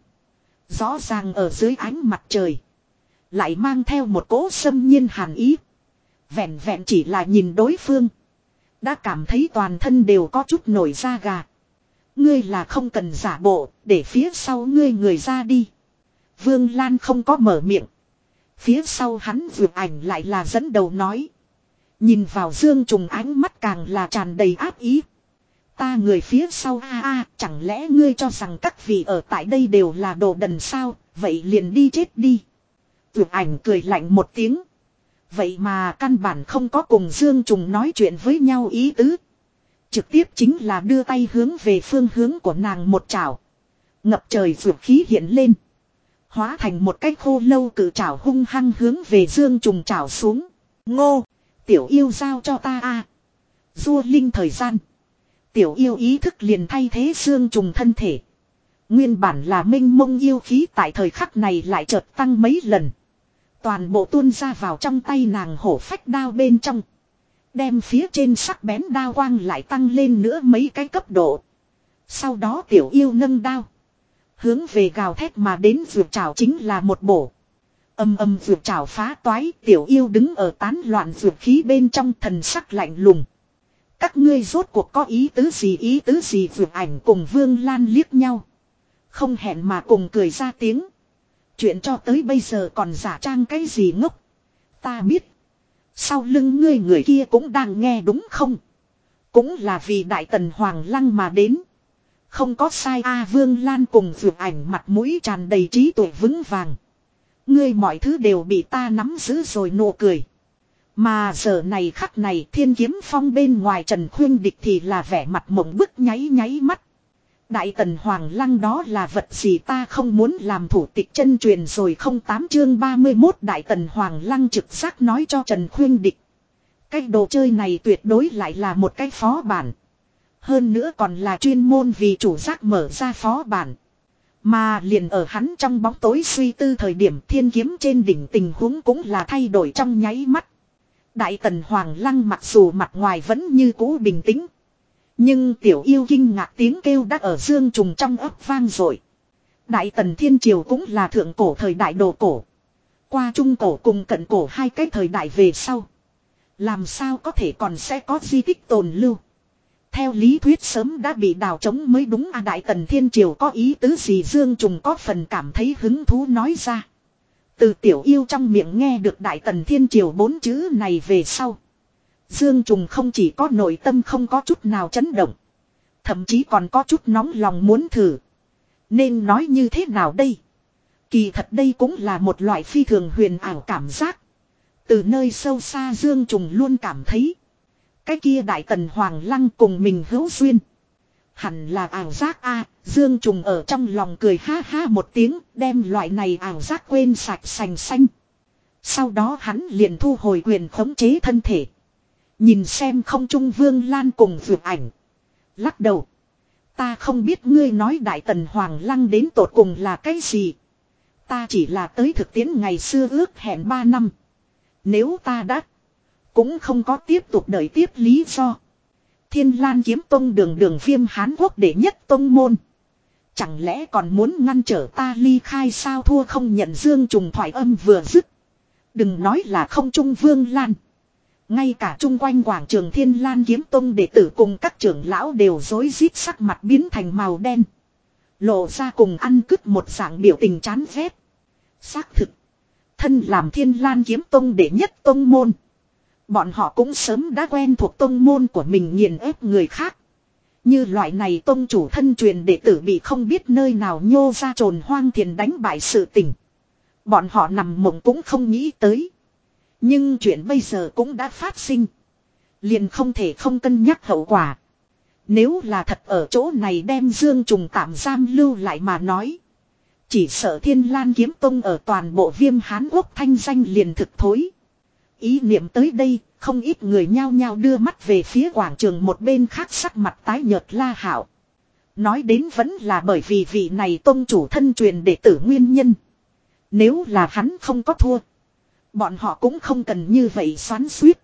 Rõ ràng ở dưới ánh mặt trời. Lại mang theo một cỗ xâm nhiên hàn ý. Vẹn vẹn chỉ là nhìn đối phương. Đã cảm thấy toàn thân đều có chút nổi da gà. Ngươi là không cần giả bộ, để phía sau ngươi người ra đi. Vương Lan không có mở miệng. Phía sau hắn vượt ảnh lại là dẫn đầu nói. Nhìn vào Dương Trùng ánh mắt càng là tràn đầy áp ý. Ta người phía sau a a chẳng lẽ ngươi cho rằng các vị ở tại đây đều là đồ đần sao, vậy liền đi chết đi. Vượt ảnh cười lạnh một tiếng. Vậy mà căn bản không có cùng Dương Trùng nói chuyện với nhau ý tứ. Trực tiếp chính là đưa tay hướng về phương hướng của nàng một chảo. Ngập trời vượt khí hiện lên. Hóa thành một cái khô lâu cử trảo hung hăng hướng về dương trùng trảo xuống. Ngô. Tiểu yêu giao cho ta a Dua linh thời gian. Tiểu yêu ý thức liền thay thế dương trùng thân thể. Nguyên bản là minh mông yêu khí tại thời khắc này lại chợt tăng mấy lần. Toàn bộ tuôn ra vào trong tay nàng hổ phách đao bên trong. Đem phía trên sắc bén đao quang lại tăng lên nữa mấy cái cấp độ. Sau đó tiểu yêu nâng đao. Hướng về gào thét mà đến vượt trào chính là một bổ. Âm âm vượt trào phá toái, tiểu yêu đứng ở tán loạn vượt khí bên trong thần sắc lạnh lùng. Các ngươi rốt cuộc có ý tứ gì ý tứ gì vượt ảnh cùng vương lan liếc nhau. Không hẹn mà cùng cười ra tiếng. Chuyện cho tới bây giờ còn giả trang cái gì ngốc. Ta biết. Sau lưng ngươi người kia cũng đang nghe đúng không? Cũng là vì Đại Tần Hoàng Lăng mà đến. Không có sai A Vương Lan cùng vượt ảnh mặt mũi tràn đầy trí tuệ vững vàng. Ngươi mọi thứ đều bị ta nắm giữ rồi nụ cười. Mà giờ này khắc này thiên kiếm phong bên ngoài Trần Khuyên Địch thì là vẻ mặt mộng bức nháy nháy mắt. Đại tần hoàng lăng đó là vật gì ta không muốn làm thủ tịch chân truyền rồi không tám chương 31 đại tần hoàng lăng trực giác nói cho Trần Khuyên Địch. Cái đồ chơi này tuyệt đối lại là một cái phó bản. Hơn nữa còn là chuyên môn vì chủ giác mở ra phó bản. Mà liền ở hắn trong bóng tối suy tư thời điểm thiên kiếm trên đỉnh tình huống cũng là thay đổi trong nháy mắt. Đại tần hoàng lăng mặc dù mặt ngoài vẫn như cũ bình tĩnh. Nhưng tiểu yêu kinh ngạc tiếng kêu đã ở dương trùng trong ấp vang rồi. Đại tần thiên triều cũng là thượng cổ thời đại đồ cổ. Qua trung cổ cùng cận cổ hai cái thời đại về sau. Làm sao có thể còn sẽ có di tích tồn lưu. Theo lý thuyết sớm đã bị đào trống mới đúng à Đại Tần Thiên Triều có ý tứ gì Dương Trùng có phần cảm thấy hứng thú nói ra. Từ tiểu yêu trong miệng nghe được Đại Tần Thiên Triều bốn chữ này về sau. Dương Trùng không chỉ có nội tâm không có chút nào chấn động. Thậm chí còn có chút nóng lòng muốn thử. Nên nói như thế nào đây? Kỳ thật đây cũng là một loại phi thường huyền ảo cảm giác. Từ nơi sâu xa Dương Trùng luôn cảm thấy. Cái kia đại tần hoàng lăng cùng mình hữu duyên. Hẳn là ảo giác a Dương Trùng ở trong lòng cười ha ha một tiếng, đem loại này ảo giác quên sạch sành xanh. Sau đó hắn liền thu hồi quyền khống chế thân thể. Nhìn xem không trung vương lan cùng vượt ảnh. Lắc đầu. Ta không biết ngươi nói đại tần hoàng lăng đến tột cùng là cái gì. Ta chỉ là tới thực tiễn ngày xưa ước hẹn ba năm. Nếu ta đã. Cũng không có tiếp tục đợi tiếp lý do. Thiên Lan kiếm tông đường đường viêm Hán Quốc để nhất tông môn. Chẳng lẽ còn muốn ngăn trở ta ly khai sao thua không nhận dương trùng thoại âm vừa dứt. Đừng nói là không trung vương lan. Ngay cả chung quanh quảng trường Thiên Lan kiếm tông đệ tử cùng các trưởng lão đều rối rít sắc mặt biến thành màu đen. Lộ ra cùng ăn cứt một dạng biểu tình chán ghét. Xác thực. Thân làm Thiên Lan kiếm tông đệ nhất tông môn. Bọn họ cũng sớm đã quen thuộc tông môn của mình nghiền ép người khác. Như loại này tông chủ thân truyền đệ tử bị không biết nơi nào nhô ra trồn hoang thiền đánh bại sự tình. Bọn họ nằm mộng cũng không nghĩ tới. Nhưng chuyện bây giờ cũng đã phát sinh. Liền không thể không cân nhắc hậu quả. Nếu là thật ở chỗ này đem Dương Trùng tạm giam lưu lại mà nói. Chỉ sợ thiên lan kiếm tông ở toàn bộ viêm Hán Quốc thanh danh liền thực thối. Ý niệm tới đây, không ít người nhao nhao đưa mắt về phía quảng trường một bên khác sắc mặt tái nhợt la hảo. Nói đến vẫn là bởi vì vị này tôn chủ thân truyền đệ tử nguyên nhân. Nếu là hắn không có thua. Bọn họ cũng không cần như vậy xoắn suýt.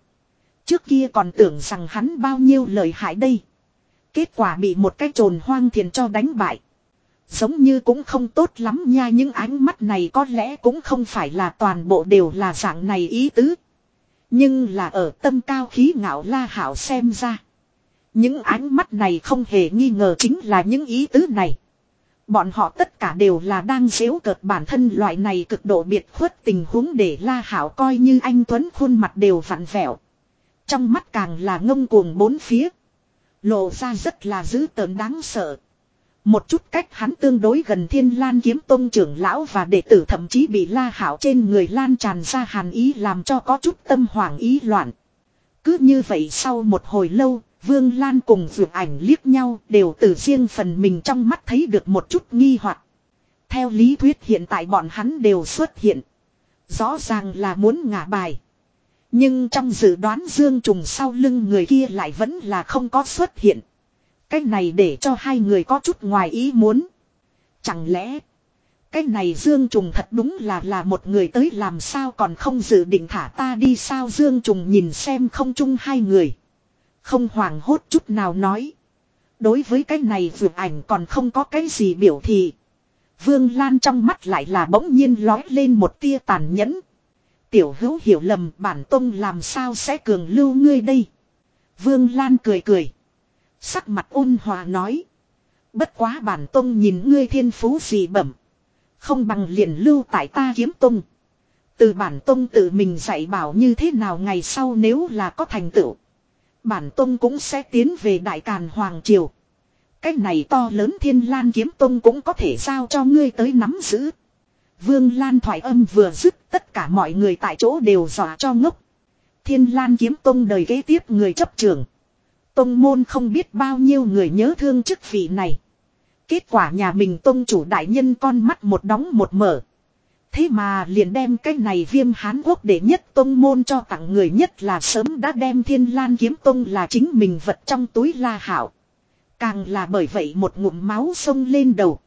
Trước kia còn tưởng rằng hắn bao nhiêu lời hại đây. Kết quả bị một cái trồn hoang thiền cho đánh bại. Giống như cũng không tốt lắm nha, những ánh mắt này có lẽ cũng không phải là toàn bộ đều là dạng này ý tứ. Nhưng là ở tâm cao khí ngạo la hảo xem ra. Những ánh mắt này không hề nghi ngờ chính là những ý tứ này. Bọn họ tất cả đều là đang dễu cợt bản thân loại này cực độ biệt khuất tình huống để la hảo coi như anh Tuấn khuôn mặt đều vặn vẹo. Trong mắt càng là ngông cuồng bốn phía. Lộ ra rất là dữ tợn đáng sợ. Một chút cách hắn tương đối gần thiên lan kiếm tôn trưởng lão và đệ tử thậm chí bị la hảo trên người lan tràn ra hàn ý làm cho có chút tâm hoảng ý loạn. Cứ như vậy sau một hồi lâu, Vương Lan cùng vượt ảnh liếc nhau đều từ riêng phần mình trong mắt thấy được một chút nghi hoặc. Theo lý thuyết hiện tại bọn hắn đều xuất hiện. Rõ ràng là muốn ngả bài. Nhưng trong dự đoán Dương Trùng sau lưng người kia lại vẫn là không có xuất hiện. Cái này để cho hai người có chút ngoài ý muốn. Chẳng lẽ, cái này Dương Trùng thật đúng là là một người tới làm sao còn không dự định thả ta đi sao Dương Trùng nhìn xem không chung hai người. Không hoảng hốt chút nào nói. Đối với cái này vượt ảnh còn không có cái gì biểu thị. Vương Lan trong mắt lại là bỗng nhiên lói lên một tia tàn nhẫn. Tiểu hữu hiểu lầm bản tông làm sao sẽ cường lưu ngươi đây. Vương Lan cười cười. Sắc mặt ôn hòa nói. Bất quá bản tông nhìn ngươi thiên phú gì bẩm. Không bằng liền lưu tại ta kiếm tông. Từ bản tông tự mình dạy bảo như thế nào ngày sau nếu là có thành tựu. Bản tông cũng sẽ tiến về đại càn hoàng triều. Cái này to lớn thiên lan kiếm tông cũng có thể giao cho ngươi tới nắm giữ. Vương Lan thoại âm vừa dứt, tất cả mọi người tại chỗ đều dọa cho ngốc. Thiên Lan kiếm tông đời kế tiếp người chấp trường. Tông môn không biết bao nhiêu người nhớ thương chức vị này. Kết quả nhà mình tông chủ đại nhân con mắt một đóng một mở. Thế mà liền đem cái này viêm hán quốc để nhất tông môn cho tặng người nhất là sớm đã đem thiên lan kiếm tông là chính mình vật trong túi la hảo. Càng là bởi vậy một ngụm máu sông lên đầu.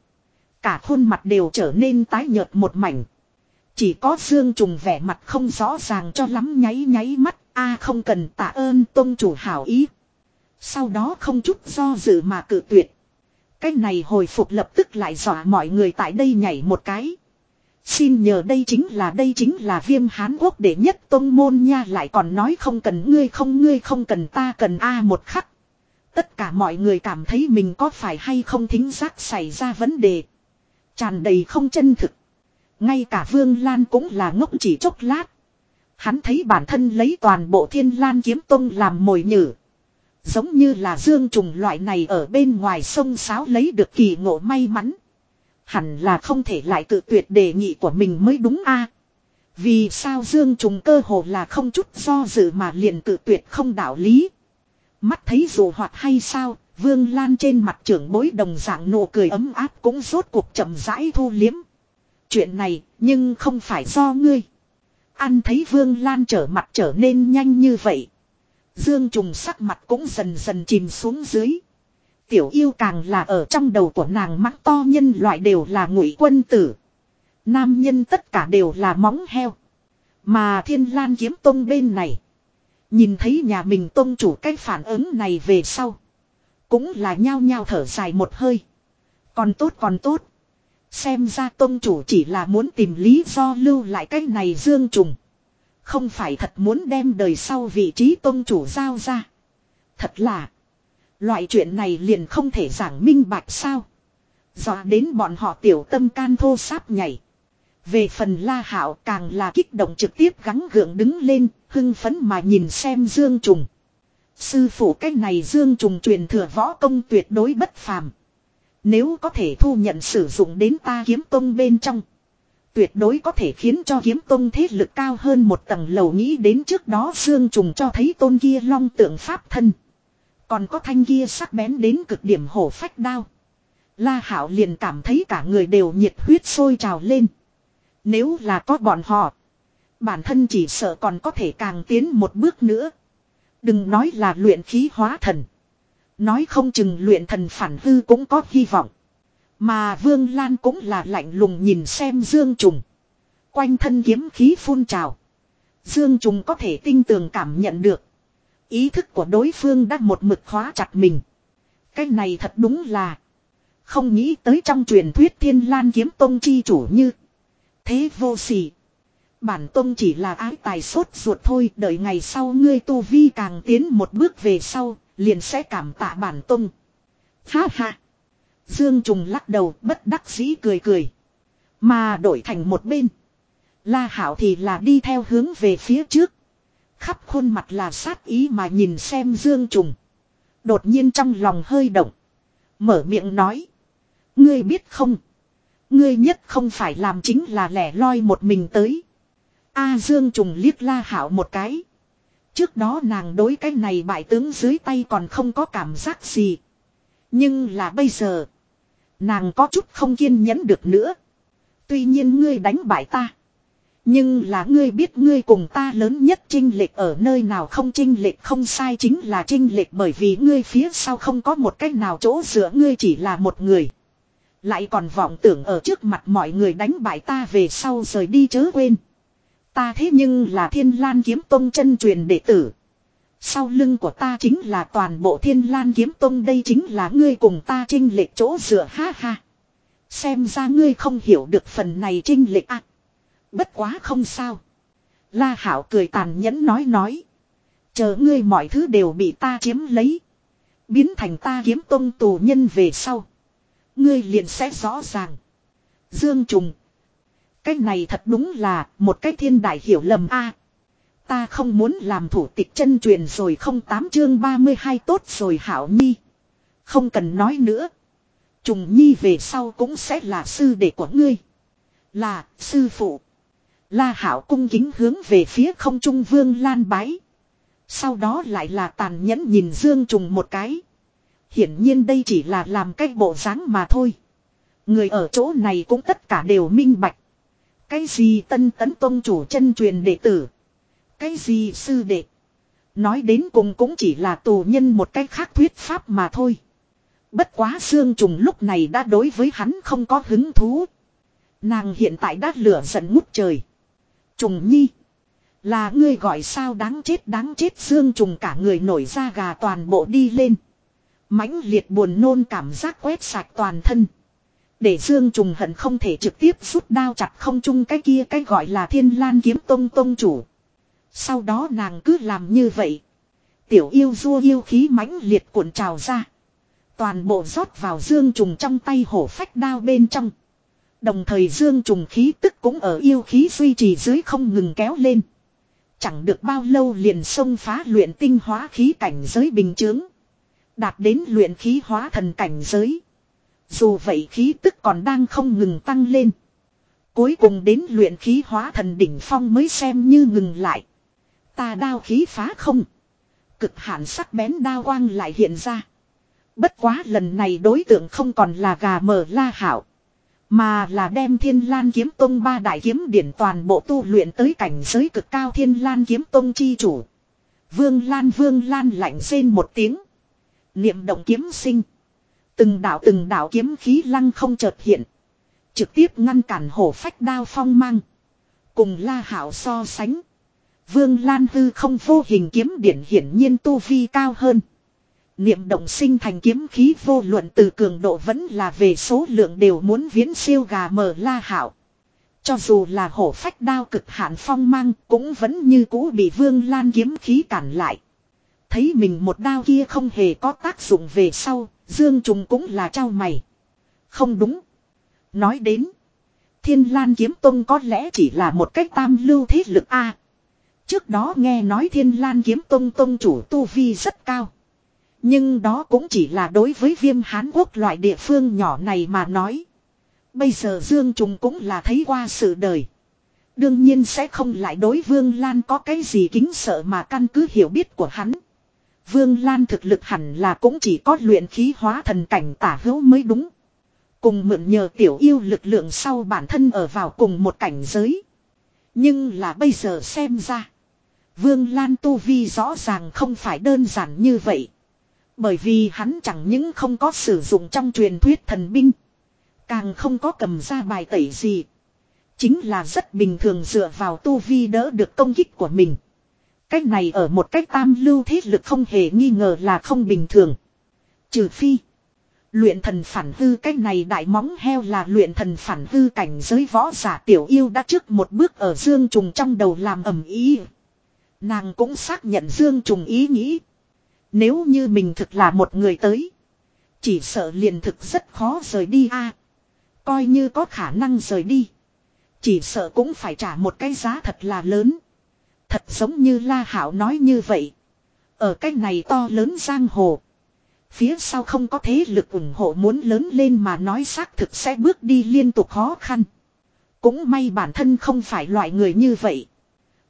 Cả khuôn mặt đều trở nên tái nhợt một mảnh. Chỉ có Dương Trùng vẻ mặt không rõ ràng cho lắm nháy nháy mắt. a không cần tạ ơn tông chủ hảo ý. Sau đó không chút do dự mà cự tuyệt. Cái này hồi phục lập tức lại dọa mọi người tại đây nhảy một cái. Xin nhờ đây chính là, đây chính là viêm Hán Quốc đệ nhất tôn môn nha lại còn nói không cần ngươi, không ngươi, không cần ta, cần a một khắc. Tất cả mọi người cảm thấy mình có phải hay không thính giác xảy ra vấn đề. Tràn đầy không chân thực. Ngay cả Vương Lan cũng là ngốc chỉ chốc lát. Hắn thấy bản thân lấy toàn bộ thiên lan kiếm tông làm mồi nhử. Giống như là dương trùng loại này ở bên ngoài sông sáo lấy được kỳ ngộ may mắn. Hẳn là không thể lại tự tuyệt đề nghị của mình mới đúng a Vì sao dương trùng cơ hồ là không chút do dự mà liền tự tuyệt không đạo lý. Mắt thấy dù hoạt hay sao, vương lan trên mặt trưởng bối đồng dạng nụ cười ấm áp cũng rốt cuộc chậm rãi thu liếm. Chuyện này, nhưng không phải do ngươi. Ăn thấy vương lan trở mặt trở nên nhanh như vậy. Dương trùng sắc mặt cũng dần dần chìm xuống dưới. Tiểu yêu càng là ở trong đầu của nàng mắc to nhân loại đều là ngụy quân tử. Nam nhân tất cả đều là móng heo. Mà thiên lan kiếm tông bên này. Nhìn thấy nhà mình tông chủ cái phản ứng này về sau. Cũng là nhao nhao thở dài một hơi. Còn tốt còn tốt. Xem ra tông chủ chỉ là muốn tìm lý do lưu lại cái này dương trùng. Không phải thật muốn đem đời sau vị trí tôn chủ giao ra. Thật là. Loại chuyện này liền không thể giảng minh bạch sao. Dọa đến bọn họ tiểu tâm can thô sáp nhảy. Về phần la Hạo càng là kích động trực tiếp gắng gượng đứng lên, hưng phấn mà nhìn xem Dương Trùng. Sư phụ cách này Dương Trùng truyền thừa võ công tuyệt đối bất phàm. Nếu có thể thu nhận sử dụng đến ta kiếm tông bên trong. Tuyệt đối có thể khiến cho kiếm tông thế lực cao hơn một tầng lầu nghĩ đến trước đó Dương Trùng cho thấy tôn kia long tượng pháp thân. Còn có thanh kia sắc bén đến cực điểm hổ phách đao. La Hảo liền cảm thấy cả người đều nhiệt huyết sôi trào lên. Nếu là có bọn họ. Bản thân chỉ sợ còn có thể càng tiến một bước nữa. Đừng nói là luyện khí hóa thần. Nói không chừng luyện thần phản hư cũng có hy vọng. Mà Vương Lan cũng là lạnh lùng nhìn xem Dương Trùng. Quanh thân kiếm khí phun trào. Dương Trùng có thể tinh tường cảm nhận được. Ý thức của đối phương đã một mực khóa chặt mình. Cái này thật đúng là. Không nghĩ tới trong truyền thuyết thiên lan kiếm tông chi chủ như. Thế vô sỉ. Bản tông chỉ là ái tài sốt ruột thôi. Đợi ngày sau ngươi tu vi càng tiến một bước về sau. Liền sẽ cảm tạ bản tông. Ha ha. Dương Trùng lắc đầu, bất đắc dĩ cười cười. Mà đổi thành một bên. La Hảo thì là đi theo hướng về phía trước. Khắp khuôn mặt là sát ý mà nhìn xem Dương Trùng. Đột nhiên trong lòng hơi động. Mở miệng nói. Ngươi biết không? Ngươi nhất không phải làm chính là lẻ loi một mình tới. A Dương Trùng liếc La Hảo một cái. Trước đó nàng đối cái này bại tướng dưới tay còn không có cảm giác gì. Nhưng là bây giờ. Nàng có chút không kiên nhẫn được nữa. Tuy nhiên ngươi đánh bại ta. Nhưng là ngươi biết ngươi cùng ta lớn nhất trinh lệch ở nơi nào không trinh lệch không sai chính là trinh lệch bởi vì ngươi phía sau không có một cách nào chỗ dựa, ngươi chỉ là một người. Lại còn vọng tưởng ở trước mặt mọi người đánh bại ta về sau rời đi chớ quên. Ta thế nhưng là thiên lan kiếm tông chân truyền đệ tử. Sau lưng của ta chính là toàn bộ thiên lan kiếm tông, đây chính là ngươi cùng ta trinh lệch chỗ dựa, ha ha. Xem ra ngươi không hiểu được phần này trinh lệch à. Bất quá không sao. La Hảo cười tàn nhẫn nói nói. Chờ ngươi mọi thứ đều bị ta chiếm lấy. Biến thành ta kiếm tông tù nhân về sau. Ngươi liền sẽ rõ ràng. Dương Trùng. Cái này thật đúng là một cái thiên đại hiểu lầm a. ta không muốn làm thủ tịch chân truyền rồi không tám chương 32 tốt rồi Hảo Nhi. Không cần nói nữa. Trùng Nhi về sau cũng sẽ là sư đệ của ngươi. Là sư phụ. La Hảo cung kính hướng về phía không trung vương lan bái. Sau đó lại là tàn nhẫn nhìn Dương Trùng một cái. Hiển nhiên đây chỉ là làm cách bộ dáng mà thôi. Người ở chỗ này cũng tất cả đều minh bạch. Cái gì tân tấn tôn chủ chân truyền đệ tử. Cái gì sư đệ. Nói đến cùng cũng chỉ là tù nhân một cách khác thuyết pháp mà thôi. Bất quá Dương Trùng lúc này đã đối với hắn không có hứng thú. Nàng hiện tại đã lửa giận ngút trời. Trùng nhi. Là ngươi gọi sao đáng chết đáng chết Dương Trùng cả người nổi da gà toàn bộ đi lên mãnh liệt buồn nôn cảm giác quét sạch toàn thân. Để Dương Trùng hận không thể trực tiếp rút đao chặt không chung cái kia cái gọi là thiên lan kiếm tông tông chủ. Sau đó nàng cứ làm như vậy. Tiểu yêu rua yêu khí mãnh liệt cuộn trào ra. Toàn bộ rót vào Dương Trùng trong tay hổ phách đao bên trong. Đồng thời Dương Trùng khí tức cũng ở yêu khí duy trì dưới không ngừng kéo lên. Chẳng được bao lâu liền xông phá luyện tinh hóa khí cảnh giới bình chướng. Đạt đến luyện khí hóa thần cảnh giới. Dù vậy khí tức còn đang không ngừng tăng lên. Cuối cùng đến luyện khí hóa thần đỉnh phong mới xem như ngừng lại. Ta đao khí phá không. Cực hạn sắc bén đao quang lại hiện ra. Bất quá lần này đối tượng không còn là gà mờ la hảo. Mà là đem thiên lan kiếm tông ba đại kiếm điển toàn bộ tu luyện tới cảnh giới cực cao thiên lan kiếm tông chi chủ. Vương Lan Vương Lan lạnh rên một tiếng. Niệm động kiếm sinh. Từng đạo từng đạo kiếm khí lăng không chợt hiện. Trực tiếp ngăn cản hổ phách đao phong mang. Cùng la hảo so sánh. Vương Lan Hư không vô hình kiếm điển hiển nhiên tu vi cao hơn. Niệm động sinh thành kiếm khí vô luận từ cường độ vẫn là về số lượng đều muốn viễn siêu gà mờ la hảo. Cho dù là hổ phách đao cực hạn phong mang cũng vẫn như cũ bị vương lan kiếm khí cản lại. Thấy mình một đao kia không hề có tác dụng về sau, Dương Trùng cũng là trao mày. Không đúng. Nói đến. Thiên Lan Kiếm Tông có lẽ chỉ là một cách tam lưu thế lực A. trước đó nghe nói Thiên Lan Kiếm Tông Tông chủ Tu Vi rất cao. Nhưng đó cũng chỉ là đối với viêm Hán Quốc loại địa phương nhỏ này mà nói. Bây giờ Dương Trùng cũng là thấy qua sự đời. Đương nhiên sẽ không lại đối Vương Lan có cái gì kính sợ mà căn cứ hiểu biết của hắn. Vương Lan thực lực hẳn là cũng chỉ có luyện khí hóa thần cảnh tả hữu mới đúng. Cùng mượn nhờ tiểu yêu lực lượng sau bản thân ở vào cùng một cảnh giới. Nhưng là bây giờ xem ra. Vương Lan Tu Vi rõ ràng không phải đơn giản như vậy. Bởi vì hắn chẳng những không có sử dụng trong truyền thuyết thần binh. Càng không có cầm ra bài tẩy gì. Chính là rất bình thường dựa vào Tu Vi đỡ được công kích của mình. Cách này ở một cách tam lưu thế lực không hề nghi ngờ là không bình thường. Trừ phi. Luyện thần phản hư cách này đại móng heo là luyện thần phản hư cảnh giới võ giả tiểu yêu đã trước một bước ở dương trùng trong đầu làm ẩm ý. Nàng cũng xác nhận dương trùng ý nghĩ. Nếu như mình thực là một người tới. Chỉ sợ liền thực rất khó rời đi a Coi như có khả năng rời đi. Chỉ sợ cũng phải trả một cái giá thật là lớn. Thật giống như La Hảo nói như vậy. Ở cách này to lớn giang hồ. Phía sau không có thế lực ủng hộ muốn lớn lên mà nói xác thực sẽ bước đi liên tục khó khăn. Cũng may bản thân không phải loại người như vậy.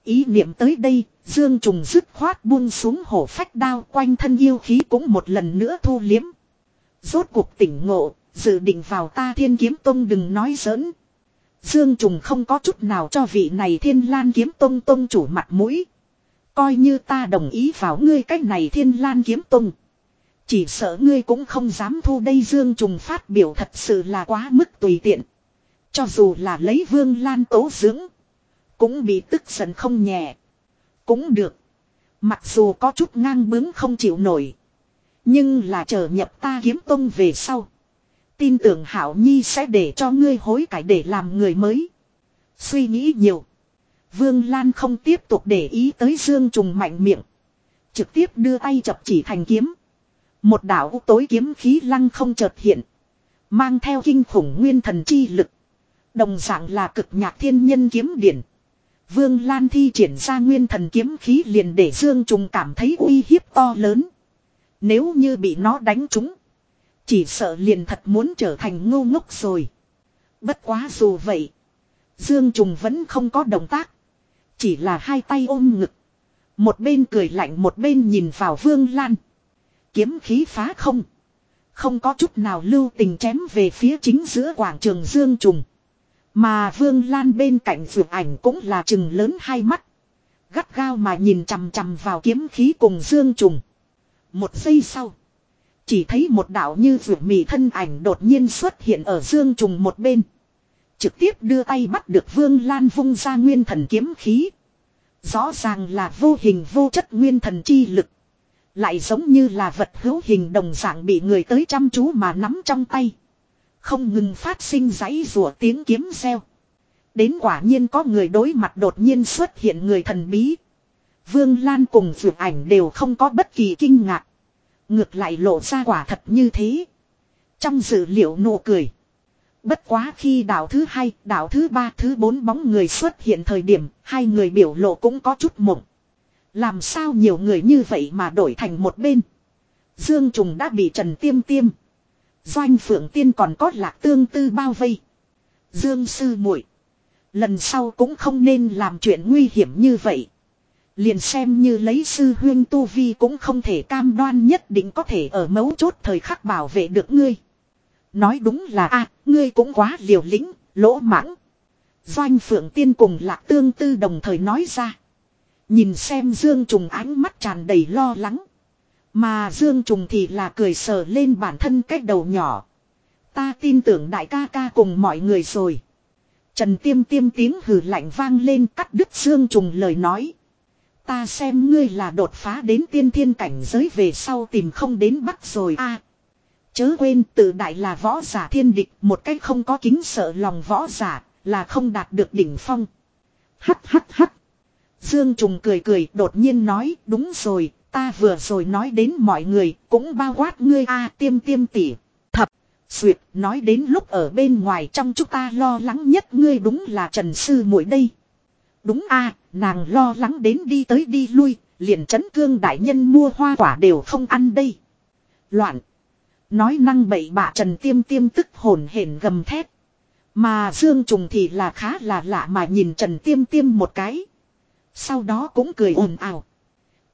Ý niệm tới đây, Dương Trùng dứt khoát buông xuống hổ phách đao quanh thân yêu khí cũng một lần nữa thu liếm. Rốt cuộc tỉnh ngộ, dự định vào ta thiên kiếm tông đừng nói giỡn. Dương Trùng không có chút nào cho vị này thiên lan kiếm tông tông chủ mặt mũi. Coi như ta đồng ý vào ngươi cách này thiên lan kiếm tông. Chỉ sợ ngươi cũng không dám thu đây Dương Trùng phát biểu thật sự là quá mức tùy tiện. Cho dù là lấy vương lan tố dưỡng. Cũng bị tức giận không nhẹ. Cũng được. Mặc dù có chút ngang bướng không chịu nổi. Nhưng là chờ nhập ta kiếm tông về sau. Tin tưởng Hảo Nhi sẽ để cho ngươi hối cải để làm người mới. Suy nghĩ nhiều. Vương Lan không tiếp tục để ý tới Dương Trùng mạnh miệng. Trực tiếp đưa tay chập chỉ thành kiếm. Một đạo tối kiếm khí lăng không chợt hiện. Mang theo kinh khủng nguyên thần chi lực. Đồng dạng là cực nhạc thiên nhân kiếm điển. Vương Lan thi triển ra nguyên thần kiếm khí liền để Dương Trùng cảm thấy uy hiếp to lớn. Nếu như bị nó đánh trúng. Chỉ sợ liền thật muốn trở thành ngu ngốc rồi. Bất quá dù vậy. Dương Trùng vẫn không có động tác. Chỉ là hai tay ôm ngực. Một bên cười lạnh một bên nhìn vào Vương Lan. Kiếm khí phá không. Không có chút nào lưu tình chém về phía chính giữa quảng trường Dương Trùng. Mà Vương Lan bên cạnh vượt ảnh cũng là chừng lớn hai mắt. Gắt gao mà nhìn chằm chằm vào kiếm khí cùng Dương Trùng. Một giây sau. Chỉ thấy một đạo như vượt mì thân ảnh đột nhiên xuất hiện ở Dương Trùng một bên. Trực tiếp đưa tay bắt được Vương Lan vung ra nguyên thần kiếm khí. Rõ ràng là vô hình vô chất nguyên thần chi lực. Lại giống như là vật hữu hình đồng dạng bị người tới chăm chú mà nắm trong tay. Không ngừng phát sinh giấy rùa tiếng kiếm reo. Đến quả nhiên có người đối mặt đột nhiên xuất hiện người thần bí. Vương Lan cùng dự ảnh đều không có bất kỳ kinh ngạc. Ngược lại lộ ra quả thật như thế. Trong dữ liệu nụ cười. Bất quá khi đảo thứ hai, đảo thứ ba, thứ bốn bóng người xuất hiện thời điểm, hai người biểu lộ cũng có chút mộng. Làm sao nhiều người như vậy mà đổi thành một bên. Dương Trùng đã bị Trần Tiêm Tiêm. Doanh Phượng Tiên còn có lạc tương tư bao vây. Dương Sư muội Lần sau cũng không nên làm chuyện nguy hiểm như vậy. Liền xem như lấy sư huyên tu vi cũng không thể cam đoan nhất định có thể ở mấu chốt thời khắc bảo vệ được ngươi. Nói đúng là a ngươi cũng quá liều lĩnh, lỗ mãng. Doanh Phượng Tiên cùng Lạc Tương Tư đồng thời nói ra. Nhìn xem Dương Trùng ánh mắt tràn đầy lo lắng. Mà Dương Trùng thì là cười sờ lên bản thân cách đầu nhỏ. Ta tin tưởng đại ca ca cùng mọi người rồi. Trần Tiêm Tiêm tiếng hừ lạnh vang lên cắt đứt Dương Trùng lời nói. Ta xem ngươi là đột phá đến tiên thiên cảnh giới về sau tìm không đến bắt rồi a. chớ quên tự đại là võ giả thiên địch, một cách không có kính sợ lòng võ giả là không đạt được đỉnh phong. Hắt hắt hắt. Dương Trùng cười cười, đột nhiên nói, đúng rồi ta vừa rồi nói đến mọi người cũng bao quát ngươi a tiêm tiêm tỉ. Thập. Duyệt nói đến lúc ở bên ngoài trong chúng ta lo lắng nhất ngươi đúng là Trần Sư muội đây. Đúng a nàng lo lắng đến đi tới đi lui, liền chấn cương đại nhân mua hoa quả đều không ăn đây. Loạn. Nói năng bậy bạ trần tiêm tiêm tức hồn hển gầm thét. Mà Dương Trùng thì là khá là lạ mà nhìn Trần Tiêm Tiêm một cái. Sau đó cũng cười ồn ào.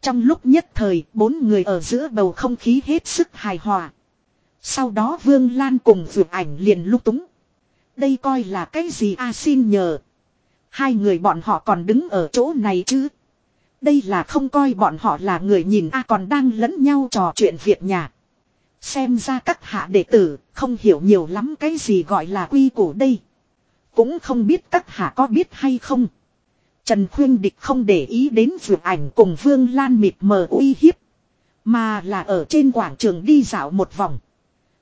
Trong lúc nhất thời, bốn người ở giữa bầu không khí hết sức hài hòa. Sau đó Vương Lan cùng vượt ảnh liền lúc túng. Đây coi là cái gì a xin nhờ. Hai người bọn họ còn đứng ở chỗ này chứ. Đây là không coi bọn họ là người nhìn a còn đang lẫn nhau trò chuyện việc nhà. Xem ra các hạ đệ tử không hiểu nhiều lắm cái gì gọi là quy củ đây. Cũng không biết các hạ có biết hay không. Trần Khuyên Địch không để ý đến vượt ảnh cùng Vương Lan mịt mờ uy hiếp. Mà là ở trên quảng trường đi dạo một vòng.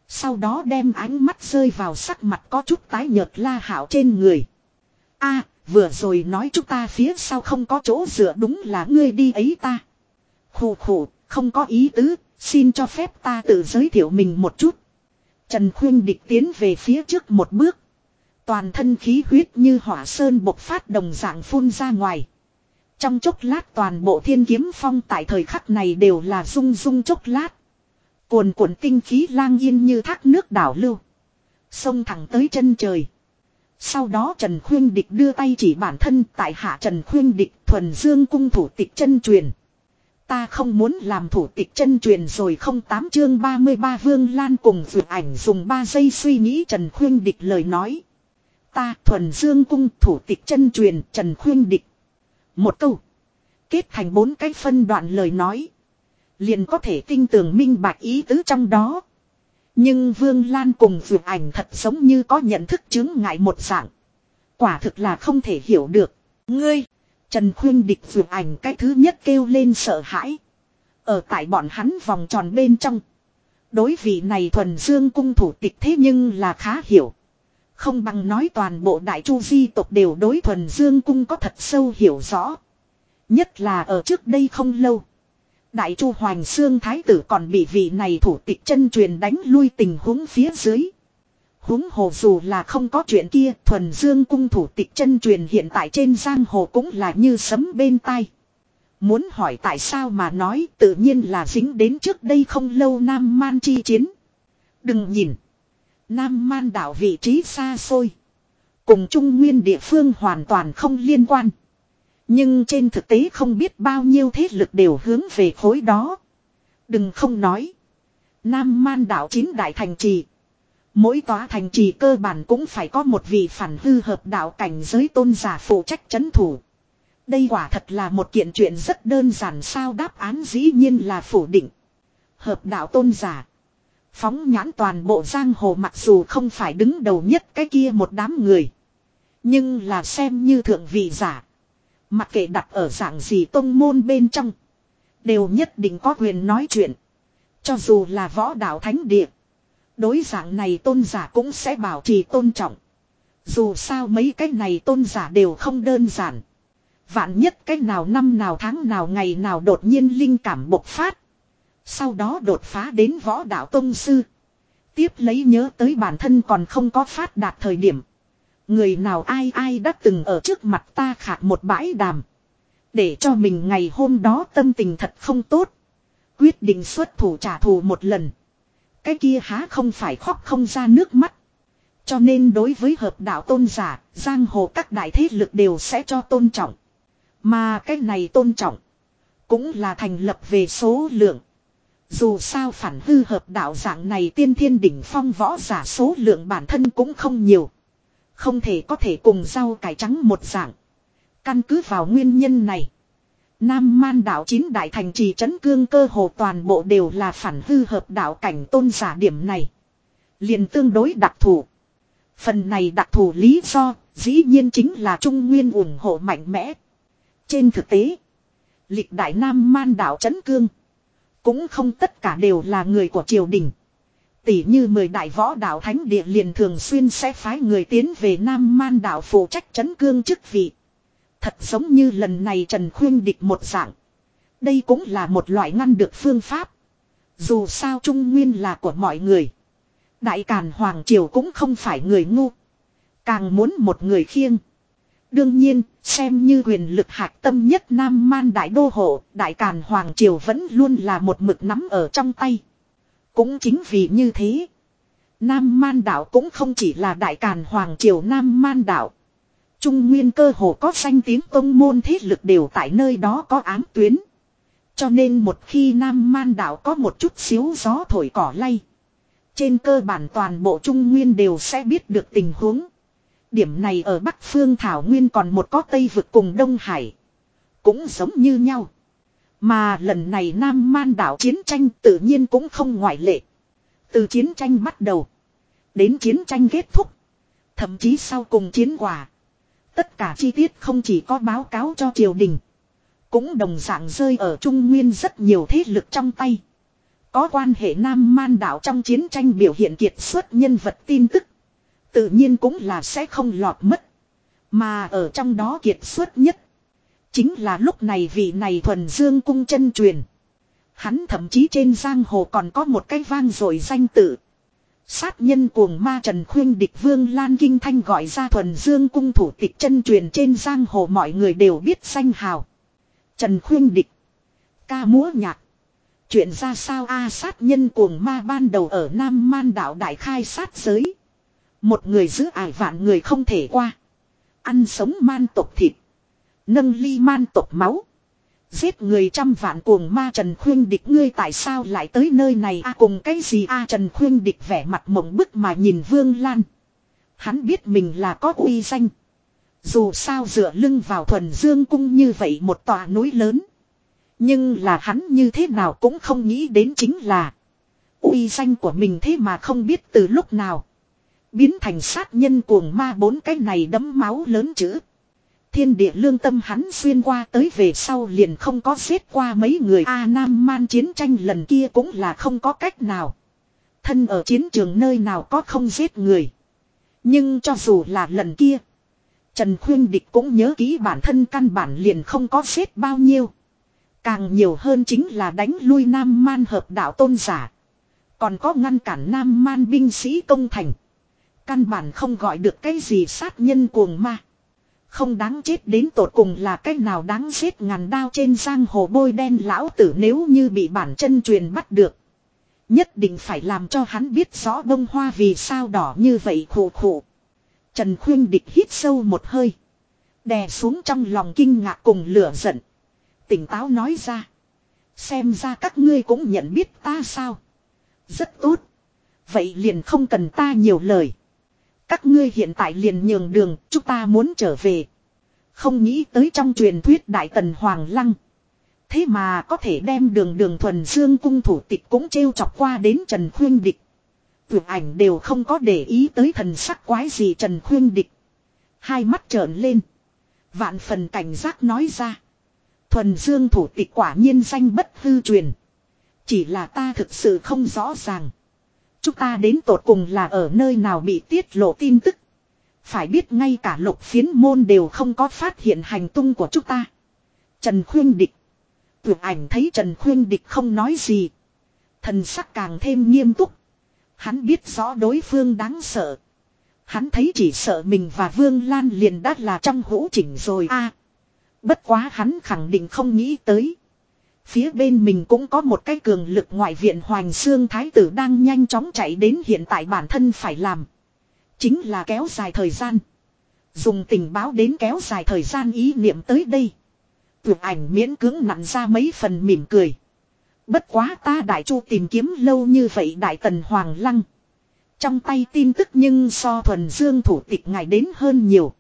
Sau đó đem ánh mắt rơi vào sắc mặt có chút tái nhợt la hảo trên người. a Vừa rồi nói chúng ta phía sau không có chỗ dựa đúng là ngươi đi ấy ta. Khủ khủ, không có ý tứ, xin cho phép ta tự giới thiệu mình một chút. Trần Khuyên địch tiến về phía trước một bước. Toàn thân khí huyết như hỏa sơn bộc phát đồng dạng phun ra ngoài. Trong chốc lát toàn bộ thiên kiếm phong tại thời khắc này đều là rung rung chốc lát. Cuồn cuộn tinh khí lang yên như thác nước đảo lưu. Sông thẳng tới chân trời. Sau đó Trần Khuyên Địch đưa tay chỉ bản thân tại hạ Trần Khuyên Địch thuần dương cung thủ tịch chân truyền. Ta không muốn làm thủ tịch chân truyền rồi không tám chương 33 Vương Lan cùng dự ảnh dùng 3 giây suy nghĩ Trần Khuyên Địch lời nói. Ta thuần dương cung thủ tịch chân truyền Trần Khuyên Địch. Một câu. Kết thành bốn cái phân đoạn lời nói. Liền có thể tinh tường minh bạch ý tứ trong đó. Nhưng Vương Lan cùng vượt ảnh thật giống như có nhận thức chứng ngại một dạng. Quả thực là không thể hiểu được. Ngươi, Trần Khuyên địch vượt ảnh cái thứ nhất kêu lên sợ hãi. Ở tại bọn hắn vòng tròn bên trong. Đối vị này thuần dương cung thủ tịch thế nhưng là khá hiểu. Không bằng nói toàn bộ đại chu di tộc đều đối thuần dương cung có thật sâu hiểu rõ. Nhất là ở trước đây không lâu. Đại chu Hoàng Sương Thái tử còn bị vị này thủ tịch chân truyền đánh lui tình huống phía dưới. Huống hồ dù là không có chuyện kia, thuần dương cung thủ tịch chân truyền hiện tại trên giang hồ cũng là như sấm bên tai. Muốn hỏi tại sao mà nói tự nhiên là dính đến trước đây không lâu Nam Man chi chiến. Đừng nhìn. Nam Man đảo vị trí xa xôi. Cùng Trung Nguyên địa phương hoàn toàn không liên quan. Nhưng trên thực tế không biết bao nhiêu thế lực đều hướng về khối đó. Đừng không nói. Nam man đảo chín đại thành trì. Mỗi tòa thành trì cơ bản cũng phải có một vị phản hư hợp đạo cảnh giới tôn giả phụ trách chấn thủ. Đây quả thật là một kiện chuyện rất đơn giản sao đáp án dĩ nhiên là phủ định. Hợp đạo tôn giả. Phóng nhãn toàn bộ giang hồ mặc dù không phải đứng đầu nhất cái kia một đám người. Nhưng là xem như thượng vị giả. Mặc kệ đặt ở dạng gì tông môn bên trong. Đều nhất định có quyền nói chuyện. Cho dù là võ đạo thánh địa. Đối dạng này tôn giả cũng sẽ bảo trì tôn trọng. Dù sao mấy cái này tôn giả đều không đơn giản. Vạn nhất cái nào năm nào tháng nào ngày nào đột nhiên linh cảm bộc phát. Sau đó đột phá đến võ đạo tôn sư. Tiếp lấy nhớ tới bản thân còn không có phát đạt thời điểm. Người nào ai ai đã từng ở trước mặt ta khạc một bãi đàm. Để cho mình ngày hôm đó tâm tình thật không tốt. Quyết định xuất thủ trả thù một lần. Cái kia há không phải khóc không ra nước mắt. Cho nên đối với hợp đạo tôn giả, giang hồ các đại thế lực đều sẽ cho tôn trọng. Mà cái này tôn trọng, cũng là thành lập về số lượng. Dù sao phản hư hợp đạo dạng này tiên thiên đỉnh phong võ giả số lượng bản thân cũng không nhiều. Không thể có thể cùng rau cải trắng một dạng. Căn cứ vào nguyên nhân này. Nam man đảo chín đại thành trì trấn cương cơ hồ toàn bộ đều là phản hư hợp đạo cảnh tôn giả điểm này. liền tương đối đặc thù. Phần này đặc thù lý do dĩ nhiên chính là Trung Nguyên ủng hộ mạnh mẽ. Trên thực tế, lịch đại Nam man đảo trấn cương. Cũng không tất cả đều là người của triều đình. Tỷ như mười đại võ đạo thánh địa liền thường xuyên sẽ phái người tiến về Nam Man đảo phụ trách chấn cương chức vị. Thật giống như lần này Trần Khuyên địch một dạng. Đây cũng là một loại ngăn được phương pháp. Dù sao Trung Nguyên là của mọi người. Đại Càn Hoàng Triều cũng không phải người ngu. Càng muốn một người khiêng. Đương nhiên, xem như quyền lực hạc tâm nhất Nam Man Đại Đô Hộ, Đại Càn Hoàng Triều vẫn luôn là một mực nắm ở trong tay. Cũng chính vì như thế. Nam Man đảo cũng không chỉ là đại càn hoàng triều Nam Man đảo. Trung nguyên cơ hồ có danh tiếng tông môn thế lực đều tại nơi đó có ám tuyến. Cho nên một khi Nam Man đảo có một chút xíu gió thổi cỏ lay. Trên cơ bản toàn bộ Trung Nguyên đều sẽ biết được tình huống. Điểm này ở Bắc Phương Thảo Nguyên còn một có Tây vực cùng Đông Hải. Cũng giống như nhau. Mà lần này Nam Man đảo chiến tranh tự nhiên cũng không ngoại lệ. Từ chiến tranh bắt đầu. Đến chiến tranh kết thúc. Thậm chí sau cùng chiến quả. Tất cả chi tiết không chỉ có báo cáo cho triều đình. Cũng đồng dạng rơi ở Trung Nguyên rất nhiều thế lực trong tay. Có quan hệ Nam Man đảo trong chiến tranh biểu hiện kiệt xuất nhân vật tin tức. Tự nhiên cũng là sẽ không lọt mất. Mà ở trong đó kiệt xuất nhất, Chính là lúc này vị này thuần dương cung chân truyền. Hắn thậm chí trên giang hồ còn có một cái vang rồi danh tự. Sát nhân cuồng ma Trần Khuyên địch Vương Lan Kinh Thanh gọi ra thuần dương cung thủ tịch chân truyền trên giang hồ mọi người đều biết danh hào. Trần Khuyên địch. Ca múa nhạc. Chuyện ra sao a sát nhân cuồng ma ban đầu ở Nam Man đảo Đại Khai sát giới. Một người giữ ải vạn người không thể qua. Ăn sống man tộc thịt. Nâng ly man tộc máu. Giết người trăm vạn cuồng ma Trần Khuyên Địch, ngươi tại sao lại tới nơi này a, cùng cái gì a, Trần Khuyên Địch vẻ mặt mộng bức mà nhìn Vương Lan. Hắn biết mình là có uy danh. Dù sao dựa lưng vào thuần dương cung như vậy một tòa núi lớn. Nhưng là hắn như thế nào cũng không nghĩ đến chính là. uy danh của mình thế mà không biết từ lúc nào. Biến thành sát nhân cuồng ma bốn cái này đấm máu lớn chữ. Thiên địa lương tâm hắn xuyên qua tới về sau liền không có giết qua mấy người A Nam man chiến tranh lần kia cũng là không có cách nào. Thân ở chiến trường nơi nào có không giết người. Nhưng cho dù là lần kia. Trần Khuyên Địch cũng nhớ kỹ bản thân căn bản liền không có giết bao nhiêu. Càng nhiều hơn chính là đánh lui Nam Man hợp đạo tôn giả. Còn có ngăn cản Nam Man binh sĩ công thành. Căn bản không gọi được cái gì sát nhân cuồng ma. Không đáng chết đến tột cùng là cách nào đáng giết ngàn đao trên giang hồ bôi đen lão tử nếu như bị bản chân truyền bắt được. Nhất định phải làm cho hắn biết rõ bông hoa vì sao đỏ như vậy khổ khổ. Trần Khuyên Địch hít sâu một hơi. Đè xuống trong lòng kinh ngạc cùng lửa giận. Tỉnh táo nói ra. Xem ra các ngươi cũng nhận biết ta sao. Rất tốt. Vậy liền không cần ta nhiều lời. Các ngươi hiện tại liền nhường đường, chúng ta muốn trở về. Không nghĩ tới trong truyền thuyết Đại Tần Hoàng Lăng. Thế mà có thể đem đường đường thuần dương cung thủ tịch cũng trêu chọc qua đến Trần Khuyên Địch. Vượt ảnh đều không có để ý tới thần sắc quái gì Trần Khuyên Địch. Hai mắt trợn lên. Vạn phần cảnh giác nói ra. Thuần dương thủ tịch quả nhiên danh bất hư truyền. Chỉ là ta thực sự không rõ ràng. Chúng ta đến tột cùng là ở nơi nào bị tiết lộ tin tức. Phải biết ngay cả lục phiến môn đều không có phát hiện hành tung của chúng ta. Trần Khuyên Địch. Tuyệt ảnh thấy Trần Khuyên Địch không nói gì. Thần sắc càng thêm nghiêm túc. Hắn biết rõ đối phương đáng sợ. Hắn thấy chỉ sợ mình và Vương Lan liền đã là trong hũ chỉnh rồi a. bất quá hắn khẳng định không nghĩ tới. Phía bên mình cũng có một cái cường lực ngoại viện Hoành Xương Thái tử đang nhanh chóng chạy đến hiện tại bản thân phải làm. Chính là kéo dài thời gian. Dùng tình báo đến kéo dài thời gian ý niệm tới đây. Tuyệt ảnh miễn cưỡng nặn ra mấy phần mỉm cười. Bất quá ta đại chu tìm kiếm lâu như vậy đại tần hoàng lăng. Trong tay tin tức nhưng so thuần dương thủ tịch ngài đến hơn nhiều.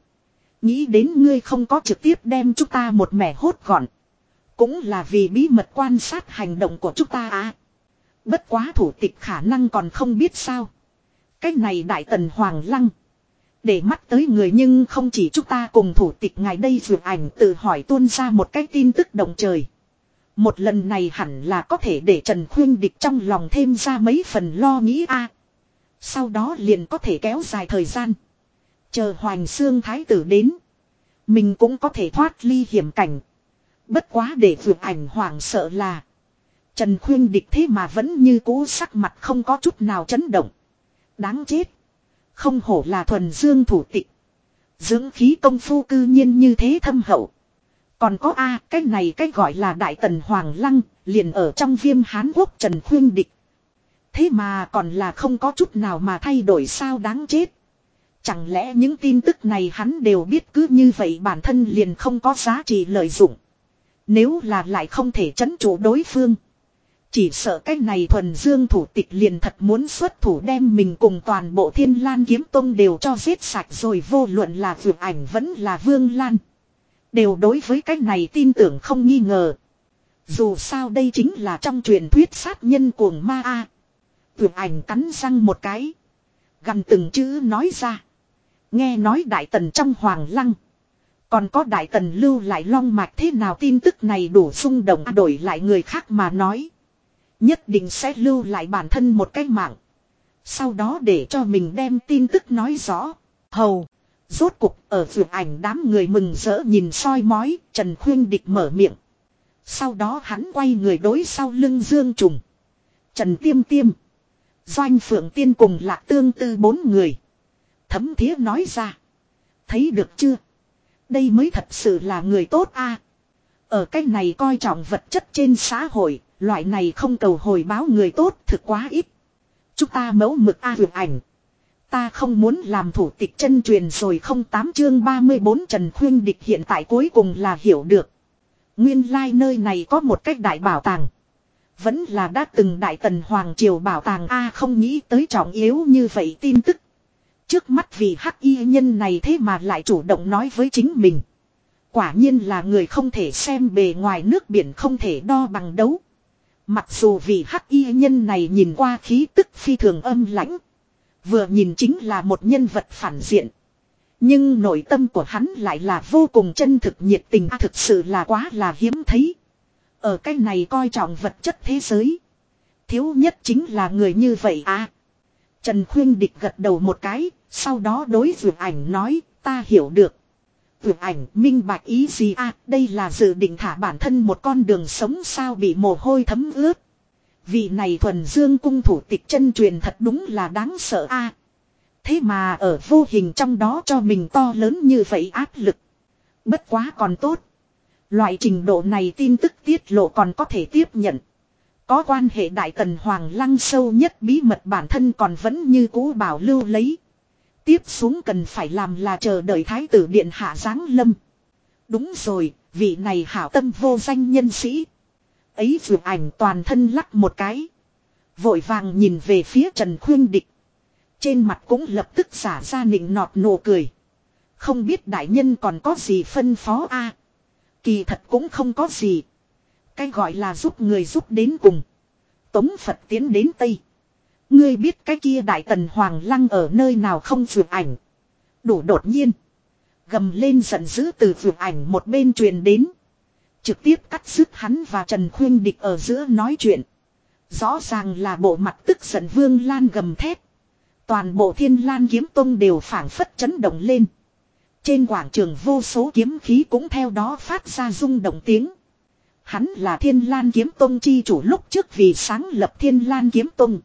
Nghĩ đến ngươi không có trực tiếp đem chúng ta một mẻ hốt gọn. Cũng là vì bí mật quan sát hành động của chúng ta à. Bất quá thủ tịch khả năng còn không biết sao. Cái này đại tần hoàng lăng. Để mắt tới người nhưng không chỉ chúng ta cùng thủ tịch ngài đây vượt ảnh tự hỏi tuôn ra một cái tin tức động trời. Một lần này hẳn là có thể để Trần Khuyên Địch trong lòng thêm ra mấy phần lo nghĩ a. Sau đó liền có thể kéo dài thời gian. Chờ Hoành Xương Thái tử đến. Mình cũng có thể thoát ly hiểm cảnh. Bất quá để vượt ảnh hoảng sợ là. Trần Khuyên Địch thế mà vẫn như cũ sắc mặt không có chút nào chấn động. Đáng chết. Không hổ là thuần dương thủ tịch. Dưỡng khí công phu cư nhiên như thế thâm hậu. Còn có A, cái này cái gọi là Đại Tần Hoàng Lăng, liền ở trong viêm Hán Quốc Trần Khuyên Địch. Thế mà còn là không có chút nào mà thay đổi sao đáng chết. Chẳng lẽ những tin tức này hắn đều biết cứ như vậy bản thân liền không có giá trị lợi dụng. Nếu là lại không thể chấn chủ đối phương. Chỉ sợ cái này thuần dương thủ tịch liền thật muốn xuất thủ đem mình cùng toàn bộ thiên lan kiếm tông đều cho giết sạch rồi vô luận là vượt ảnh vẫn là vương lan. Đều đối với cái này tin tưởng không nghi ngờ. Dù sao đây chính là trong truyền thuyết sát nhân cuồng ma A. Vượt ảnh cắn răng một cái. Gần từng chữ nói ra. Nghe nói đại tần trong hoàng lăng. Còn có đại tần lưu lại long mạch thế nào tin tức này đủ xung động đổi lại người khác mà nói. Nhất định sẽ lưu lại bản thân một cái mạng. Sau đó để cho mình đem tin tức nói rõ. Hầu. Rốt cục ở vượt ảnh đám người mừng rỡ nhìn soi mói. Trần Khuyên Địch mở miệng. Sau đó hắn quay người đối sau lưng Dương Trùng. Trần Tiêm Tiêm. Doanh Phượng Tiên cùng lạc tương tư bốn người. Thấm thía nói ra. Thấy được chưa? Đây mới thật sự là người tốt a. Ở cách này coi trọng vật chất trên xã hội, loại này không cầu hồi báo người tốt thực quá ít. Chúng ta mẫu mực A vượt ảnh. Ta không muốn làm thủ tịch chân truyền rồi không tám chương 34 Trần Khuyên Địch hiện tại cuối cùng là hiểu được. Nguyên lai like nơi này có một cách đại bảo tàng. Vẫn là đã từng đại tần Hoàng Triều bảo tàng A không nghĩ tới trọng yếu như vậy tin tức. Trước mắt vì hắc y nhân này thế mà lại chủ động nói với chính mình. Quả nhiên là người không thể xem bề ngoài nước biển không thể đo bằng đấu. Mặc dù vì hắc y nhân này nhìn qua khí tức phi thường âm lãnh. Vừa nhìn chính là một nhân vật phản diện. Nhưng nội tâm của hắn lại là vô cùng chân thực nhiệt tình à, thực sự là quá là hiếm thấy. Ở cái này coi trọng vật chất thế giới. Thiếu nhất chính là người như vậy à. Trần Khuyên Địch gật đầu một cái, sau đó đối vượt ảnh nói, ta hiểu được. Vượt ảnh minh bạch ý gì à, đây là dự định thả bản thân một con đường sống sao bị mồ hôi thấm ướt. Vị này thuần dương cung thủ tịch chân truyền thật đúng là đáng sợ a. thế mà ở vô hình trong đó cho mình to lớn như vậy áp lực. Bất quá còn tốt. Loại trình độ này tin tức tiết lộ còn có thể tiếp nhận. Có quan hệ đại tần hoàng lăng sâu nhất bí mật bản thân còn vẫn như cũ bảo lưu lấy. Tiếp xuống cần phải làm là chờ đợi thái tử điện hạ giáng lâm. Đúng rồi, vị này hảo tâm vô danh nhân sĩ. Ấy vừa ảnh toàn thân lắc một cái. Vội vàng nhìn về phía Trần Khuyên Địch. Trên mặt cũng lập tức xả ra nịnh nọt nụ cười. Không biết đại nhân còn có gì phân phó a Kỳ thật cũng không có gì. Cái gọi là giúp người giúp đến cùng. Tống Phật tiến đến Tây. Ngươi biết cái kia đại tần Hoàng Lăng ở nơi nào không vượt ảnh. Đủ đột nhiên. Gầm lên giận dữ từ vượt ảnh một bên truyền đến. Trực tiếp cắt dứt hắn và Trần Khuyên Địch ở giữa nói chuyện. Rõ ràng là bộ mặt tức giận Vương Lan gầm thép. Toàn bộ thiên lan kiếm tông đều phảng phất chấn động lên. Trên quảng trường vô số kiếm khí cũng theo đó phát ra rung động tiếng. Hắn là thiên lan kiếm tông chi chủ lúc trước vì sáng lập thiên lan kiếm tông.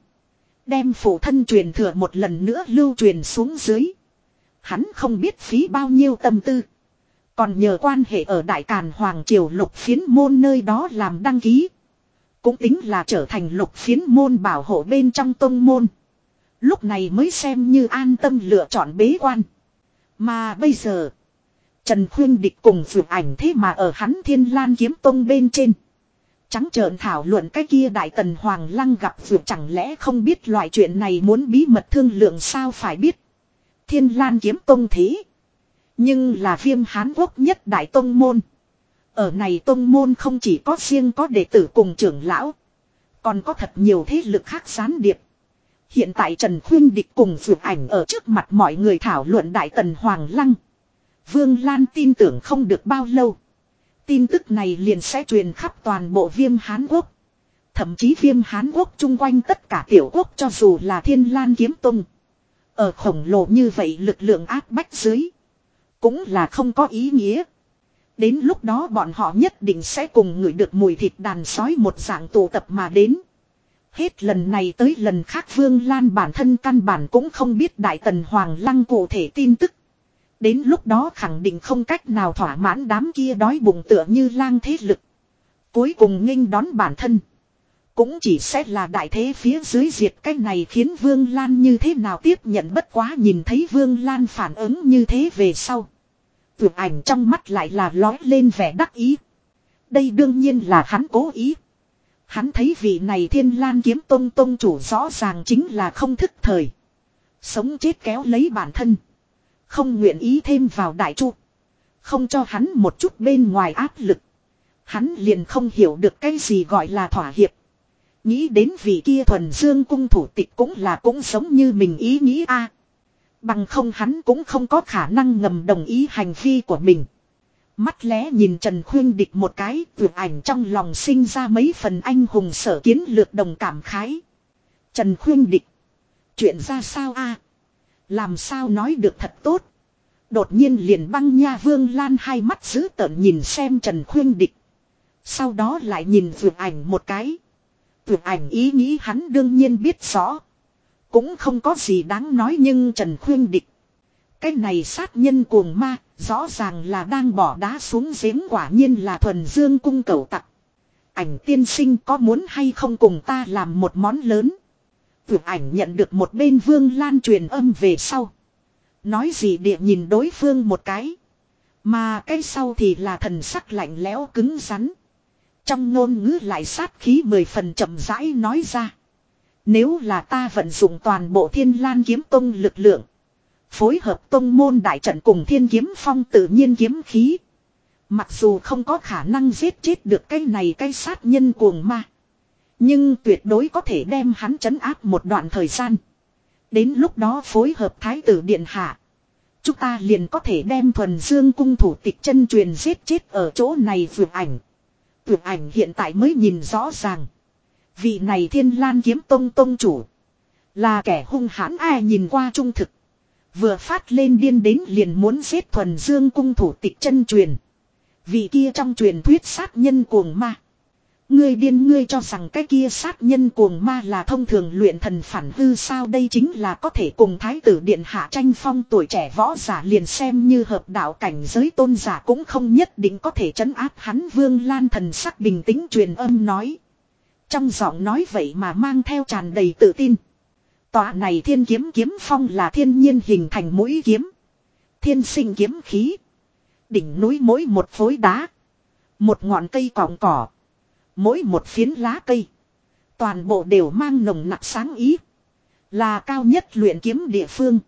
Đem phụ thân truyền thừa một lần nữa lưu truyền xuống dưới. Hắn không biết phí bao nhiêu tâm tư. Còn nhờ quan hệ ở Đại Càn Hoàng Triều lục phiến môn nơi đó làm đăng ký. Cũng tính là trở thành lục phiến môn bảo hộ bên trong tông môn. Lúc này mới xem như an tâm lựa chọn bế quan. Mà bây giờ. Trần Khuyên Địch cùng vượt ảnh thế mà ở hắn thiên lan kiếm tông bên trên. Trắng trợn thảo luận cái kia đại tần Hoàng Lăng gặp vượt chẳng lẽ không biết loại chuyện này muốn bí mật thương lượng sao phải biết. Thiên lan kiếm tông thế. Nhưng là viêm hán quốc nhất đại tông môn. Ở này tông môn không chỉ có riêng có đệ tử cùng trưởng lão. Còn có thật nhiều thế lực khác gián điệp. Hiện tại Trần Khuyên Địch cùng vượt ảnh ở trước mặt mọi người thảo luận Đại Tần Hoàng Lăng. Vương Lan tin tưởng không được bao lâu. Tin tức này liền sẽ truyền khắp toàn bộ viêm Hán Quốc. Thậm chí viêm Hán Quốc chung quanh tất cả tiểu quốc cho dù là thiên lan kiếm tung. Ở khổng lồ như vậy lực lượng áp bách dưới. Cũng là không có ý nghĩa. Đến lúc đó bọn họ nhất định sẽ cùng ngửi được mùi thịt đàn sói một dạng tụ tập mà đến. Hết lần này tới lần khác Vương Lan bản thân căn bản cũng không biết Đại Tần Hoàng Lăng cụ thể tin tức. Đến lúc đó khẳng định không cách nào thỏa mãn đám kia đói bụng tựa như lang thế lực. Cuối cùng nghênh đón bản thân. Cũng chỉ sẽ là đại thế phía dưới diệt cái này khiến Vương Lan như thế nào tiếp nhận bất quá nhìn thấy Vương Lan phản ứng như thế về sau. Tưởng ảnh trong mắt lại là lói lên vẻ đắc ý. Đây đương nhiên là hắn cố ý. Hắn thấy vị này thiên lan kiếm tông tông chủ rõ ràng chính là không thức thời. Sống chết kéo lấy bản thân. Không nguyện ý thêm vào đại chu. Không cho hắn một chút bên ngoài áp lực. Hắn liền không hiểu được cái gì gọi là thỏa hiệp. Nghĩ đến vị kia thuần dương cung thủ tịch cũng là cũng giống như mình ý nghĩ a à, Bằng không hắn cũng không có khả năng ngầm đồng ý hành vi của mình. Mắt lẽ nhìn Trần Khuyên Địch một cái, vượt ảnh trong lòng sinh ra mấy phần anh hùng sở kiến lược đồng cảm khái. Trần Khuyên Địch. Chuyện ra sao a à? Làm sao nói được thật tốt. Đột nhiên liền băng nha vương lan hai mắt giữ tợn nhìn xem Trần Khuyên Địch. Sau đó lại nhìn vượt ảnh một cái. Vượt ảnh ý nghĩ hắn đương nhiên biết rõ. Cũng không có gì đáng nói nhưng Trần Khuyên Địch. Cái này sát nhân cuồng ma, rõ ràng là đang bỏ đá xuống giếng quả nhiên là thuần dương cung cầu tặc. Ảnh tiên sinh có muốn hay không cùng ta làm một món lớn. Vượt ảnh nhận được một bên vương lan truyền âm về sau. Nói gì địa nhìn đối phương một cái. Mà cái sau thì là thần sắc lạnh lẽo cứng rắn. Trong ngôn ngữ lại sát khí mười phần chậm rãi nói ra. Nếu là ta vận dụng toàn bộ thiên lan kiếm tông lực lượng. Phối hợp tông môn đại trận cùng thiên kiếm phong tự nhiên kiếm khí. Mặc dù không có khả năng giết chết được cái này cái sát nhân cuồng ma. Nhưng tuyệt đối có thể đem hắn chấn áp một đoạn thời gian. Đến lúc đó phối hợp thái tử điện hạ. Chúng ta liền có thể đem thuần dương cung thủ tịch chân truyền giết chết ở chỗ này vượt ảnh. Vượt ảnh hiện tại mới nhìn rõ ràng. Vị này thiên lan kiếm tông tông chủ. Là kẻ hung hãn ai nhìn qua trung thực. Vừa phát lên điên đến liền muốn giết thuần dương cung thủ tịch chân truyền. Vị kia trong truyền thuyết sát nhân cuồng ma. Ngươi điên, ngươi cho rằng cái kia sát nhân cuồng ma là thông thường luyện thần phản hư sao đây chính là có thể cùng thái tử điện hạ tranh phong tuổi trẻ võ giả liền xem như hợp đạo cảnh giới tôn giả cũng không nhất định có thể chấn áp hắn vương lan thần sắc bình tĩnh truyền âm nói. Trong giọng nói vậy mà mang theo tràn đầy tự tin. Tòa này thiên kiếm kiếm phong là thiên nhiên hình thành mũi kiếm. Thiên sinh kiếm khí. Đỉnh núi mỗi một phối đá. Một ngọn cây cọng cỏ. Mỗi một phiến lá cây. Toàn bộ đều mang nồng nặc sáng ý. Là cao nhất luyện kiếm địa phương.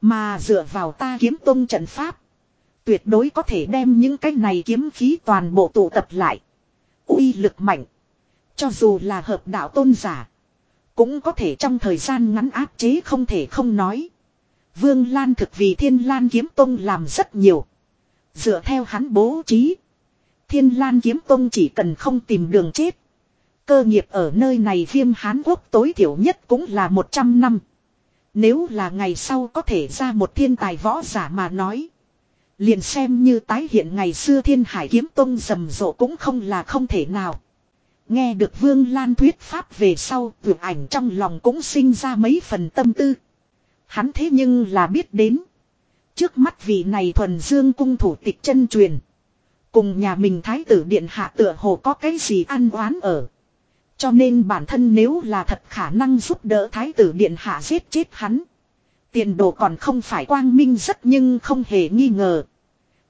Mà dựa vào ta kiếm tông trận pháp. Tuyệt đối có thể đem những cái này kiếm khí toàn bộ tụ tập lại. uy lực mạnh. Cho dù là hợp đạo tôn giả. Cũng có thể trong thời gian ngắn áp chế không thể không nói. Vương Lan thực vì Thiên Lan Kiếm Tông làm rất nhiều. Dựa theo hắn bố trí. Thiên Lan Kiếm Tông chỉ cần không tìm đường chết. Cơ nghiệp ở nơi này viêm Hán Quốc tối thiểu nhất cũng là 100 năm. Nếu là ngày sau có thể ra một thiên tài võ giả mà nói. Liền xem như tái hiện ngày xưa thiên hải kiếm tông rầm rộ cũng không là không thể nào. Nghe được Vương Lan thuyết pháp về sau, vượt ảnh trong lòng cũng sinh ra mấy phần tâm tư. Hắn thế nhưng là biết đến. Trước mắt vị này thuần dương cung thủ tịch chân truyền. Cùng nhà mình thái tử điện hạ tựa hồ có cái gì ăn oán ở. Cho nên bản thân nếu là thật khả năng giúp đỡ thái tử điện hạ giết chết hắn. Tiền đồ còn không phải quang minh rất nhưng không hề nghi ngờ.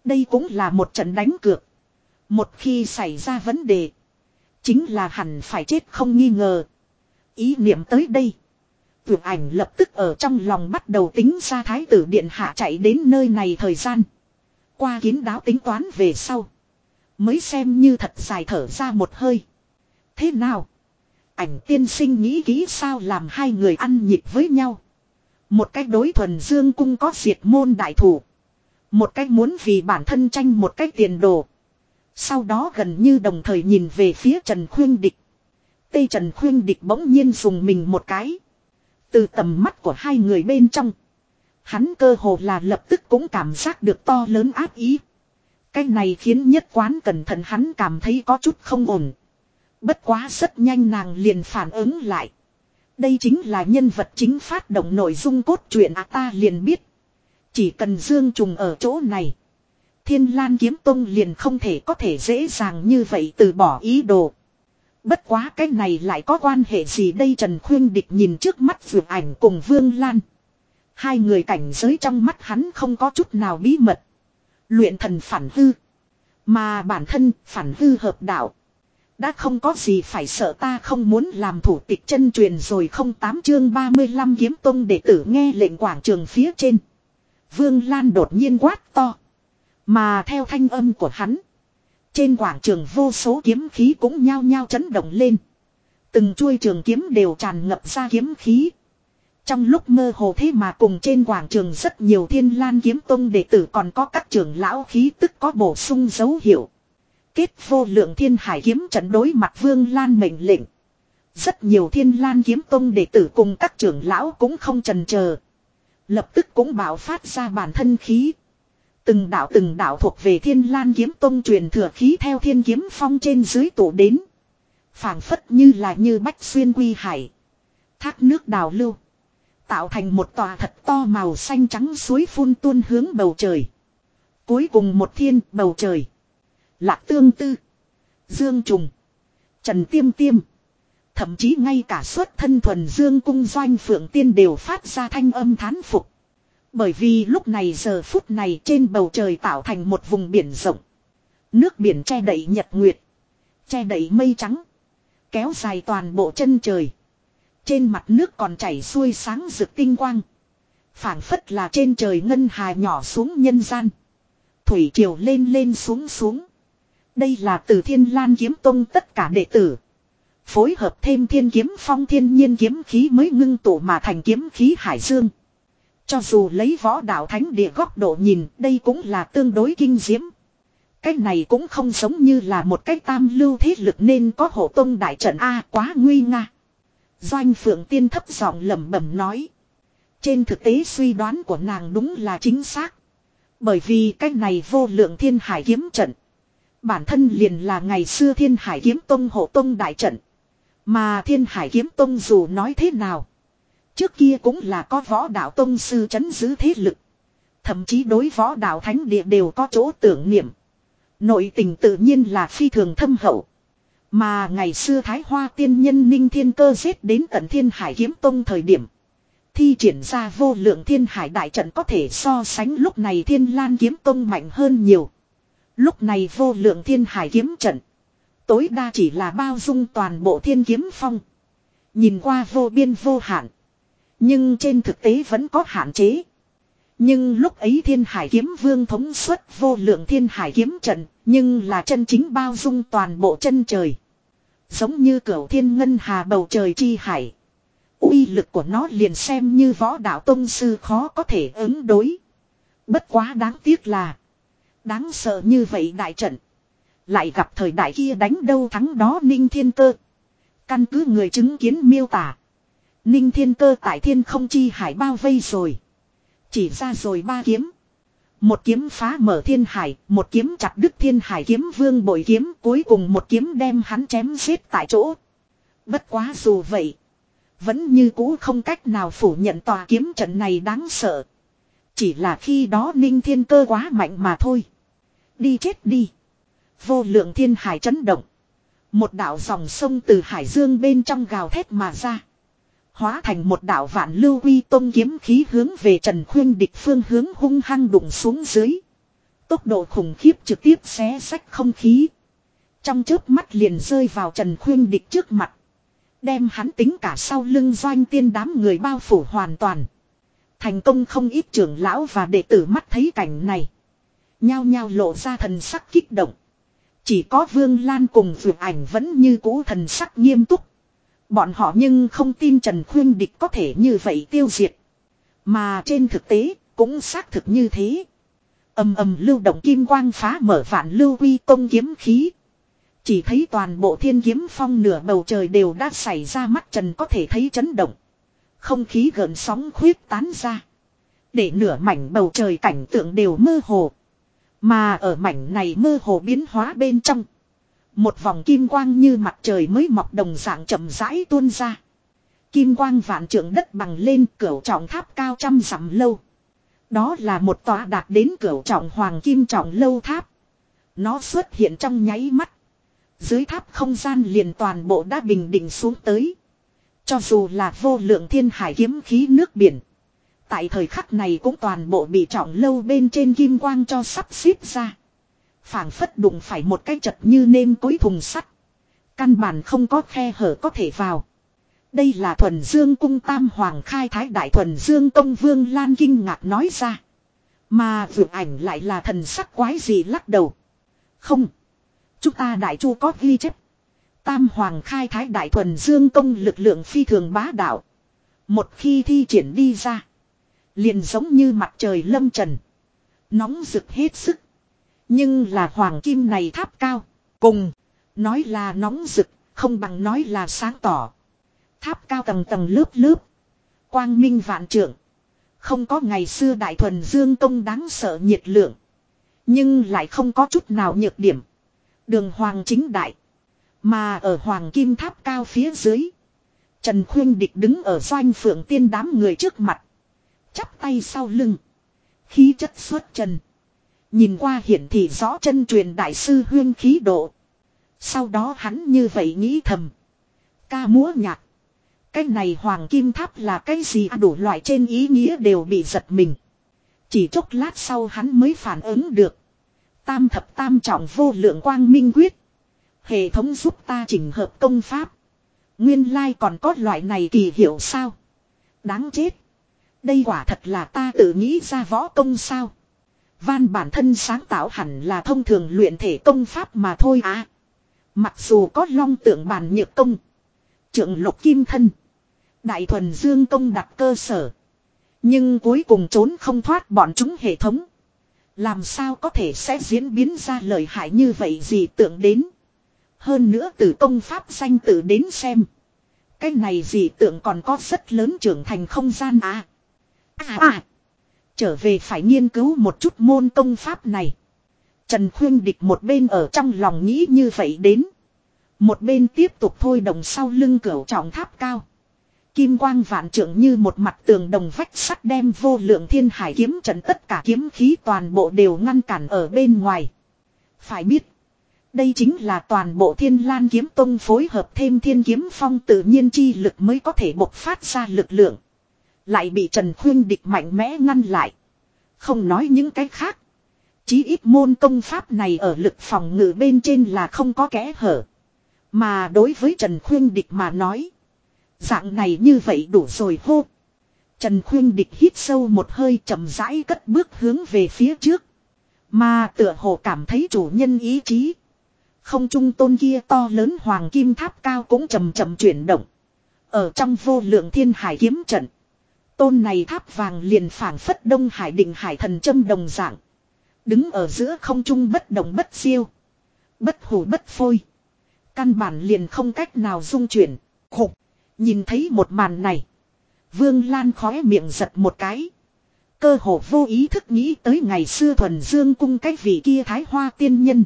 Đây cũng là một trận đánh cược. Một khi xảy ra vấn đề. Chính là hẳn phải chết không nghi ngờ. Ý niệm tới đây. Tưởng ảnh lập tức ở trong lòng bắt đầu tính ra thái tử điện hạ chạy đến nơi này thời gian. Qua kiến đáo tính toán về sau. Mới xem như thật dài thở ra một hơi. Thế nào? Ảnh tiên sinh nghĩ kỹ sao làm hai người ăn nhịp với nhau. Một cách đối thuần dương cung có diệt môn đại thủ. Một cách muốn vì bản thân tranh một cách tiền đồ. Sau đó gần như đồng thời nhìn về phía Trần Khuyên Địch. Tây Trần Khuyên Địch bỗng nhiên dùng mình một cái. Từ tầm mắt của hai người bên trong. Hắn cơ hồ là lập tức cũng cảm giác được to lớn áp ý. Cái này khiến nhất quán cẩn thận hắn cảm thấy có chút không ổn. Bất quá rất nhanh nàng liền phản ứng lại. Đây chính là nhân vật chính phát động nội dung cốt truyện à ta liền biết. Chỉ cần Dương Trùng ở chỗ này. Thiên Lan Kiếm Tông liền không thể có thể dễ dàng như vậy từ bỏ ý đồ. Bất quá cái này lại có quan hệ gì đây Trần Khuyên Địch nhìn trước mắt vượt ảnh cùng Vương Lan. Hai người cảnh giới trong mắt hắn không có chút nào bí mật. Luyện thần phản hư. Mà bản thân phản hư hợp đạo. Đã không có gì phải sợ ta không muốn làm thủ tịch chân truyền rồi không tám chương 35 kiếm tông đệ tử nghe lệnh quảng trường phía trên. Vương Lan đột nhiên quát to. Mà theo thanh âm của hắn. Trên quảng trường vô số kiếm khí cũng nhao nhao chấn động lên. Từng chuôi trường kiếm đều tràn ngập ra kiếm khí. Trong lúc mơ hồ thế mà cùng trên quảng trường rất nhiều thiên lan kiếm tông đệ tử còn có các trưởng lão khí tức có bổ sung dấu hiệu. Kết vô lượng thiên hải kiếm trận đối mặt vương lan mệnh lệnh. Rất nhiều thiên lan kiếm tông đệ tử cùng các trưởng lão cũng không trần chờ Lập tức cũng bảo phát ra bản thân khí. Từng đạo từng đạo thuộc về thiên lan kiếm tông truyền thừa khí theo thiên kiếm phong trên dưới tổ đến. phảng phất như là như bách xuyên quy hải. Thác nước đào lưu. Tạo thành một tòa thật to màu xanh trắng suối phun tuôn hướng bầu trời. Cuối cùng một thiên, bầu trời. Lạc tương tư. Dương trùng. Trần tiêm tiêm. Thậm chí ngay cả xuất thân thuần dương cung doanh phượng tiên đều phát ra thanh âm thán phục. Bởi vì lúc này giờ phút này trên bầu trời tạo thành một vùng biển rộng. Nước biển che đậy nhật nguyệt. Che đậy mây trắng. Kéo dài toàn bộ chân trời. Trên mặt nước còn chảy xuôi sáng rực tinh quang. phảng phất là trên trời ngân hà nhỏ xuống nhân gian. Thủy triều lên lên xuống xuống. Đây là từ thiên lan kiếm tông tất cả đệ tử. Phối hợp thêm thiên kiếm phong thiên nhiên kiếm khí mới ngưng tụ mà thành kiếm khí hải dương. Cho dù lấy võ đạo thánh địa góc độ nhìn, đây cũng là tương đối kinh diễm. Cái này cũng không giống như là một cái tam lưu thế lực nên có hộ tông đại trận A quá nguy nga. Doanh phượng tiên thấp giọng lẩm bẩm nói. Trên thực tế suy đoán của nàng đúng là chính xác. Bởi vì cách này vô lượng thiên hải kiếm trận. Bản thân liền là ngày xưa thiên hải kiếm tông hộ tông đại trận. Mà thiên hải kiếm tông dù nói thế nào. Trước kia cũng là có võ đạo tông sư chấn giữ thế lực. Thậm chí đối võ đạo thánh địa đều có chỗ tưởng niệm. Nội tình tự nhiên là phi thường thâm hậu. Mà ngày xưa Thái Hoa tiên nhân Ninh Thiên Cơ giết đến tận Thiên Hải Kiếm Tông thời điểm. Thi triển ra vô lượng Thiên Hải Đại Trận có thể so sánh lúc này Thiên Lan Kiếm Tông mạnh hơn nhiều. Lúc này vô lượng Thiên Hải Kiếm Trận. Tối đa chỉ là bao dung toàn bộ Thiên Kiếm Phong. Nhìn qua vô biên vô hạn. Nhưng trên thực tế vẫn có hạn chế. Nhưng lúc ấy thiên hải kiếm vương thống suất vô lượng thiên hải kiếm trận, nhưng là chân chính bao dung toàn bộ chân trời. Giống như cửa thiên ngân hà bầu trời chi hải. uy lực của nó liền xem như võ đạo tông sư khó có thể ứng đối. Bất quá đáng tiếc là. Đáng sợ như vậy đại trận. Lại gặp thời đại kia đánh đâu thắng đó ninh thiên cơ. Căn cứ người chứng kiến miêu tả. Ninh thiên cơ tại thiên không chi hải bao vây rồi. Chỉ ra rồi ba kiếm. Một kiếm phá mở thiên hải, một kiếm chặt đứt thiên hải kiếm vương bội kiếm, cuối cùng một kiếm đem hắn chém giết tại chỗ. Bất quá dù vậy, vẫn như cũ không cách nào phủ nhận tòa kiếm trận này đáng sợ. Chỉ là khi đó ninh thiên cơ quá mạnh mà thôi. Đi chết đi. Vô lượng thiên hải chấn động. Một đạo dòng sông từ hải dương bên trong gào thét mà ra. Hóa thành một đạo vạn lưu quy tông kiếm khí hướng về Trần Khuyên địch phương hướng hung hăng đụng xuống dưới. Tốc độ khủng khiếp trực tiếp xé sách không khí. Trong chớp mắt liền rơi vào Trần Khuyên địch trước mặt. Đem hắn tính cả sau lưng doanh tiên đám người bao phủ hoàn toàn. Thành công không ít trưởng lão và đệ tử mắt thấy cảnh này. Nhao nhao lộ ra thần sắc kích động. Chỉ có Vương Lan cùng vượt ảnh vẫn như cũ thần sắc nghiêm túc. Bọn họ nhưng không tin Trần Khuyên Địch có thể như vậy tiêu diệt. Mà trên thực tế, cũng xác thực như thế. ầm ầm lưu động kim quang phá mở vạn lưu quy công kiếm khí. Chỉ thấy toàn bộ thiên kiếm phong nửa bầu trời đều đã xảy ra mắt Trần có thể thấy chấn động. Không khí gợn sóng khuyết tán ra. Để nửa mảnh bầu trời cảnh tượng đều mơ hồ. Mà ở mảnh này mơ hồ biến hóa bên trong. Một vòng kim quang như mặt trời mới mọc đồng dạng chậm rãi tuôn ra. Kim quang vạn trượng đất bằng lên cửa trọng tháp cao trăm dặm lâu. Đó là một tòa đạt đến cửa trọng hoàng kim trọng lâu tháp. Nó xuất hiện trong nháy mắt. Dưới tháp không gian liền toàn bộ đã bình định xuống tới. Cho dù là vô lượng thiên hải kiếm khí nước biển. Tại thời khắc này cũng toàn bộ bị trọng lâu bên trên kim quang cho sắp xếp ra phảng phất đụng phải một cái chật như nêm cối thùng sắt. Căn bản không có khe hở có thể vào. Đây là thuần dương cung tam hoàng khai thái đại thuần dương công vương lan kinh ngạc nói ra. Mà vượt ảnh lại là thần sắc quái gì lắc đầu. Không. Chúng ta đại chu có ghi chép. Tam hoàng khai thái đại thuần dương công lực lượng phi thường bá đạo. Một khi thi triển đi ra. Liền giống như mặt trời lâm trần. Nóng rực hết sức. Nhưng là hoàng kim này tháp cao. Cùng. Nói là nóng rực. Không bằng nói là sáng tỏ. Tháp cao tầng tầng lớp lớp. Quang minh vạn trượng. Không có ngày xưa đại thuần dương công đáng sợ nhiệt lượng. Nhưng lại không có chút nào nhược điểm. Đường hoàng chính đại. Mà ở hoàng kim tháp cao phía dưới. Trần Khuyên Địch đứng ở doanh phượng tiên đám người trước mặt. Chắp tay sau lưng. Khí chất xuất trần. Nhìn qua hiển thị rõ chân truyền đại sư huyên khí độ. Sau đó hắn như vậy nghĩ thầm. Ca múa nhạc. Cái này hoàng kim tháp là cái gì à, đủ loại trên ý nghĩa đều bị giật mình. Chỉ chốc lát sau hắn mới phản ứng được. Tam thập tam trọng vô lượng quang minh quyết. Hệ thống giúp ta chỉnh hợp công pháp. Nguyên lai còn có loại này kỳ hiệu sao. Đáng chết. Đây quả thật là ta tự nghĩ ra võ công sao. Van bản thân sáng tạo hẳn là thông thường luyện thể công pháp mà thôi à. Mặc dù có long tượng bản nhược công. Trượng lục kim thân. Đại thuần dương công đặt cơ sở. Nhưng cuối cùng trốn không thoát bọn chúng hệ thống. Làm sao có thể sẽ diễn biến ra lời hại như vậy gì tưởng đến. Hơn nữa từ công pháp danh tự đến xem. Cái này gì tưởng còn có rất lớn trưởng thành không gian à. À à. Trở về phải nghiên cứu một chút môn công pháp này. Trần Khuyên Địch một bên ở trong lòng nghĩ như vậy đến. Một bên tiếp tục thôi đồng sau lưng cửa trọng tháp cao. Kim quang vạn trưởng như một mặt tường đồng vách sắt đem vô lượng thiên hải kiếm trận tất cả kiếm khí toàn bộ đều ngăn cản ở bên ngoài. Phải biết. Đây chính là toàn bộ thiên lan kiếm tông phối hợp thêm thiên kiếm phong tự nhiên chi lực mới có thể bộc phát ra lực lượng. Lại bị Trần Khuyên địch mạnh mẽ ngăn lại. Không nói những cái khác. Chí ít môn công pháp này ở lực phòng ngự bên trên là không có kẽ hở. Mà đối với Trần Khuyên địch mà nói. Dạng này như vậy đủ rồi hô. Trần Khuyên địch hít sâu một hơi chậm rãi cất bước hướng về phía trước. Mà tựa hồ cảm thấy chủ nhân ý chí. Không trung tôn kia to lớn hoàng kim tháp cao cũng chậm chậm chuyển động. Ở trong vô lượng thiên hải kiếm trận. Tôn này tháp vàng liền phảng phất đông hải định hải thần châm đồng dạng. Đứng ở giữa không trung bất động bất siêu. Bất hủ bất phôi. Căn bản liền không cách nào dung chuyển. Khục. Nhìn thấy một màn này. Vương Lan khóe miệng giật một cái. Cơ hồ vô ý thức nghĩ tới ngày xưa thuần dương cung cái vị kia thái hoa tiên nhân.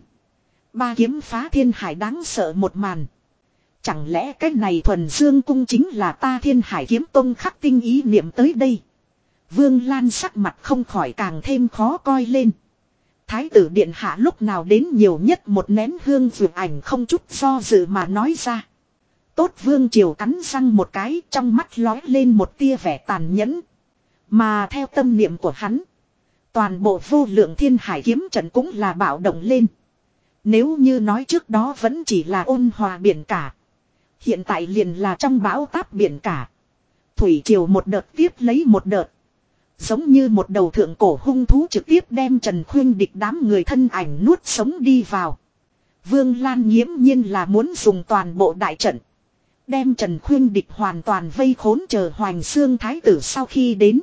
Ba kiếm phá thiên hải đáng sợ một màn. Chẳng lẽ cái này thuần dương cung chính là ta thiên hải kiếm tông khắc tinh ý niệm tới đây. Vương Lan sắc mặt không khỏi càng thêm khó coi lên. Thái tử điện hạ lúc nào đến nhiều nhất một nén hương vượt ảnh không chút do dự mà nói ra. Tốt vương triều cắn răng một cái, trong mắt lói lên một tia vẻ tàn nhẫn. Mà theo tâm niệm của hắn. Toàn bộ vô lượng thiên hải kiếm trận cũng là bạo động lên. Nếu như nói trước đó vẫn chỉ là ôn hòa biển cả. Hiện tại liền là trong bão táp biển cả. Thủy triều một đợt tiếp lấy một đợt. Giống như một đầu thượng cổ hung thú trực tiếp đem Trần Khuyên địch đám người thân ảnh nuốt sống đi vào. Vương Lan nghiễm nhiên là muốn dùng toàn bộ đại trận. Đem Trần Khuyên địch hoàn toàn vây khốn chờ Hoành Sương Thái tử sau khi đến.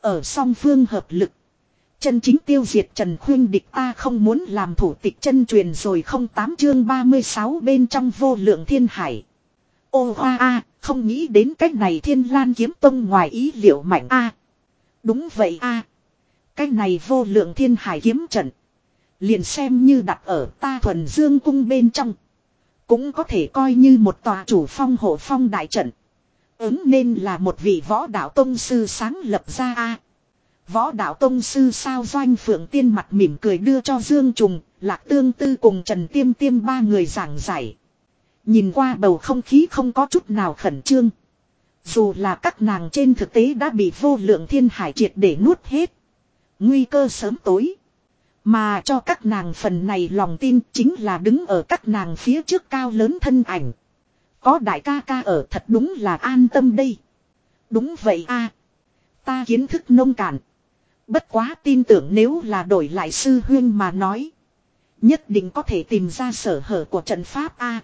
Ở song phương hợp lực. Chân chính tiêu diệt Trần Khuyên địch ta không muốn làm thủ tịch chân truyền rồi không tám chương 36 bên trong vô lượng thiên hải. Ô hoa a, không nghĩ đến cách này thiên lan kiếm tông ngoài ý liệu mạnh a. Đúng vậy a. Cách này vô lượng thiên hải kiếm trận. Liền xem như đặt ở ta thuần dương cung bên trong. Cũng có thể coi như một tòa chủ phong hộ phong đại trận. Ứng nên là một vị võ đạo tông sư sáng lập ra a. Võ đạo tông sư sao doanh phượng tiên mặt mỉm cười đưa cho Dương Trùng, Lạc Tương Tư cùng Trần Tiêm Tiêm ba người giảng giải. Nhìn qua bầu không khí không có chút nào khẩn trương. Dù là các nàng trên thực tế đã bị vô lượng thiên hải triệt để nuốt hết. Nguy cơ sớm tối. Mà cho các nàng phần này lòng tin chính là đứng ở các nàng phía trước cao lớn thân ảnh. Có đại ca ca ở thật đúng là an tâm đây. Đúng vậy a Ta kiến thức nông cạn. Bất quá tin tưởng nếu là đổi lại sư huyên mà nói. Nhất định có thể tìm ra sở hở của trận pháp A.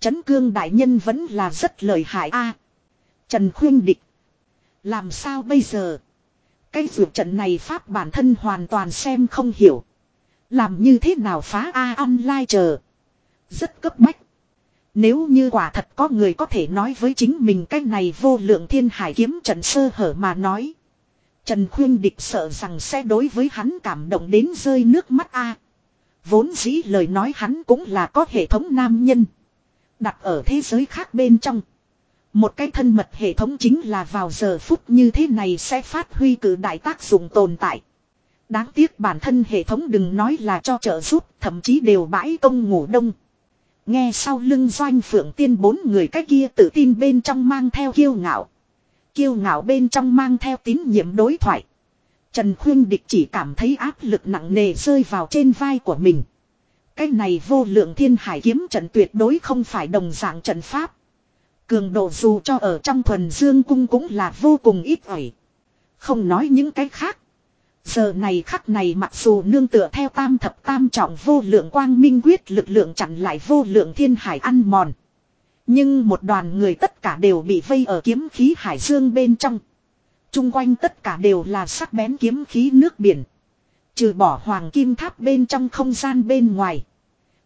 Trấn cương đại nhân vẫn là rất lợi hại A. Trần khuyên địch. Làm sao bây giờ? Cái vượt trận này pháp bản thân hoàn toàn xem không hiểu. Làm như thế nào phá A online chờ. Rất cấp bách. Nếu như quả thật có người có thể nói với chính mình cái này vô lượng thiên hải kiếm trận sơ hở mà nói. Trần Khuyên Địch sợ rằng sẽ đối với hắn cảm động đến rơi nước mắt a. Vốn dĩ lời nói hắn cũng là có hệ thống nam nhân. Đặt ở thế giới khác bên trong. Một cái thân mật hệ thống chính là vào giờ phút như thế này sẽ phát huy cử đại tác dụng tồn tại. Đáng tiếc bản thân hệ thống đừng nói là cho trợ giúp, thậm chí đều bãi công ngủ đông. Nghe sau lưng doanh phượng tiên bốn người cái kia tự tin bên trong mang theo kiêu ngạo. Kiêu ngạo bên trong mang theo tín nhiệm đối thoại. Trần Khuyên Địch chỉ cảm thấy áp lực nặng nề rơi vào trên vai của mình. Cái này vô lượng thiên hải kiếm trận tuyệt đối không phải đồng dạng trận pháp. Cường độ dù cho ở trong thuần dương cung cũng là vô cùng ít ỏi. Không nói những cái khác. Giờ này khắc này mặc dù nương tựa theo tam thập tam trọng vô lượng quang minh quyết lực lượng chặn lại vô lượng thiên hải ăn mòn. Nhưng một đoàn người tất cả đều bị vây ở kiếm khí hải dương bên trong. Trung quanh tất cả đều là sắc bén kiếm khí nước biển. Trừ bỏ hoàng kim tháp bên trong không gian bên ngoài.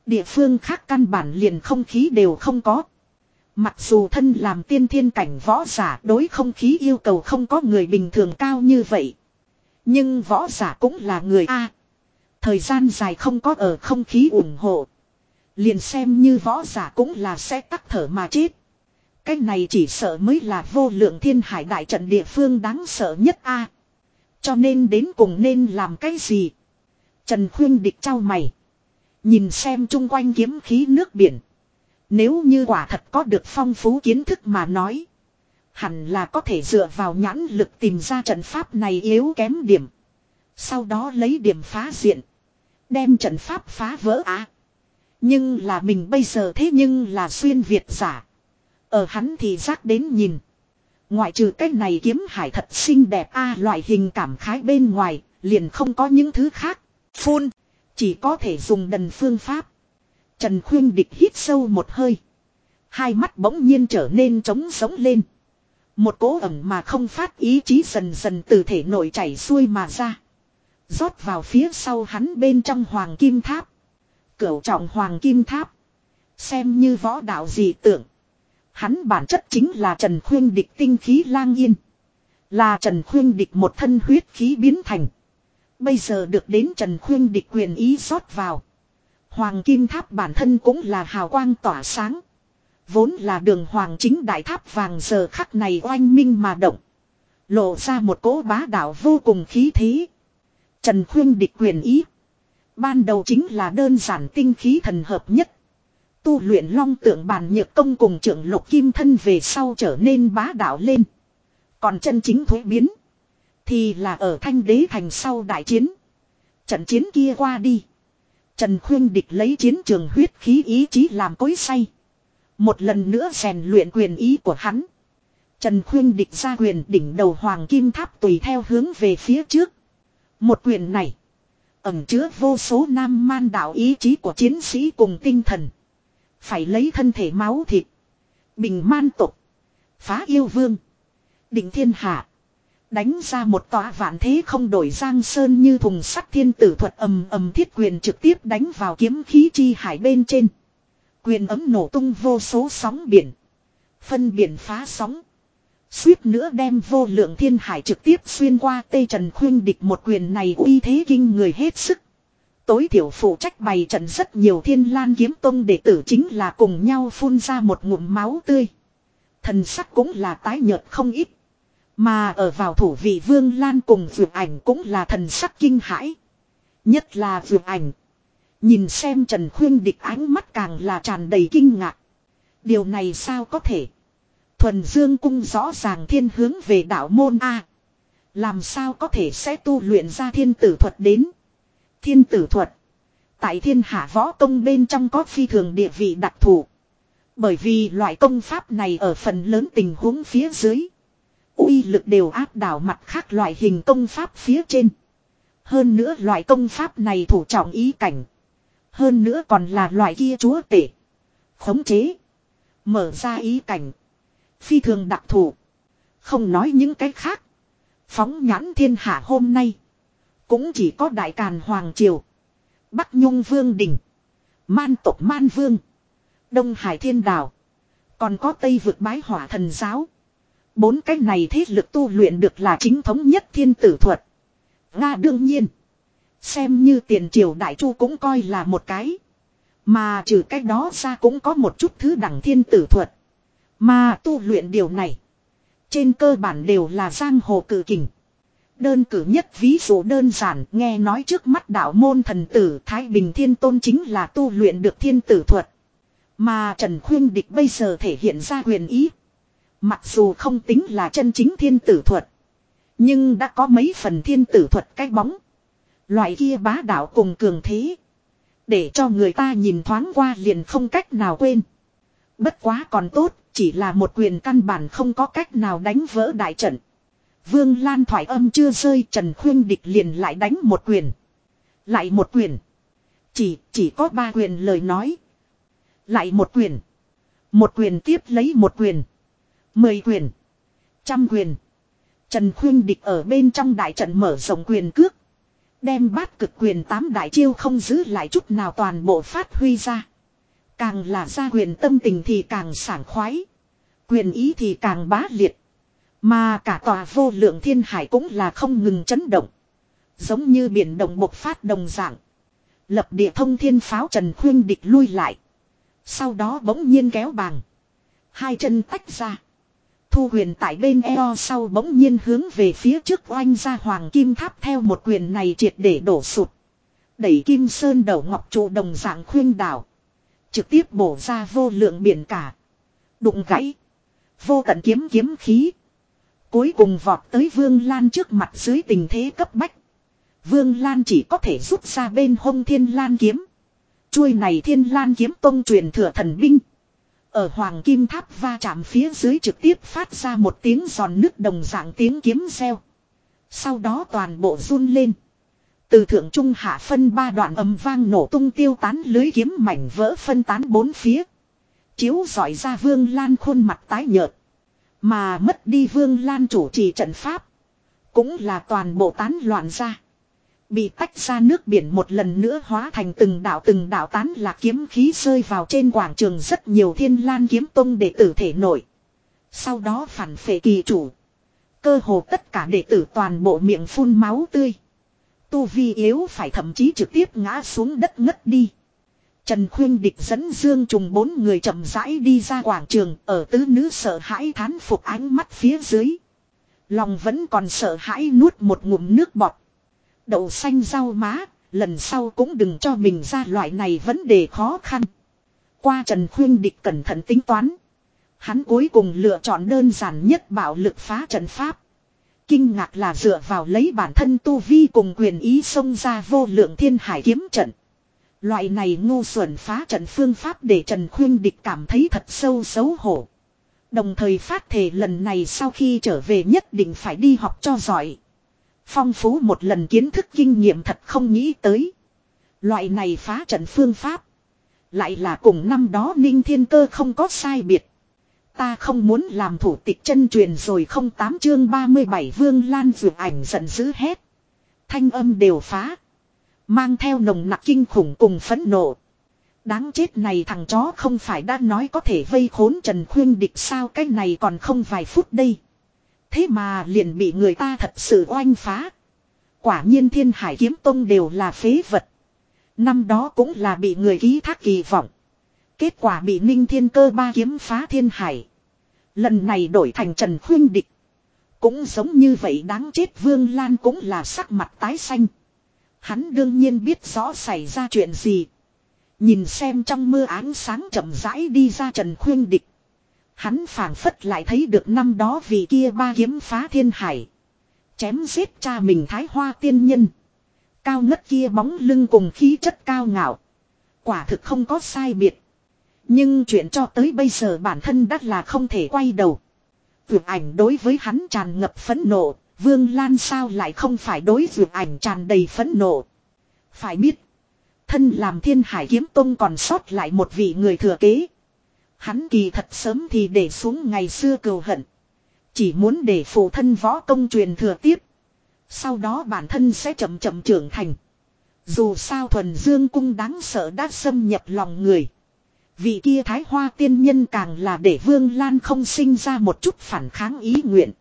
Địa phương khác căn bản liền không khí đều không có. Mặc dù thân làm tiên thiên cảnh võ giả đối không khí yêu cầu không có người bình thường cao như vậy. Nhưng võ giả cũng là người A. Thời gian dài không có ở không khí ủng hộ. Liền xem như võ giả cũng là sẽ tắt thở mà chết. Cái này chỉ sợ mới là vô lượng thiên hải đại trận địa phương đáng sợ nhất A. Cho nên đến cùng nên làm cái gì? Trần Khuyên địch trao mày. Nhìn xem chung quanh kiếm khí nước biển. Nếu như quả thật có được phong phú kiến thức mà nói. Hẳn là có thể dựa vào nhãn lực tìm ra trận pháp này yếu kém điểm. Sau đó lấy điểm phá diện. Đem trận pháp phá vỡ á. Nhưng là mình bây giờ thế nhưng là xuyên Việt giả. Ở hắn thì giác đến nhìn. Ngoại trừ cái này kiếm hải thật xinh đẹp a loại hình cảm khái bên ngoài, liền không có những thứ khác. Phun, chỉ có thể dùng đần phương pháp. Trần Khuyên Địch hít sâu một hơi. Hai mắt bỗng nhiên trở nên trống sống lên. Một cố ẩm mà không phát ý chí dần dần từ thể nội chảy xuôi mà ra. rót vào phía sau hắn bên trong hoàng kim tháp. Cửu trọng hoàng kim tháp. Xem như võ đạo gì tưởng. Hắn bản chất chính là Trần Khuyên Địch tinh khí lang yên. Là Trần Khuyên Địch một thân huyết khí biến thành. Bây giờ được đến Trần Khuyên Địch quyền ý rót vào. Hoàng kim tháp bản thân cũng là hào quang tỏa sáng. Vốn là đường hoàng chính đại tháp vàng giờ khắc này oanh minh mà động. Lộ ra một cỗ bá đạo vô cùng khí thế. Trần Khuyên địch quyền ý. Ban đầu chính là đơn giản tinh khí thần hợp nhất. Tu luyện long tượng bàn nhược công cùng trưởng lục kim thân về sau trở nên bá đạo lên. Còn chân chính thuế biến. Thì là ở thanh đế thành sau đại chiến. Trận chiến kia qua đi. Trần Khuyên Địch lấy chiến trường huyết khí ý chí làm cối say. Một lần nữa rèn luyện quyền ý của hắn. Trần Khuyên Địch ra quyền đỉnh đầu Hoàng Kim Tháp tùy theo hướng về phía trước. Một quyền này. Ẩm chứa vô số nam man đạo ý chí của chiến sĩ cùng tinh thần. Phải lấy thân thể máu thịt. Bình man tục. Phá yêu vương. Định thiên hạ. Đánh ra một tòa vạn thế không đổi giang sơn như thùng sắt thiên tử thuật ầm ầm thiết quyền trực tiếp đánh vào kiếm khí chi hải bên trên. Quyền ấm nổ tung vô số sóng biển. Phân biển phá sóng. Suýt nữa đem vô lượng thiên hải trực tiếp xuyên qua tây trần khuyên địch một quyền này uy thế kinh người hết sức. Tối thiểu phụ trách bày trận rất nhiều thiên lan kiếm tông đệ tử chính là cùng nhau phun ra một ngụm máu tươi. Thần sắc cũng là tái nhợt không ít. Mà ở vào thủ vị Vương Lan cùng vượt ảnh cũng là thần sắc kinh hãi. Nhất là vượt ảnh. Nhìn xem Trần Khuyên địch ánh mắt càng là tràn đầy kinh ngạc. Điều này sao có thể? Thuần Dương cung rõ ràng thiên hướng về đạo môn A. Làm sao có thể sẽ tu luyện ra thiên tử thuật đến? Thiên tử thuật. Tại thiên hạ võ công bên trong có phi thường địa vị đặc thù. Bởi vì loại công pháp này ở phần lớn tình huống phía dưới uy lực đều áp đảo mặt khác loại hình công pháp phía trên. Hơn nữa loại công pháp này thủ trọng ý cảnh. Hơn nữa còn là loại kia chúa tể. Khống chế. Mở ra ý cảnh. Phi thường đặc thù. Không nói những cái khác. Phóng nhãn thiên hạ hôm nay. Cũng chỉ có đại càn Hoàng Triều. Bắc Nhung Vương Đình. Man tộc Man Vương. Đông Hải Thiên Đảo. Còn có Tây vực bái hỏa thần giáo. Bốn cái này thế lực tu luyện được là chính thống nhất thiên tử thuật. Nga đương nhiên. Xem như tiền triều đại chu cũng coi là một cái. Mà trừ cái đó ra cũng có một chút thứ đẳng thiên tử thuật. Mà tu luyện điều này. Trên cơ bản đều là giang hồ cử kình. Đơn cử nhất ví dụ đơn giản nghe nói trước mắt đạo môn thần tử Thái Bình Thiên Tôn chính là tu luyện được thiên tử thuật. Mà Trần Khuyên Địch bây giờ thể hiện ra huyền ý. Mặc dù không tính là chân chính thiên tử thuật. Nhưng đã có mấy phần thiên tử thuật cái bóng. Loại kia bá đạo cùng cường thế. Để cho người ta nhìn thoáng qua liền không cách nào quên. Bất quá còn tốt, chỉ là một quyền căn bản không có cách nào đánh vỡ đại trận. Vương Lan thoại âm chưa rơi Trần Khuyên Địch liền lại đánh một quyền. Lại một quyền. Chỉ, chỉ có ba quyền lời nói. Lại một quyền. Một quyền tiếp lấy một quyền. Mười quyền. Trăm quyền. Trần Khuyên Địch ở bên trong đại trận mở rộng quyền cước. Đem bát cực quyền tám đại chiêu không giữ lại chút nào toàn bộ phát huy ra. Càng là ra quyền tâm tình thì càng sảng khoái. Quyền ý thì càng bá liệt. Mà cả tòa vô lượng thiên hải cũng là không ngừng chấn động. Giống như biển động bộc phát đồng dạng. Lập địa thông thiên pháo Trần Khuyên địch lui lại. Sau đó bỗng nhiên kéo bàng. Hai chân tách ra. Thu huyền tại bên eo sau bỗng nhiên hướng về phía trước oanh ra hoàng kim tháp theo một quyền này triệt để đổ sụt. Đẩy kim sơn đầu ngọc trụ đồng dạng khuyên đảo. Trực tiếp bổ ra vô lượng biển cả. Đụng gãy. Vô tận kiếm kiếm khí. Cuối cùng vọt tới Vương Lan trước mặt dưới tình thế cấp bách. Vương Lan chỉ có thể rút ra bên hông thiên lan kiếm. Chuôi này thiên lan kiếm tông truyền thừa thần binh. Ở hoàng kim tháp va chạm phía dưới trực tiếp phát ra một tiếng giòn nước đồng dạng tiếng kiếm reo. Sau đó toàn bộ run lên. Từ thượng trung hạ phân ba đoạn âm vang nổ tung tiêu tán lưới kiếm mảnh vỡ phân tán bốn phía. Chiếu dọi ra vương lan khuôn mặt tái nhợt. Mà mất đi vương lan chủ trì trận pháp. Cũng là toàn bộ tán loạn ra. Bị tách ra nước biển một lần nữa hóa thành từng đảo từng đảo tán là kiếm khí rơi vào trên quảng trường rất nhiều thiên lan kiếm tông đệ tử thể nổi. Sau đó phản phệ kỳ chủ. Cơ hồ tất cả đệ tử toàn bộ miệng phun máu tươi. Tu vi yếu phải thậm chí trực tiếp ngã xuống đất ngất đi. Trần Khuyên Địch dẫn Dương Trùng bốn người chậm rãi đi ra quảng trường, ở tứ nữ sợ hãi thán phục ánh mắt phía dưới. Lòng vẫn còn sợ hãi nuốt một ngụm nước bọt. Đậu xanh rau má, lần sau cũng đừng cho mình ra loại này vấn đề khó khăn. Qua Trần Khuyên Địch cẩn thận tính toán. Hắn cuối cùng lựa chọn đơn giản nhất bạo lực phá trận pháp. Kinh ngạc là dựa vào lấy bản thân tu vi cùng quyền ý xông ra vô lượng thiên hải kiếm trận. Loại này ngu xuẩn phá trận phương pháp để Trần Khuyên Địch cảm thấy thật sâu xấu hổ. Đồng thời phát thể lần này sau khi trở về nhất định phải đi học cho giỏi. Phong phú một lần kiến thức kinh nghiệm thật không nghĩ tới. Loại này phá trận phương pháp. Lại là cùng năm đó Ninh Thiên Cơ không có sai biệt. Ta không muốn làm thủ tịch chân truyền rồi không tám chương 37 Vương Lan vượt ảnh giận dữ hết. Thanh âm đều phá. Mang theo nồng nặc kinh khủng cùng phẫn nộ. Đáng chết này thằng chó không phải đã nói có thể vây khốn Trần Khuyên địch sao cái này còn không vài phút đây. Thế mà liền bị người ta thật sự oanh phá. Quả nhiên thiên hải kiếm tông đều là phế vật. Năm đó cũng là bị người ký thác kỳ vọng. Kết quả bị ninh thiên cơ ba kiếm phá thiên hải. Lần này đổi thành trần khuyên địch. Cũng giống như vậy đáng chết Vương Lan cũng là sắc mặt tái xanh. Hắn đương nhiên biết rõ xảy ra chuyện gì. Nhìn xem trong mưa ánh sáng chậm rãi đi ra Trần Khuyên Địch. Hắn phảng phất lại thấy được năm đó vì kia ba kiếm phá thiên hải. Chém giết cha mình thái hoa tiên nhân. Cao ngất kia bóng lưng cùng khí chất cao ngạo. Quả thực không có sai biệt. Nhưng chuyện cho tới bây giờ bản thân đắt là không thể quay đầu. Vượt ảnh đối với hắn tràn ngập phẫn nộ. Vương Lan sao lại không phải đối vượt ảnh tràn đầy phẫn nộ. Phải biết. Thân làm thiên hải kiếm tông còn sót lại một vị người thừa kế. Hắn kỳ thật sớm thì để xuống ngày xưa cầu hận. Chỉ muốn để phụ thân võ công truyền thừa tiếp. Sau đó bản thân sẽ chậm chậm trưởng thành. Dù sao thuần dương cung đáng sợ đã xâm nhập lòng người. Vị kia thái hoa tiên nhân càng là để Vương Lan không sinh ra một chút phản kháng ý nguyện.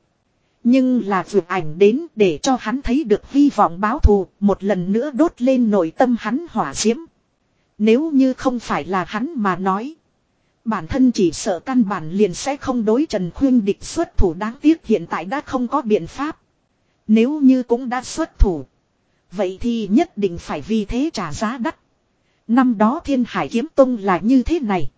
Nhưng là vượt ảnh đến để cho hắn thấy được hy vọng báo thù, một lần nữa đốt lên nội tâm hắn hỏa diễm. Nếu như không phải là hắn mà nói. Bản thân chỉ sợ căn bản liền sẽ không đối Trần Khuyên địch xuất thủ đáng tiếc hiện tại đã không có biện pháp. Nếu như cũng đã xuất thủ. Vậy thì nhất định phải vì thế trả giá đắt. Năm đó thiên hải kiếm tông là như thế này.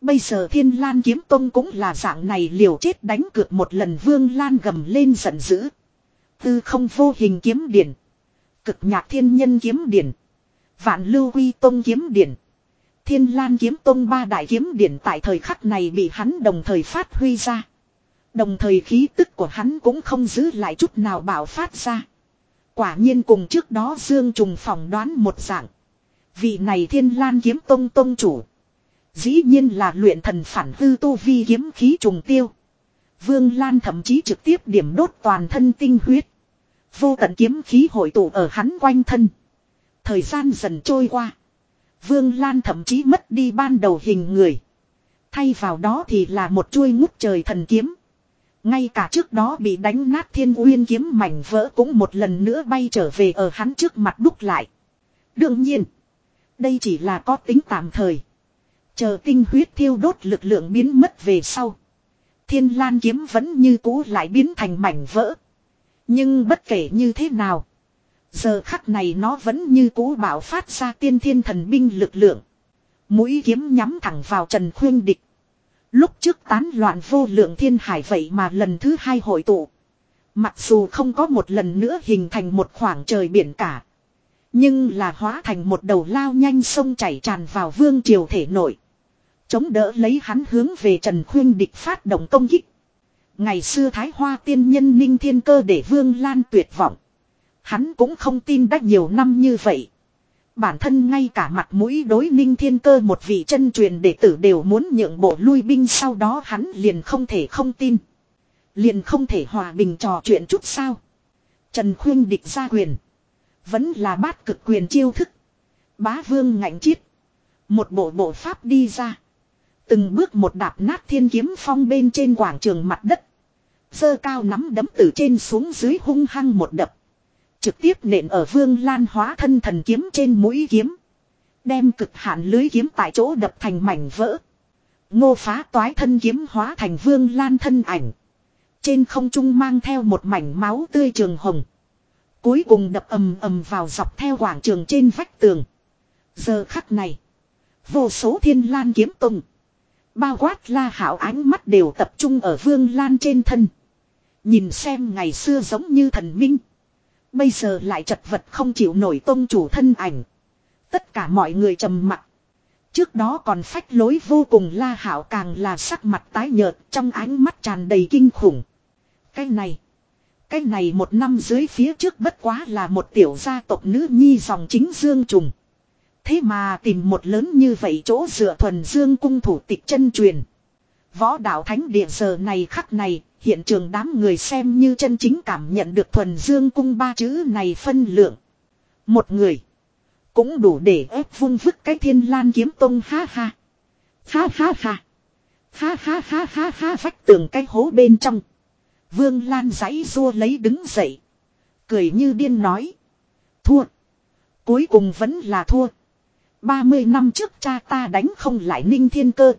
Bây giờ thiên lan kiếm tông cũng là dạng này liều chết đánh cược một lần vương lan gầm lên giận dữ. Tư không vô hình kiếm điển. Cực nhạc thiên nhân kiếm điển. Vạn lưu huy tông kiếm điển. Thiên lan kiếm tông ba đại kiếm điển tại thời khắc này bị hắn đồng thời phát huy ra. Đồng thời khí tức của hắn cũng không giữ lại chút nào bảo phát ra. Quả nhiên cùng trước đó Dương Trùng phỏng đoán một dạng. Vị này thiên lan kiếm tông tông chủ. Dĩ nhiên là luyện thần phản hư tu vi kiếm khí trùng tiêu. Vương Lan thậm chí trực tiếp điểm đốt toàn thân tinh huyết. Vô tận kiếm khí hội tụ ở hắn quanh thân. Thời gian dần trôi qua. Vương Lan thậm chí mất đi ban đầu hình người. Thay vào đó thì là một chuôi ngút trời thần kiếm. Ngay cả trước đó bị đánh nát thiên uyên kiếm mảnh vỡ cũng một lần nữa bay trở về ở hắn trước mặt đúc lại. Đương nhiên, đây chỉ là có tính tạm thời. Chờ tinh huyết thiêu đốt lực lượng biến mất về sau. Thiên lan kiếm vẫn như cũ lại biến thành mảnh vỡ. Nhưng bất kể như thế nào. Giờ khắc này nó vẫn như cũ bảo phát ra tiên thiên thần binh lực lượng. Mũi kiếm nhắm thẳng vào Trần Khuyên Địch. Lúc trước tán loạn vô lượng thiên hải vậy mà lần thứ hai hội tụ. Mặc dù không có một lần nữa hình thành một khoảng trời biển cả. Nhưng là hóa thành một đầu lao nhanh sông chảy tràn vào vương triều thể nội. Chống đỡ lấy hắn hướng về Trần Khuyên Địch phát động công kích. Ngày xưa Thái Hoa tiên nhân ninh thiên cơ để vương lan tuyệt vọng. Hắn cũng không tin đã nhiều năm như vậy. Bản thân ngay cả mặt mũi đối ninh thiên cơ một vị chân truyền đệ tử đều muốn nhượng bộ lui binh sau đó hắn liền không thể không tin. Liền không thể hòa bình trò chuyện chút sao. Trần Khuyên địch ra quyền. Vẫn là bát cực quyền chiêu thức. Bá vương ngạnh chiết. Một bộ bộ pháp đi ra. Từng bước một đạp nát thiên kiếm phong bên trên quảng trường mặt đất. sơ cao nắm đấm từ trên xuống dưới hung hăng một đập. Trực tiếp nện ở vương lan hóa thân thần kiếm trên mũi kiếm. Đem cực hạn lưới kiếm tại chỗ đập thành mảnh vỡ. Ngô phá toái thân kiếm hóa thành vương lan thân ảnh. Trên không trung mang theo một mảnh máu tươi trường hồng. Cuối cùng đập ầm ầm vào dọc theo quảng trường trên vách tường. Giờ khắc này. Vô số thiên lan kiếm tùng. Bao quát la hảo ánh mắt đều tập trung ở vương lan trên thân. Nhìn xem ngày xưa giống như thần minh. Bây giờ lại chật vật không chịu nổi tôn chủ thân ảnh. Tất cả mọi người trầm mặc. Trước đó còn phách lối vô cùng la hảo càng là sắc mặt tái nhợt trong ánh mắt tràn đầy kinh khủng. Cái này. Cái này một năm dưới phía trước bất quá là một tiểu gia tộc nữ nhi dòng chính dương trùng. Thế mà tìm một lớn như vậy chỗ dựa thuần dương cung thủ tịch chân truyền. Võ đạo thánh địa giờ này khắc này, hiện trường đám người xem như chân chính cảm nhận được thuần dương cung ba chữ này phân lượng. Một người, cũng đủ để ép vung vứt cái thiên lan kiếm tông ha ha. Ha ha ha. Ha ha ha ha ha vách tường cái hố bên trong. Vương Lan giãy rua lấy đứng dậy. Cười như điên nói. Thua. Cuối cùng vẫn là thua. 30 năm trước cha ta đánh không lại ninh thiên cơ.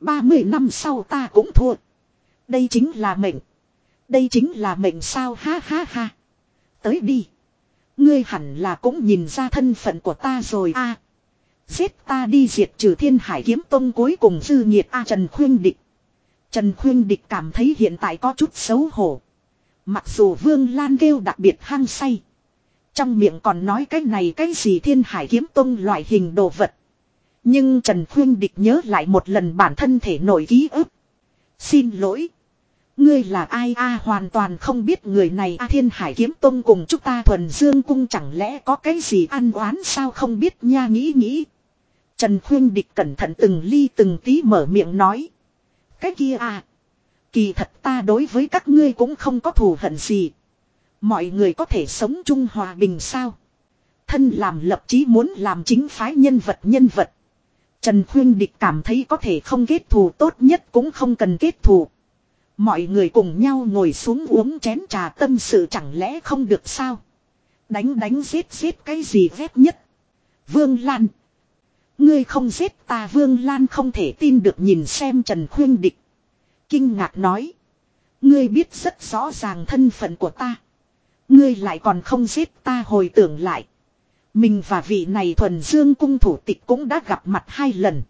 30 năm sau ta cũng thua. Đây chính là mệnh. Đây chính là mệnh sao ha ha ha. Tới đi. Ngươi hẳn là cũng nhìn ra thân phận của ta rồi, a. giết ta đi diệt trừ thiên hải kiếm tông cuối cùng dư nhiệt, a Trần Khuyên Địch. Trần Khuyên Địch cảm thấy hiện tại có chút xấu hổ. Mặc dù Vương Lan kêu đặc biệt hăng say. Trong miệng còn nói cái này cái gì thiên hải kiếm tông loại hình đồ vật. Nhưng Trần Khuyên Địch nhớ lại một lần bản thân thể nổi ký ức. Xin lỗi. Ngươi là ai a, hoàn toàn không biết người này a, thiên hải kiếm tông cùng chúng ta thuần dương cung chẳng lẽ có cái gì ăn oán sao không biết nha, nghĩ nghĩ. Trần Khuyên Địch cẩn thận từng ly từng tí mở miệng nói. Cái kia à. Kỳ thật ta đối với các ngươi cũng không có thù hận gì. Mọi người có thể sống chung hòa bình sao. Thân làm lập chí muốn làm chính phái nhân vật nhân vật. Trần Khuyên Địch cảm thấy có thể không kết thù tốt nhất cũng không cần kết thù. Mọi người cùng nhau ngồi xuống uống chén trà tâm sự chẳng lẽ không được sao. Đánh đánh giết giết cái gì ghét nhất. Vương Lan. Ngươi không giết ta, Vương Lan không thể tin được nhìn xem Trần Khuyên Địch. Kinh ngạc nói. Ngươi biết rất rõ ràng thân phận của ta. Ngươi lại còn không giết ta hồi tưởng lại. Mình và vị này thuần dương cung thủ tịch cũng đã gặp mặt hai lần.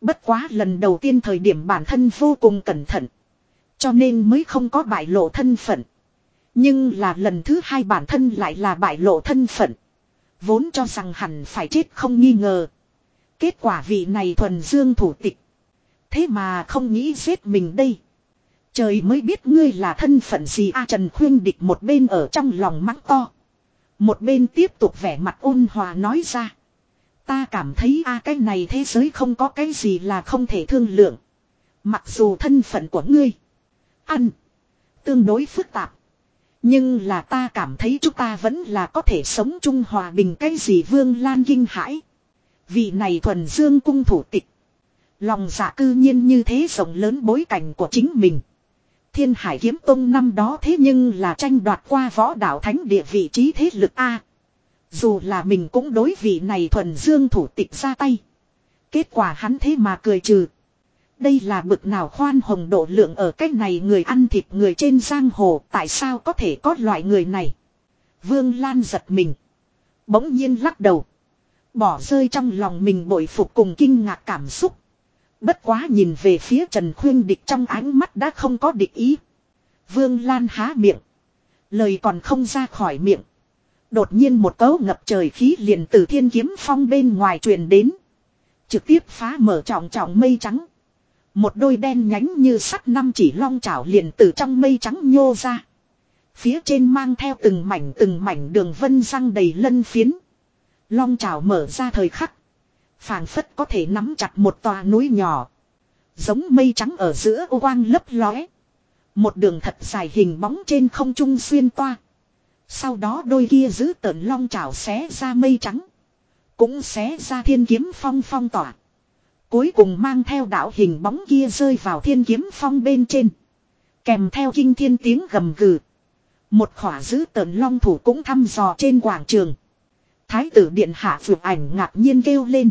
Bất quá lần đầu tiên thời điểm bản thân vô cùng cẩn thận. Cho nên mới không có bại lộ thân phận. Nhưng là lần thứ hai bản thân lại là bại lộ thân phận. Vốn cho rằng hẳn phải chết không nghi ngờ. Kết quả vị này thuần dương thủ tịch. Thế mà không nghĩ giết mình đây. Trời mới biết ngươi là thân phận gì a Trần Khuyên Địch một bên ở trong lòng mắng to. Một bên tiếp tục vẻ mặt ôn hòa nói ra. Ta cảm thấy a cái này thế giới không có cái gì là không thể thương lượng. Mặc dù thân phận của ngươi. Ăn. Tương đối phức tạp. Nhưng là ta cảm thấy chúng ta vẫn là có thể sống chung hòa bình cái gì vương lan kinh hãi. Vị này thuần dương cung thủ tịch. Lòng dạ cư nhiên như thế rộng lớn bối cảnh của chính mình. Thiên Hải Kiếm Tông năm đó thế nhưng là tranh đoạt qua võ đạo thánh địa vị trí thế lực A. Dù là mình cũng đối vị này thuần dương thủ tịch ra tay. Kết quả hắn thế mà cười trừ. Đây là bực nào khoan hồng độ lượng ở cách này người ăn thịt người trên giang hồ, tại sao có thể có loại người này. Vương Lan giật mình. Bỗng nhiên lắc đầu. Bỏ rơi trong lòng mình bội phục cùng kinh ngạc cảm xúc. Bất quá nhìn về phía Trần Khuyên Địch trong ánh mắt đã không có địch ý. Vương Lan há miệng. Lời còn không ra khỏi miệng. Đột nhiên một cấu ngập trời khí liền từ thiên kiếm phong bên ngoài truyền đến. Trực tiếp phá mở trọng trọng mây trắng. Một đôi đen nhánh như sắt năm chỉ long chảo liền từ trong mây trắng nhô ra. Phía trên mang theo từng mảnh từng mảnh đường vân răng đầy lân phiến. Long chảo mở ra thời khắc phảng phất có thể nắm chặt một tòa núi nhỏ. Giống mây trắng ở giữa ô quang lấp lóe. Một đường thật dài hình bóng trên không trung xuyên toa. Sau đó đôi kia giữ tợn long chảo xé ra mây trắng. Cũng xé ra thiên kiếm phong phong tỏa. Cuối cùng mang theo đạo hình bóng kia rơi vào thiên kiếm phong bên trên. Kèm theo kinh thiên tiếng gầm gừ. Một khỏa giữ tợn long thủ cũng thăm dò trên quảng trường. Thái tử điện hạ vượt ảnh ngạc nhiên kêu lên.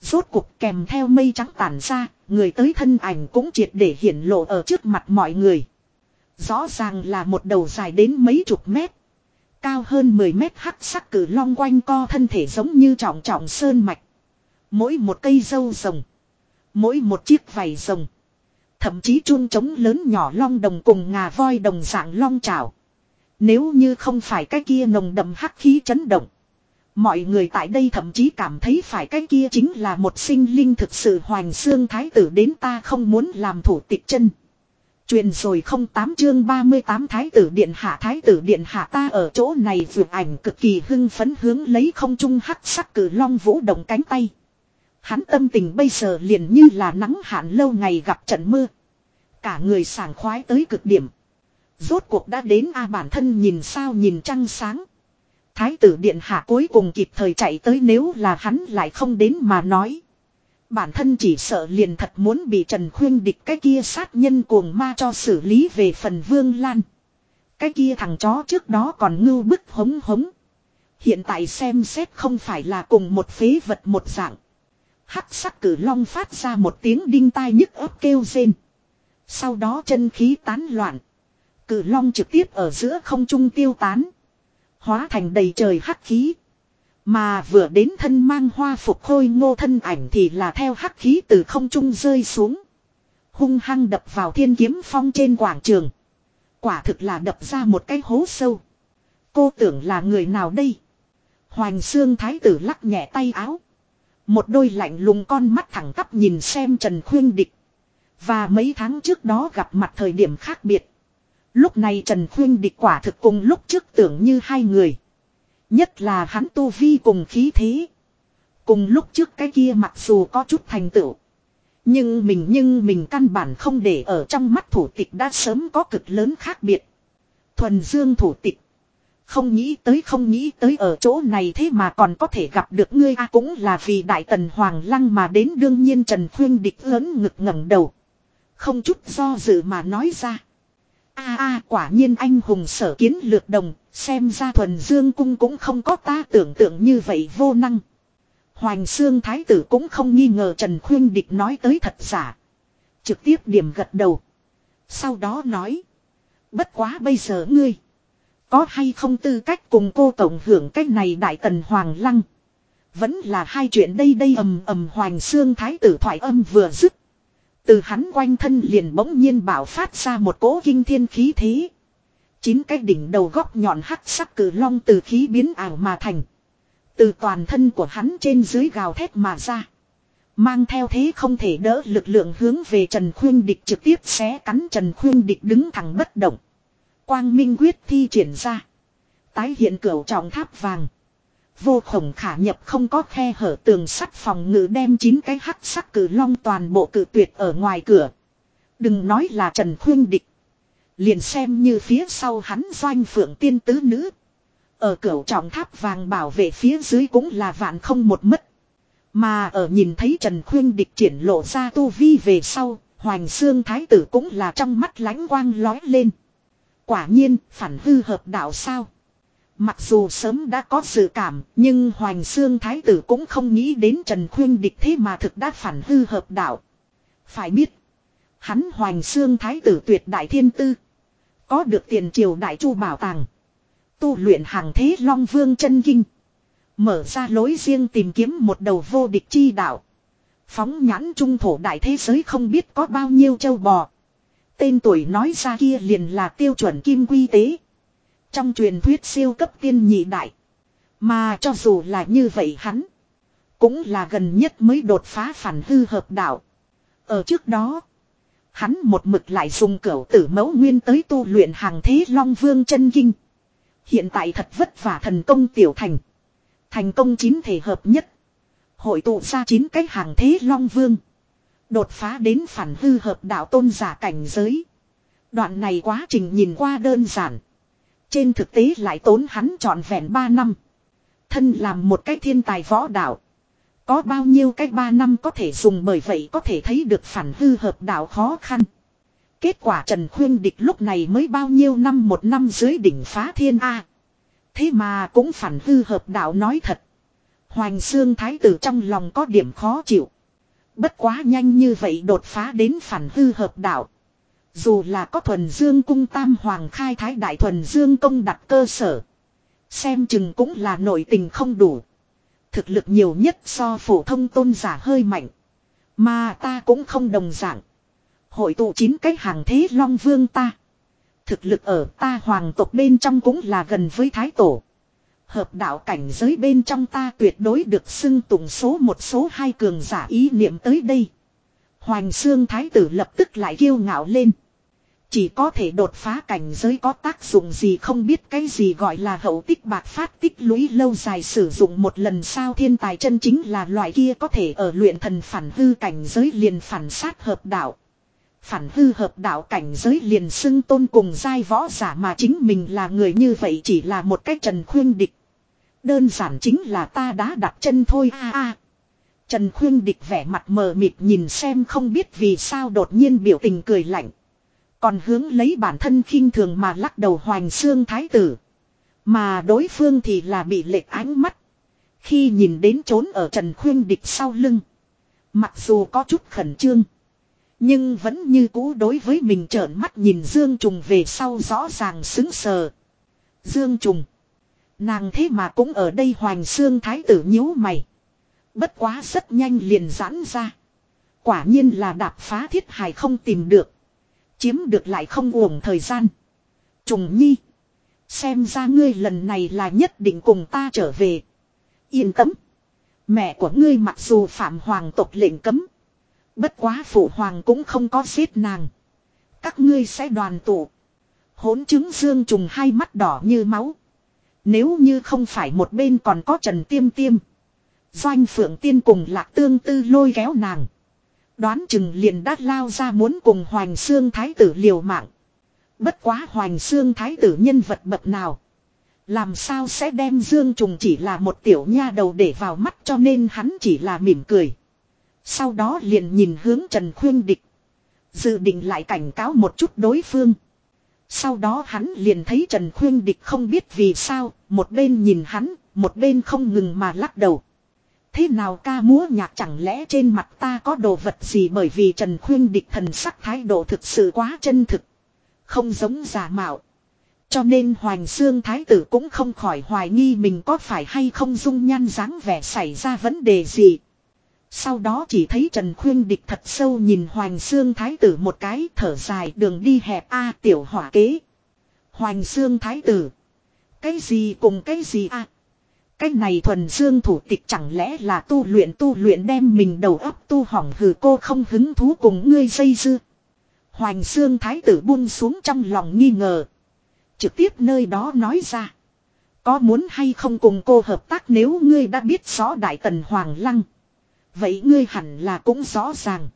Rốt cuộc kèm theo mây trắng tản ra, người tới thân ảnh cũng triệt để hiển lộ ở trước mặt mọi người. Rõ ràng là một đầu dài đến mấy chục mét. Cao hơn 10 mét hắc sắc cử long quanh co thân thể giống như trọng trọng sơn mạch. Mỗi một cây dâu rồng. Mỗi một chiếc vảy rồng. Thậm chí chun trống lớn nhỏ long đồng cùng ngà voi đồng dạng long trào. Nếu như không phải cái kia nồng đậm hắc khí chấn động. Mọi người tại đây thậm chí cảm thấy phải cái kia chính là một sinh linh thực sự hoành xương thái tử đến ta không muốn làm thủ tịch chân. Truyền rồi không tám chương 38 thái tử điện hạ thái tử điện hạ ta ở chỗ này vượt ảnh cực kỳ hưng phấn hướng lấy không trung hắc sắc cử long vũ động cánh tay. Hắn tâm tình bây giờ liền như là nắng hạn lâu ngày gặp trận mưa. Cả người sảng khoái tới cực điểm. Rốt cuộc đã đến a bản thân nhìn sao nhìn trăng sáng. Thái tử điện hạ cuối cùng kịp thời chạy tới nếu là hắn lại không đến mà nói. Bản thân chỉ sợ liền thật muốn bị Trần Khuyên địch cái kia sát nhân cuồng ma cho xử lý về phần Vương Lan. Cái kia thằng chó trước đó còn ngưu bức hống hống. Hiện tại xem xét không phải là cùng một phế vật một dạng. Hắc sắc cử long phát ra một tiếng đinh tai nhức ớt kêu rên. Sau đó chân khí tán loạn. Cử long trực tiếp ở giữa không trung tiêu tán. Hóa thành đầy trời hắc khí. Mà vừa đến thân mang hoa phục khôi ngô thân ảnh thì là theo hắc khí từ không trung rơi xuống. Hung hăng đập vào thiên kiếm phong trên quảng trường. Quả thực là đập ra một cái hố sâu. Cô tưởng là người nào đây? Hoành xương thái tử lắc nhẹ tay áo. Một đôi lạnh lùng con mắt thẳng tắp nhìn xem Trần Khuyên Địch. Và mấy tháng trước đó gặp mặt thời điểm khác biệt. Lúc này Trần Khuyên địch quả thực cùng lúc trước tưởng như hai người. Nhất là hắn tu vi cùng khí thế. Cùng lúc trước cái kia mặc dù có chút thành tựu. Nhưng mình nhưng mình căn bản không để ở trong mắt thủ tịch đã sớm có cực lớn khác biệt. Thuần dương thủ tịch. Không nghĩ tới không nghĩ tới ở chỗ này thế mà còn có thể gặp được ngươi a cũng là vì đại tần hoàng lăng mà đến đương nhiên Trần Khuyên địch lớn ngực ngẩng đầu. Không chút do dự mà nói ra a a quả nhiên anh hùng sở kiến lược đồng, xem ra thuần dương cung cũng không có ta tưởng tượng như vậy vô năng. Hoành xương thái tử cũng không nghi ngờ Trần Khuyên Địch nói tới thật giả. Trực tiếp điểm gật đầu. Sau đó nói. Bất quá bây giờ ngươi. Có hay không tư cách cùng cô tổng hưởng cách này đại tần hoàng lăng. Vẫn là hai chuyện đây đây ầm ầm hoành xương thái tử thoại âm vừa dứt. Từ hắn quanh thân liền bỗng nhiên bảo phát ra một cỗ kinh thiên khí thế. Chín cái đỉnh đầu góc nhọn hắc sắc cử long từ khí biến ảo mà thành. Từ toàn thân của hắn trên dưới gào thét mà ra. Mang theo thế không thể đỡ lực lượng hướng về Trần Khuyên Địch trực tiếp xé cắn Trần Khuyên Địch đứng thẳng bất động. Quang Minh quyết thi triển ra. Tái hiện cửu trọng tháp vàng. Vô khổng khả nhập không có khe hở tường sắt phòng ngự đem chín cái hắc sắc cử long toàn bộ cử tuyệt ở ngoài cửa. Đừng nói là Trần Khuyên Địch. Liền xem như phía sau hắn doanh phượng tiên tứ nữ. Ở cửu trọng tháp vàng bảo vệ phía dưới cũng là vạn không một mất. Mà ở nhìn thấy Trần Khuyên địch triển lộ ra tu vi về sau, Hoành Sương Thái tử cũng là trong mắt lánh quang lói lên. Quả nhiên, phản hư hợp đạo sao. Mặc dù sớm đã có dự cảm, nhưng Hoành Xương Thái tử cũng không nghĩ đến Trần Khuyên địch thế mà thực đã phản hư hợp đạo. Phải biết, hắn Hoành Xương Thái tử tuyệt đại thiên tư. Có được tiền triều đại chu bảo tàng. Tu luyện hàng thế long vương chân kinh. Mở ra lối riêng tìm kiếm một đầu vô địch chi đạo. Phóng nhãn trung thổ đại thế giới không biết có bao nhiêu châu bò. Tên tuổi nói ra kia liền là tiêu chuẩn kim quy tế. Trong truyền thuyết siêu cấp tiên nhị đại. Mà cho dù là như vậy hắn. Cũng là gần nhất mới đột phá phản hư hợp đạo. Ở trước đó. Hắn một mực lại dùng cửu tử mẫu nguyên tới tu luyện hàng thế long vương chân kinh. Hiện tại thật vất vả thần công tiểu thành. Thành công chín thể hợp nhất. Hội tụ ra chín cái hàng thế long vương. Đột phá đến phản hư hợp đạo tôn giả cảnh giới. Đoạn này quá trình nhìn qua đơn giản. Trên thực tế lại tốn hắn trọn vẹn 3 năm. Thân làm một cái thiên tài võ đạo. Có bao nhiêu cái 3 năm có thể dùng bởi vậy có thể thấy được phản hư hợp đạo khó khăn. Kết quả Trần Khuyên Địch lúc này mới bao nhiêu năm một năm dưới đỉnh phá thiên A. Thế mà cũng phản hư hợp đạo nói thật. Hoành xương thái tử trong lòng có điểm khó chịu. Bất quá nhanh như vậy đột phá đến phản hư hợp đạo. Dù là có thuần dương cung tam hoàng khai thái đại thuần dương công đặt cơ sở. Xem chừng cũng là nội tình không đủ. Thực lực nhiều nhất so phổ thông tôn giả hơi mạnh. Mà ta cũng không đồng dạng. Hội tụ chín cái hàng thế long vương ta. Thực lực ở ta hoàng tộc bên trong cũng là gần với thái tổ. Hợp đạo cảnh giới bên trong ta tuyệt đối được xưng tụng số một số hai cường giả ý niệm tới đây. Hoành xương thái tử lập tức lại kiêu ngạo lên. Chỉ có thể đột phá cảnh giới có tác dụng gì không biết cái gì gọi là hậu tích bạc phát tích lũy lâu dài sử dụng một lần sao thiên tài chân chính là loại kia có thể ở luyện thần phản hư cảnh giới liền phản sát hợp đạo. Phản hư hợp đạo cảnh giới liền xưng tôn cùng giai võ giả mà chính mình là người như vậy chỉ là một cách trần khuyên địch. Đơn giản chính là ta đã đặt chân thôi, a a. Trần khuyên địch vẻ mặt mờ mịt nhìn xem không biết vì sao đột nhiên biểu tình cười lạnh. Còn hướng lấy bản thân khinh thường mà lắc đầu hoành xương thái tử. Mà đối phương thì là bị lệch ánh mắt. Khi nhìn đến trốn ở Trần Khuyên Địch sau lưng. Mặc dù có chút khẩn trương. Nhưng vẫn như cũ đối với mình trợn mắt nhìn Dương Trùng về sau rõ ràng xứng sờ. Dương Trùng. Nàng thế mà cũng ở đây hoành xương thái tử nhíu mày. Bất quá rất nhanh liền giãn ra. Quả nhiên là đạp phá thiết hài không tìm được. Chiếm được lại không uổng thời gian. Trùng nhi. Xem ra ngươi lần này là nhất định cùng ta trở về. Yên tâm. Mẹ của ngươi mặc dù phạm hoàng tộc lệnh cấm. Bất quá phụ hoàng cũng không có giết nàng. Các ngươi sẽ đoàn tụ. Hỗn chứng dương trùng hai mắt đỏ như máu. Nếu như không phải một bên còn có Trần Tiêm Tiêm. Doanh Phượng Tiên cùng Lạc Tương Tư lôi kéo nàng. Đoán chừng liền đát lao ra muốn cùng Hoành Sương Thái tử liều mạng. Bất quá Hoành Sương Thái tử nhân vật bậc nào. Làm sao sẽ đem Dương Trùng chỉ là một tiểu nha đầu để vào mắt cho nên hắn chỉ là mỉm cười. Sau đó liền nhìn hướng Trần Khuyên Địch. Dự định lại cảnh cáo một chút đối phương. Sau đó hắn liền thấy Trần Khuyên Địch không biết vì sao, một bên nhìn hắn, một bên không ngừng mà lắc đầu. Thế nào ca múa nhạc chẳng lẽ trên mặt ta có đồ vật gì bởi vì Trần Khuyên Địch thần sắc thái độ thực sự quá chân thực. Không giống giả mạo. Cho nên Hoành Xương Thái tử cũng không khỏi hoài nghi mình có phải hay không dung nhan dáng vẻ xảy ra vấn đề gì. Sau đó chỉ thấy Trần Khuyên Địch thật sâu nhìn Hoành Xương Thái tử một cái, thở dài, đường đi hẹp A, tiểu hỏa kế. Hoành Xương Thái tử. Cái gì cùng cái gì a Cái này thuần dương thủ tịch chẳng lẽ là tu luyện tu luyện đem mình đầu óc tu hỏng hừ cô không hứng thú cùng ngươi dây dưa. Hoành xương thái tử buông xuống trong lòng nghi ngờ. Trực tiếp nơi đó nói ra. Có muốn hay không cùng cô hợp tác nếu ngươi đã biết rõ Đại Tần Hoàng Lăng. Vậy ngươi hẳn là cũng rõ ràng.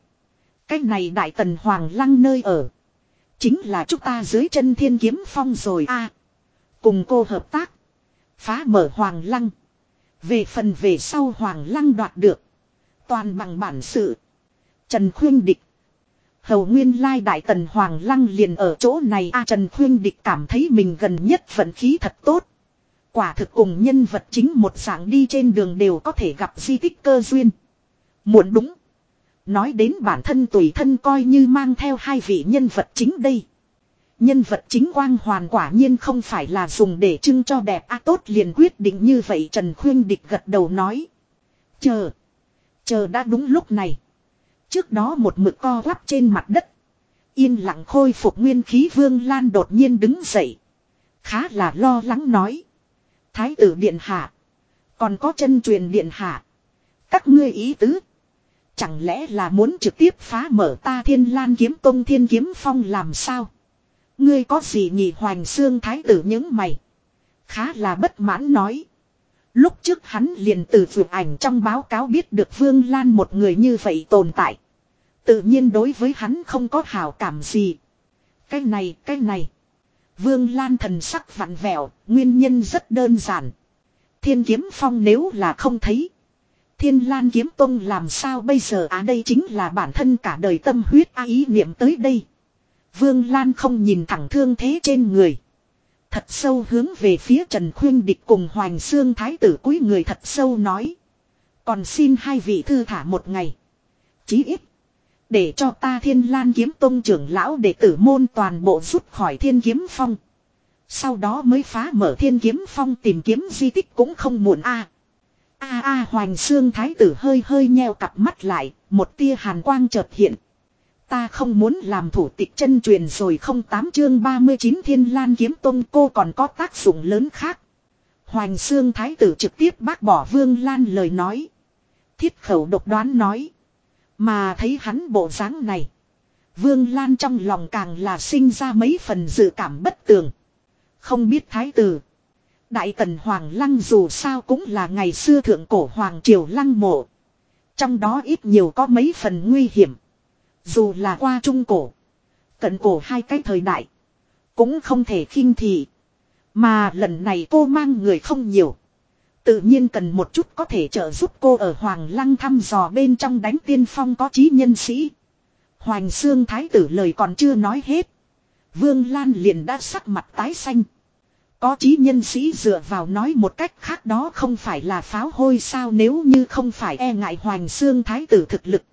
Cái này Đại Tần Hoàng Lăng nơi ở. Chính là chúng ta dưới chân thiên kiếm phong rồi a Cùng cô hợp tác. Phá mở Hoàng Lăng. Về phần về sau Hoàng Lăng đoạt được. Toàn bằng bản sự. Trần Khuyên Địch. Hầu nguyên lai đại tần Hoàng Lăng liền ở chỗ này a Trần Khuyên Địch cảm thấy mình gần nhất vận khí thật tốt. Quả thực cùng nhân vật chính một dạng đi trên đường đều có thể gặp di tích cơ duyên. Muộn đúng. Nói đến bản thân tùy thân coi như mang theo hai vị nhân vật chính đây. Nhân vật chính quang hoàn quả nhiên không phải là dùng để trưng cho đẹp a tốt liền quyết định như vậy Trần Khuyên Địch gật đầu nói. Chờ. Chờ đã đúng lúc này. Trước đó một mực co quắp trên mặt đất. Yên lặng khôi phục nguyên khí vương lan đột nhiên đứng dậy. Khá là lo lắng nói. Thái tử điện hạ. Còn có chân truyền điện hạ. Các ngươi ý tứ. Chẳng lẽ là muốn trực tiếp phá mở ta thiên lan kiếm công thiên kiếm phong làm sao? Ngươi có gì nhỉ hoành xương thái tử những mày. Khá là bất mãn nói. Lúc trước hắn liền từ vượt ảnh trong báo cáo biết được Vương Lan một người như vậy tồn tại. Tự nhiên đối với hắn không có hảo cảm gì. Cái này, cái này. Vương Lan thần sắc vặn vẹo, nguyên nhân rất đơn giản. Thiên kiếm phong nếu là không thấy. Thiên Lan kiếm tông làm sao bây giờ à đây chính là bản thân cả đời tâm huyết a ý niệm tới đây. Vương Lan không nhìn thẳng thương thế trên người. Thật sâu hướng về phía Trần Khuyên Địch cùng Hoành Xương Thái tử cúi người thật sâu nói. Còn xin hai vị thư thả một ngày. Chí ít. Để cho ta thiên lan kiếm tông trưởng lão đệ tử môn toàn bộ rút khỏi thiên kiếm phong. Sau đó mới phá mở thiên kiếm phong tìm kiếm di tích cũng không muộn a. A a Hoành Xương Thái tử hơi hơi nheo cặp mắt lại, một tia hàn quang chợt hiện. Ta không muốn làm thủ tịch chân truyền rồi không tám chương 39 thiên lan kiếm tông cô còn có tác dụng lớn khác. Hoành xương thái tử trực tiếp bác bỏ vương lan lời nói. Thiết khẩu độc đoán nói. Mà thấy hắn bộ dáng này. Vương Lan trong lòng càng là sinh ra mấy phần dự cảm bất tường. Không biết thái tử. Đại tần Hoàng Lăng dù sao cũng là ngày xưa thượng cổ Hoàng Triều Lăng mộ. Trong đó ít nhiều có mấy phần nguy hiểm. Dù là qua trung cổ. Cận cổ hai cái thời đại. Cũng không thể khinh thị. Mà lần này cô mang người không nhiều. Tự nhiên cần một chút có thể trợ giúp cô ở Hoàng Lăng thăm dò bên trong đánh tiên phong có trí nhân sĩ. Hoàng xương thái tử lời còn chưa nói hết. Vương Lan liền đã sắc mặt tái xanh. Có chí nhân sĩ dựa vào nói một cách khác đó không phải là pháo hôi sao nếu như không phải e ngại Hoành xương thái tử thực lực.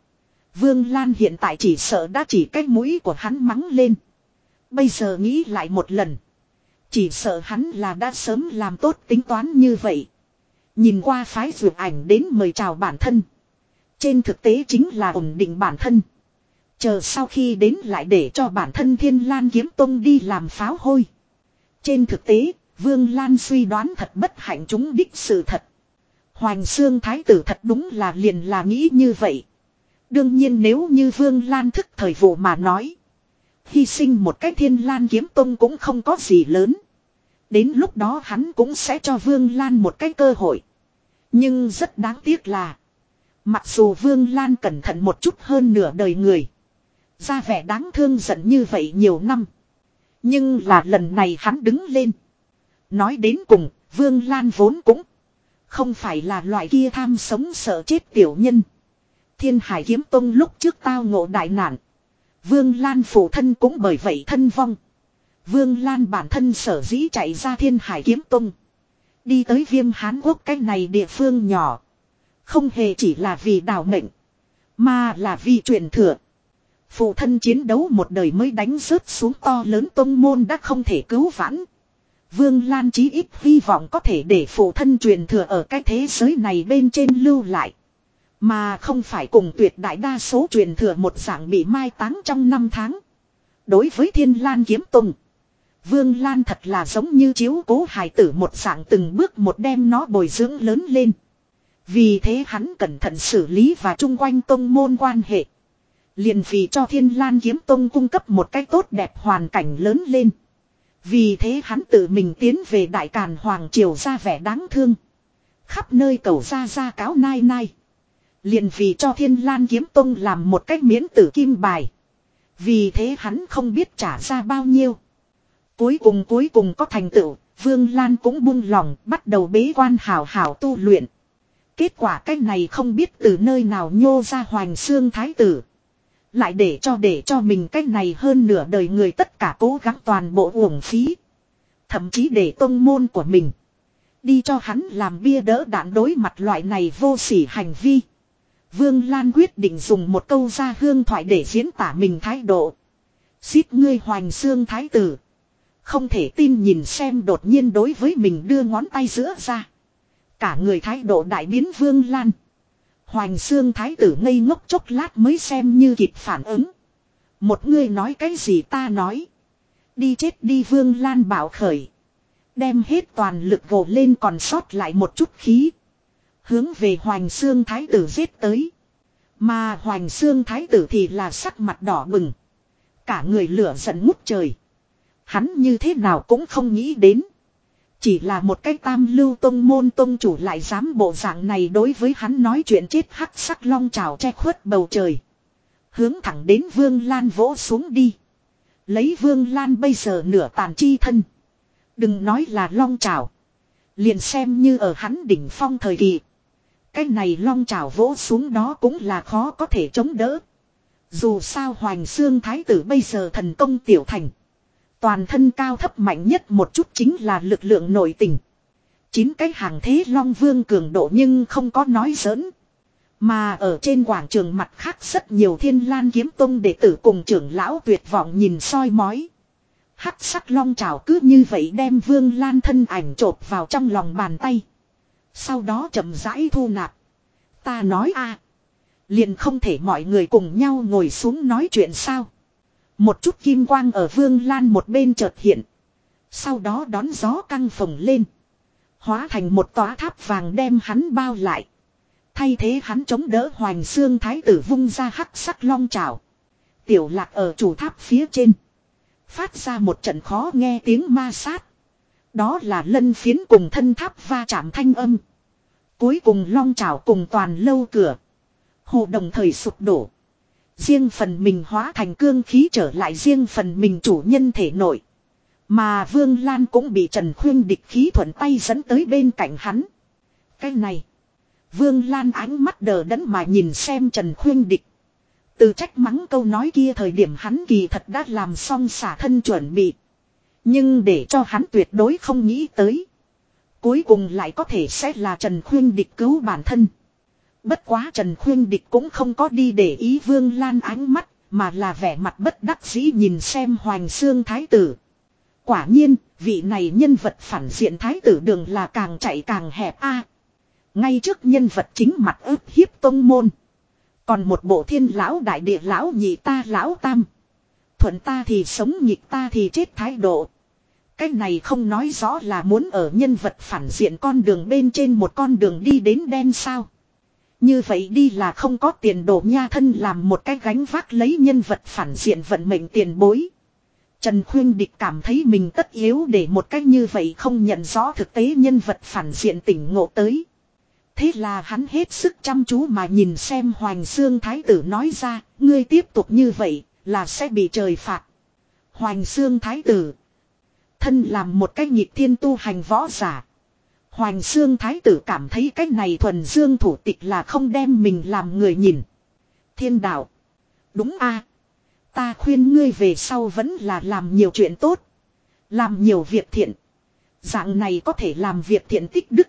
Vương Lan hiện tại chỉ sợ đã chỉ cái mũi của hắn mắng lên. Bây giờ nghĩ lại một lần. Chỉ sợ hắn là đã sớm làm tốt tính toán như vậy. Nhìn qua phái dược ảnh đến mời chào bản thân. Trên thực tế chính là ổn định bản thân. Chờ sau khi đến lại để cho bản thân Thiên Lan Kiếm Tông đi làm pháo hôi. Trên thực tế, Vương Lan suy đoán thật bất hạnh chúng đích sự thật. Hoành xương thái tử thật đúng là liền là nghĩ như vậy. Đương nhiên nếu như Vương Lan thức thời vụ mà nói. Hy sinh một cách thiên lan kiếm tông cũng không có gì lớn. Đến lúc đó hắn cũng sẽ cho Vương Lan một cái cơ hội. Nhưng rất đáng tiếc là. Mặc dù Vương Lan cẩn thận một chút hơn nửa đời người. Ra vẻ đáng thương giận như vậy nhiều năm. Nhưng là lần này hắn đứng lên. Nói đến cùng, Vương Lan vốn cũng không phải là loại kia tham sống sợ chết tiểu nhân. Thiên Hải Kiếm Tông lúc trước tao ngộ đại nạn. Vương Lan phụ thân cũng bởi vậy thân vong. Vương Lan bản thân sở dĩ chạy ra Thiên Hải Kiếm Tông. Đi tới viêm Hán Quốc cái này địa phương nhỏ. Không hề chỉ là vì đào mệnh. Mà là vì truyền thừa. Phụ thân chiến đấu một đời mới đánh rớt xuống to lớn tông môn đã không thể cứu vãn. Vương Lan chí ít hy vọng có thể để phụ thân truyền thừa ở cái thế giới này bên trên lưu lại. Mà không phải cùng tuyệt đại đa số truyền thừa một dạng bị mai táng trong năm tháng. Đối với thiên lan kiếm tùng. Vương Lan thật là giống như chiếu cố hài tử một dạng từng bước một đem nó bồi dưỡng lớn lên. Vì thế hắn cẩn thận xử lý và chung quanh tông môn quan hệ. Liền vì cho thiên lan kiếm tông cung cấp một cách tốt đẹp hoàn cảnh lớn lên. Vì thế hắn tự mình tiến về đại càn hoàng triều ra vẻ đáng thương. Khắp nơi cầu ra ra cáo nai nai. Liền vì cho thiên lan kiếm tông làm một cách miễn tử kim bài. Vì thế hắn không biết trả ra bao nhiêu. Cuối cùng cuối cùng có thành tựu, Vương Lan cũng buông lòng bắt đầu bế quan hảo hảo tu luyện. Kết quả cái này không biết từ nơi nào nhô ra hoành xương thái tử. Lại để cho để cho mình cách này hơn nửa đời người tất cả cố gắng toàn bộ uổng phí. Thậm chí để tông môn của mình. Đi cho hắn làm bia đỡ đạn đối mặt loại này vô sỉ hành vi. Vương Lan quyết định dùng một câu ra hương thoại để diễn tả mình thái độ. Xít ngươi hoành xương thái tử. Không thể tin nhìn xem đột nhiên đối với mình đưa ngón tay giữa ra. Cả người thái độ đại biến Vương Lan. Hoành xương thái tử ngây ngốc chốc lát mới xem như kịp phản ứng. Một người nói cái gì ta nói. Đi chết đi Vương Lan bảo khởi. Đem hết toàn lực gồ lên còn sót lại một chút khí. Hướng về Hoành Xương Thái tử giết tới. Mà Hoành Xương Thái tử thì là sắc mặt đỏ bừng. Cả người lửa giận ngút trời. Hắn như thế nào cũng không nghĩ đến. Chỉ là một cái tam lưu tông môn tông chủ lại dám bộ dạng này đối với hắn nói chuyện chết hắc sắc long trào che khuất bầu trời. Hướng thẳng đến Vương Lan vỗ xuống đi. Lấy Vương Lan bây giờ nửa tàn chi thân. Đừng nói là long trào. Liền xem như ở hắn đỉnh phong thời kỳ. Cái này long trào vỗ xuống đó cũng là khó có thể chống đỡ. Dù sao Hoành Xương Thái tử bây giờ thần công tiểu thành. Toàn thân cao thấp mạnh nhất một chút chính là lực lượng nội tình. Chín cái hàng thế long vương cường độ nhưng không có nói giỡn. Mà ở trên quảng trường mặt khác rất nhiều thiên lan kiếm tông đệ tử cùng trưởng lão tuyệt vọng nhìn soi mói. Hắc sắc long trào cứ như vậy đem vương lan thân ảnh trộp vào trong lòng bàn tay. Sau đó chậm rãi thu nạp. Ta nói a Liền không thể mọi người cùng nhau ngồi xuống nói chuyện sao. Một chút kim quang ở vương lan một bên chợt hiện. Sau đó đón gió căng phồng lên. Hóa thành một tòa tháp vàng đem hắn bao lại. Thay thế hắn chống đỡ hoành xương thái tử vung ra hắc sắc long trào. Tiểu lạc ở chủ tháp phía trên. Phát ra một trận khó nghe tiếng ma sát. Đó là lân phiến cùng thân tháp va chạm thanh âm. Cuối cùng long trào cùng toàn lâu cửa. Hồ đồng thời sụp đổ. Riêng phần mình hóa thành cương khí trở lại riêng phần mình chủ nhân thể nội. Mà Vương Lan cũng bị Trần Khuyên địch khí thuận tay dẫn tới bên cạnh hắn. Cái này. Vương Lan ánh mắt đờ đẫn mà nhìn xem Trần Khuyên địch. Từ trách mắng câu nói kia thời điểm hắn kỳ thật đã làm xong xả thân chuẩn bị. Nhưng để cho hắn tuyệt đối không nghĩ tới. Cuối cùng lại có thể sẽ là Trần Khuyên địch cứu bản thân. Bất quá Trần Khuyên Địch cũng không có đi để ý Vương Lan ánh mắt, mà là vẻ mặt bất đắc dĩ nhìn xem Hoành Xương Thái Tử. Quả nhiên, vị này nhân vật phản diện Thái Tử đường là càng chạy càng hẹp a Ngay trước nhân vật chính mặt ức hiếp tông môn. Còn một bộ thiên lão đại địa lão nhị ta lão tam. Thuận ta thì sống nhịp ta thì chết thái độ. Cái này không nói rõ là muốn ở nhân vật phản diện con đường bên trên một con đường đi đến đen sao. Như vậy đi là không có tiền đồ nha thân làm một cái gánh vác lấy nhân vật phản diện vận mệnh tiền bối. Trần Khuyên Địch cảm thấy mình tất yếu để một cách như vậy không nhận rõ thực tế nhân vật phản diện tỉnh ngộ tới. Thế là hắn hết sức chăm chú mà nhìn xem Hoành Xương Thái tử nói ra, ngươi tiếp tục như vậy là sẽ bị trời phạt. Hoành Xương Thái tử thân làm một cách nhịp thiên tu hành võ giả. Hoành xương thái tử cảm thấy cái này thuần dương thủ tịch là không đem mình làm người nhìn. Thiên đạo. Đúng a Ta khuyên ngươi về sau vẫn là làm nhiều chuyện tốt. Làm nhiều việc thiện. Dạng này có thể làm việc thiện tích đức.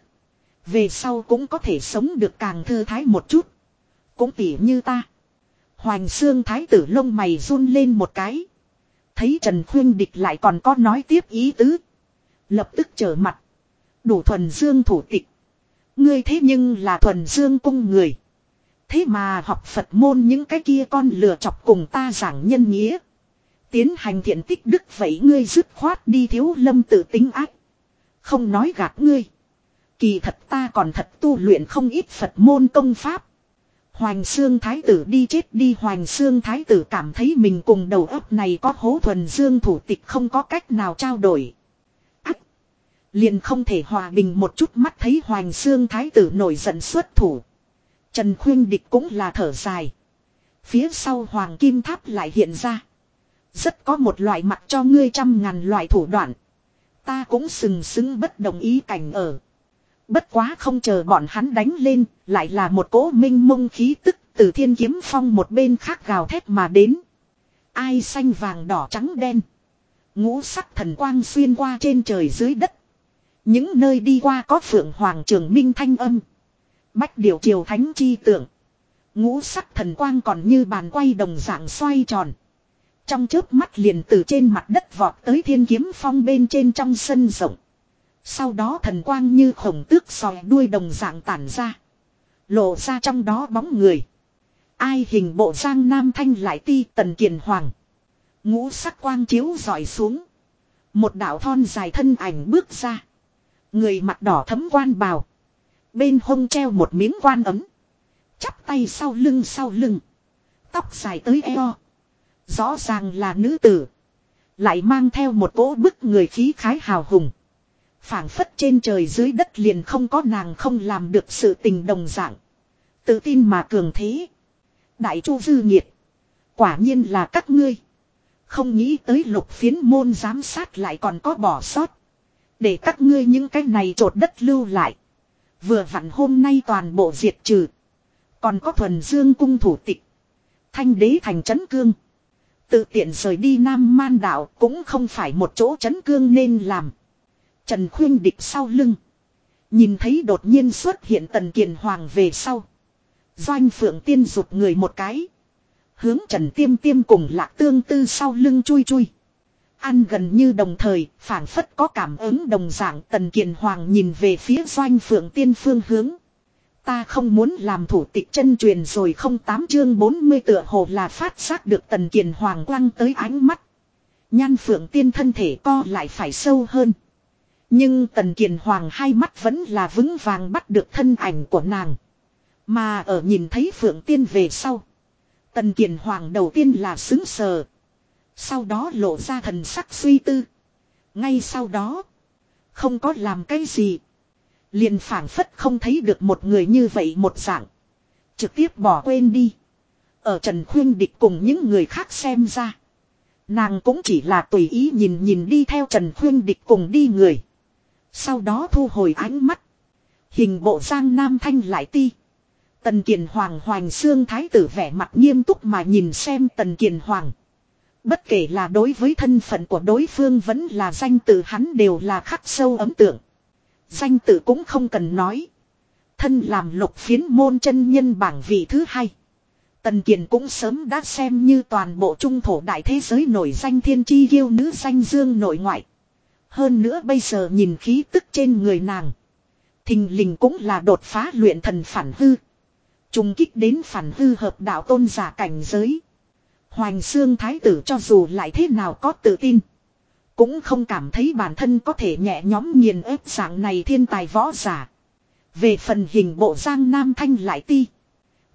Về sau cũng có thể sống được càng thư thái một chút. Cũng tỉ như ta. Hoành xương thái tử lông mày run lên một cái. Thấy Trần Khuyên Địch lại còn có nói tiếp ý tứ. Lập tức trở mặt. Đủ thuần dương thủ tịch. Ngươi thế nhưng là thuần dương cung người. Thế mà học Phật môn những cái kia con lừa chọc cùng ta giảng nhân nghĩa. Tiến hành thiện tích đức vậy ngươi dứt khoát đi thiếu lâm tự tính ác. Không nói gạt ngươi. Kỳ thật ta còn thật tu luyện không ít Phật môn công pháp. Hoành xương thái tử đi chết đi, Hoành xương thái tử cảm thấy mình cùng đầu óc này có hố thuần dương thủ tịch không có cách nào trao đổi. Liền không thể hòa bình một chút mắt thấy Hoành xương thái tử nổi giận xuất thủ. Trần Khuyên Địch cũng là thở dài. Phía sau Hoàng Kim Tháp lại hiện ra. Rất có một loại mặt cho ngươi trăm ngàn loại thủ đoạn. Ta cũng sừng sững bất đồng ý cảnh ở. Bất quá không chờ bọn hắn đánh lên, lại là một cỗ minh mông khí tức từ thiên kiếm phong một bên khác gào thét mà đến. Ai xanh vàng đỏ trắng đen. Ngũ sắc thần quang xuyên qua trên trời dưới đất. Những nơi đi qua có phượng hoàng trường minh thanh âm. Bách điều triều thánh chi tượng. Ngũ sắc thần quang còn như bàn quay đồng dạng xoay tròn. Trong chớp mắt liền từ trên mặt đất vọt tới thiên kiếm phong bên trên trong sân rộng. Sau đó thần quang như khổng tước sòi đuôi đồng dạng tản ra. Lộ ra trong đó bóng người. Ai hình bộ giang nam thanh lại ti tần kiền hoàng. Ngũ sắc quang chiếu dọi xuống. Một đạo thon dài thân ảnh bước ra. Người mặt đỏ thấm quan bào. Bên hông treo một miếng quan ấm. Chắp tay sau lưng sau lưng. Tóc dài tới eo. Rõ ràng là nữ tử. Lại mang theo một cỗ bức người khí khái hào hùng. phảng phất trên trời dưới đất liền không có nàng không làm được sự tình đồng dạng. Tự tin mà cường thế. Đại chu dư nhiệt. Quả nhiên là các ngươi. Không nghĩ tới lục phiến môn giám sát lại còn có bỏ sót. Để các ngươi những cái này trột đất lưu lại. Vừa vặn hôm nay toàn bộ diệt trừ. Còn có thuần dương cung thủ tịch. Thanh đế thành trấn cương. Tự tiện rời đi Nam Man đảo cũng không phải một chỗ chấn cương nên làm. Trần Khuyên địch sau lưng. Nhìn thấy đột nhiên xuất hiện Tần Kiền Hoàng về sau. Doanh Phượng Tiên rụt người một cái. Hướng Trần Tiêm Tiêm cùng lạc tương tư sau lưng chui chui. Ăn gần như đồng thời, phản phất có cảm ứng đồng dạng Tần Kiền Hoàng nhìn về phía Doanh Phượng Tiên phương hướng. Ta không muốn làm thủ tịch chân truyền rồi không tám chương 40 tựa hồ là phát giác được tần kiền hoàng quang tới ánh mắt. Nhan phượng tiên thân thể co lại phải sâu hơn. Nhưng tần kiền hoàng hai mắt vẫn là vững vàng bắt được thân ảnh của nàng. Mà ở nhìn thấy phượng tiên về sau. Tần kiền hoàng đầu tiên là xứng sờ. Sau đó lộ ra thần sắc suy tư. Ngay sau đó. Không có làm cái gì. Liền phảng phất không thấy được một người như vậy một dạng. Trực tiếp bỏ quên đi. Ở Trần Khuyên Địch cùng những người khác xem ra. Nàng cũng chỉ là tùy ý nhìn nhìn đi theo Trần Khuyên Địch cùng đi người. Sau đó thu hồi ánh mắt. Hình bộ giang nam thanh lại ti. Tần Kiền Hoàng Hoành Sương Thái tử vẻ mặt nghiêm túc mà nhìn xem Tần Kiền Hoàng. Bất kể là đối với thân phận của đối phương vẫn là danh tự hắn đều là khắc sâu ấm tượng. Danh tự cũng không cần nói. Thân làm lục phiến môn chân nhân bảng vị thứ hai. Tần Kiền cũng sớm đã xem như toàn bộ trung thổ đại thế giới nổi danh thiên chi yêu nữ danh dương nội ngoại. Hơn nữa bây giờ nhìn khí tức trên người nàng. Thình lình cũng là đột phá luyện thần phản hư. Trung kích đến phản hư hợp đạo tôn giả cảnh giới. Hoành xương thái tử cho dù lại thế nào có tự tin. Cũng không cảm thấy bản thân có thể nhẹ nhóm nghiền ép dạng này thiên tài võ giả. Về phần hình bộ giang nam thanh lại ti.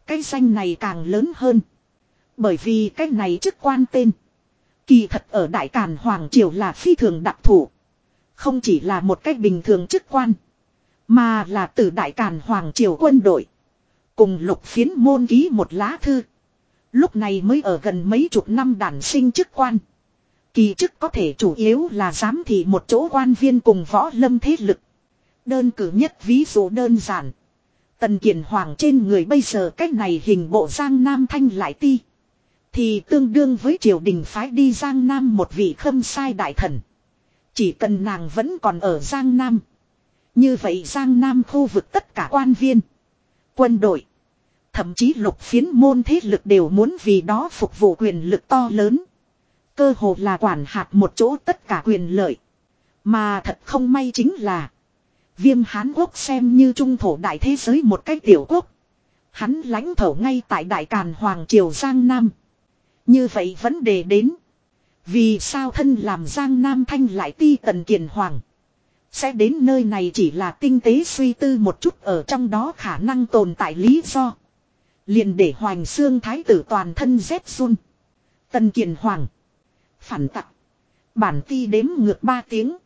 Cái danh này càng lớn hơn. Bởi vì cái này chức quan tên. Kỳ thật ở Đại Càn Hoàng Triều là phi thường đặc thủ. Không chỉ là một cách bình thường chức quan. Mà là từ Đại Càn Hoàng Triều quân đội. Cùng lục phiến môn ký một lá thư. Lúc này mới ở gần mấy chục năm đản sinh chức quan. Kỳ chức có thể chủ yếu là giám thị một chỗ quan viên cùng võ lâm thế lực. Đơn cử nhất ví dụ đơn giản. Tần Kiền Hoàng trên người bây giờ cách này hình bộ Giang Nam Thanh lại ti. Thì tương đương với triều đình phái đi Giang Nam một vị khâm sai đại thần. Chỉ cần nàng vẫn còn ở Giang Nam. Như vậy Giang Nam khu vực tất cả quan viên. Quân đội. Thậm chí lục phiến môn thế lực đều muốn vì đó phục vụ quyền lực to lớn. Cơ hồ là quản hạt một chỗ tất cả quyền lợi. Mà thật không may chính là. Viêm Hán Quốc xem như trung thổ đại thế giới một cách tiểu quốc. Hắn lãnh thổ ngay tại Đại Càn Hoàng Triều Giang Nam. Như vậy vấn đề đến. Vì sao thân làm Giang Nam Thanh lại ti tần kiền hoàng. Sẽ đến nơi này chỉ là tinh tế suy tư một chút, ở trong đó khả năng tồn tại lý do. Liền để Hoành Xương Thái tử toàn thân rét run. Tần Kiền Hoàng. Phản tặc. Bản ti đếm ngược ba tiếng.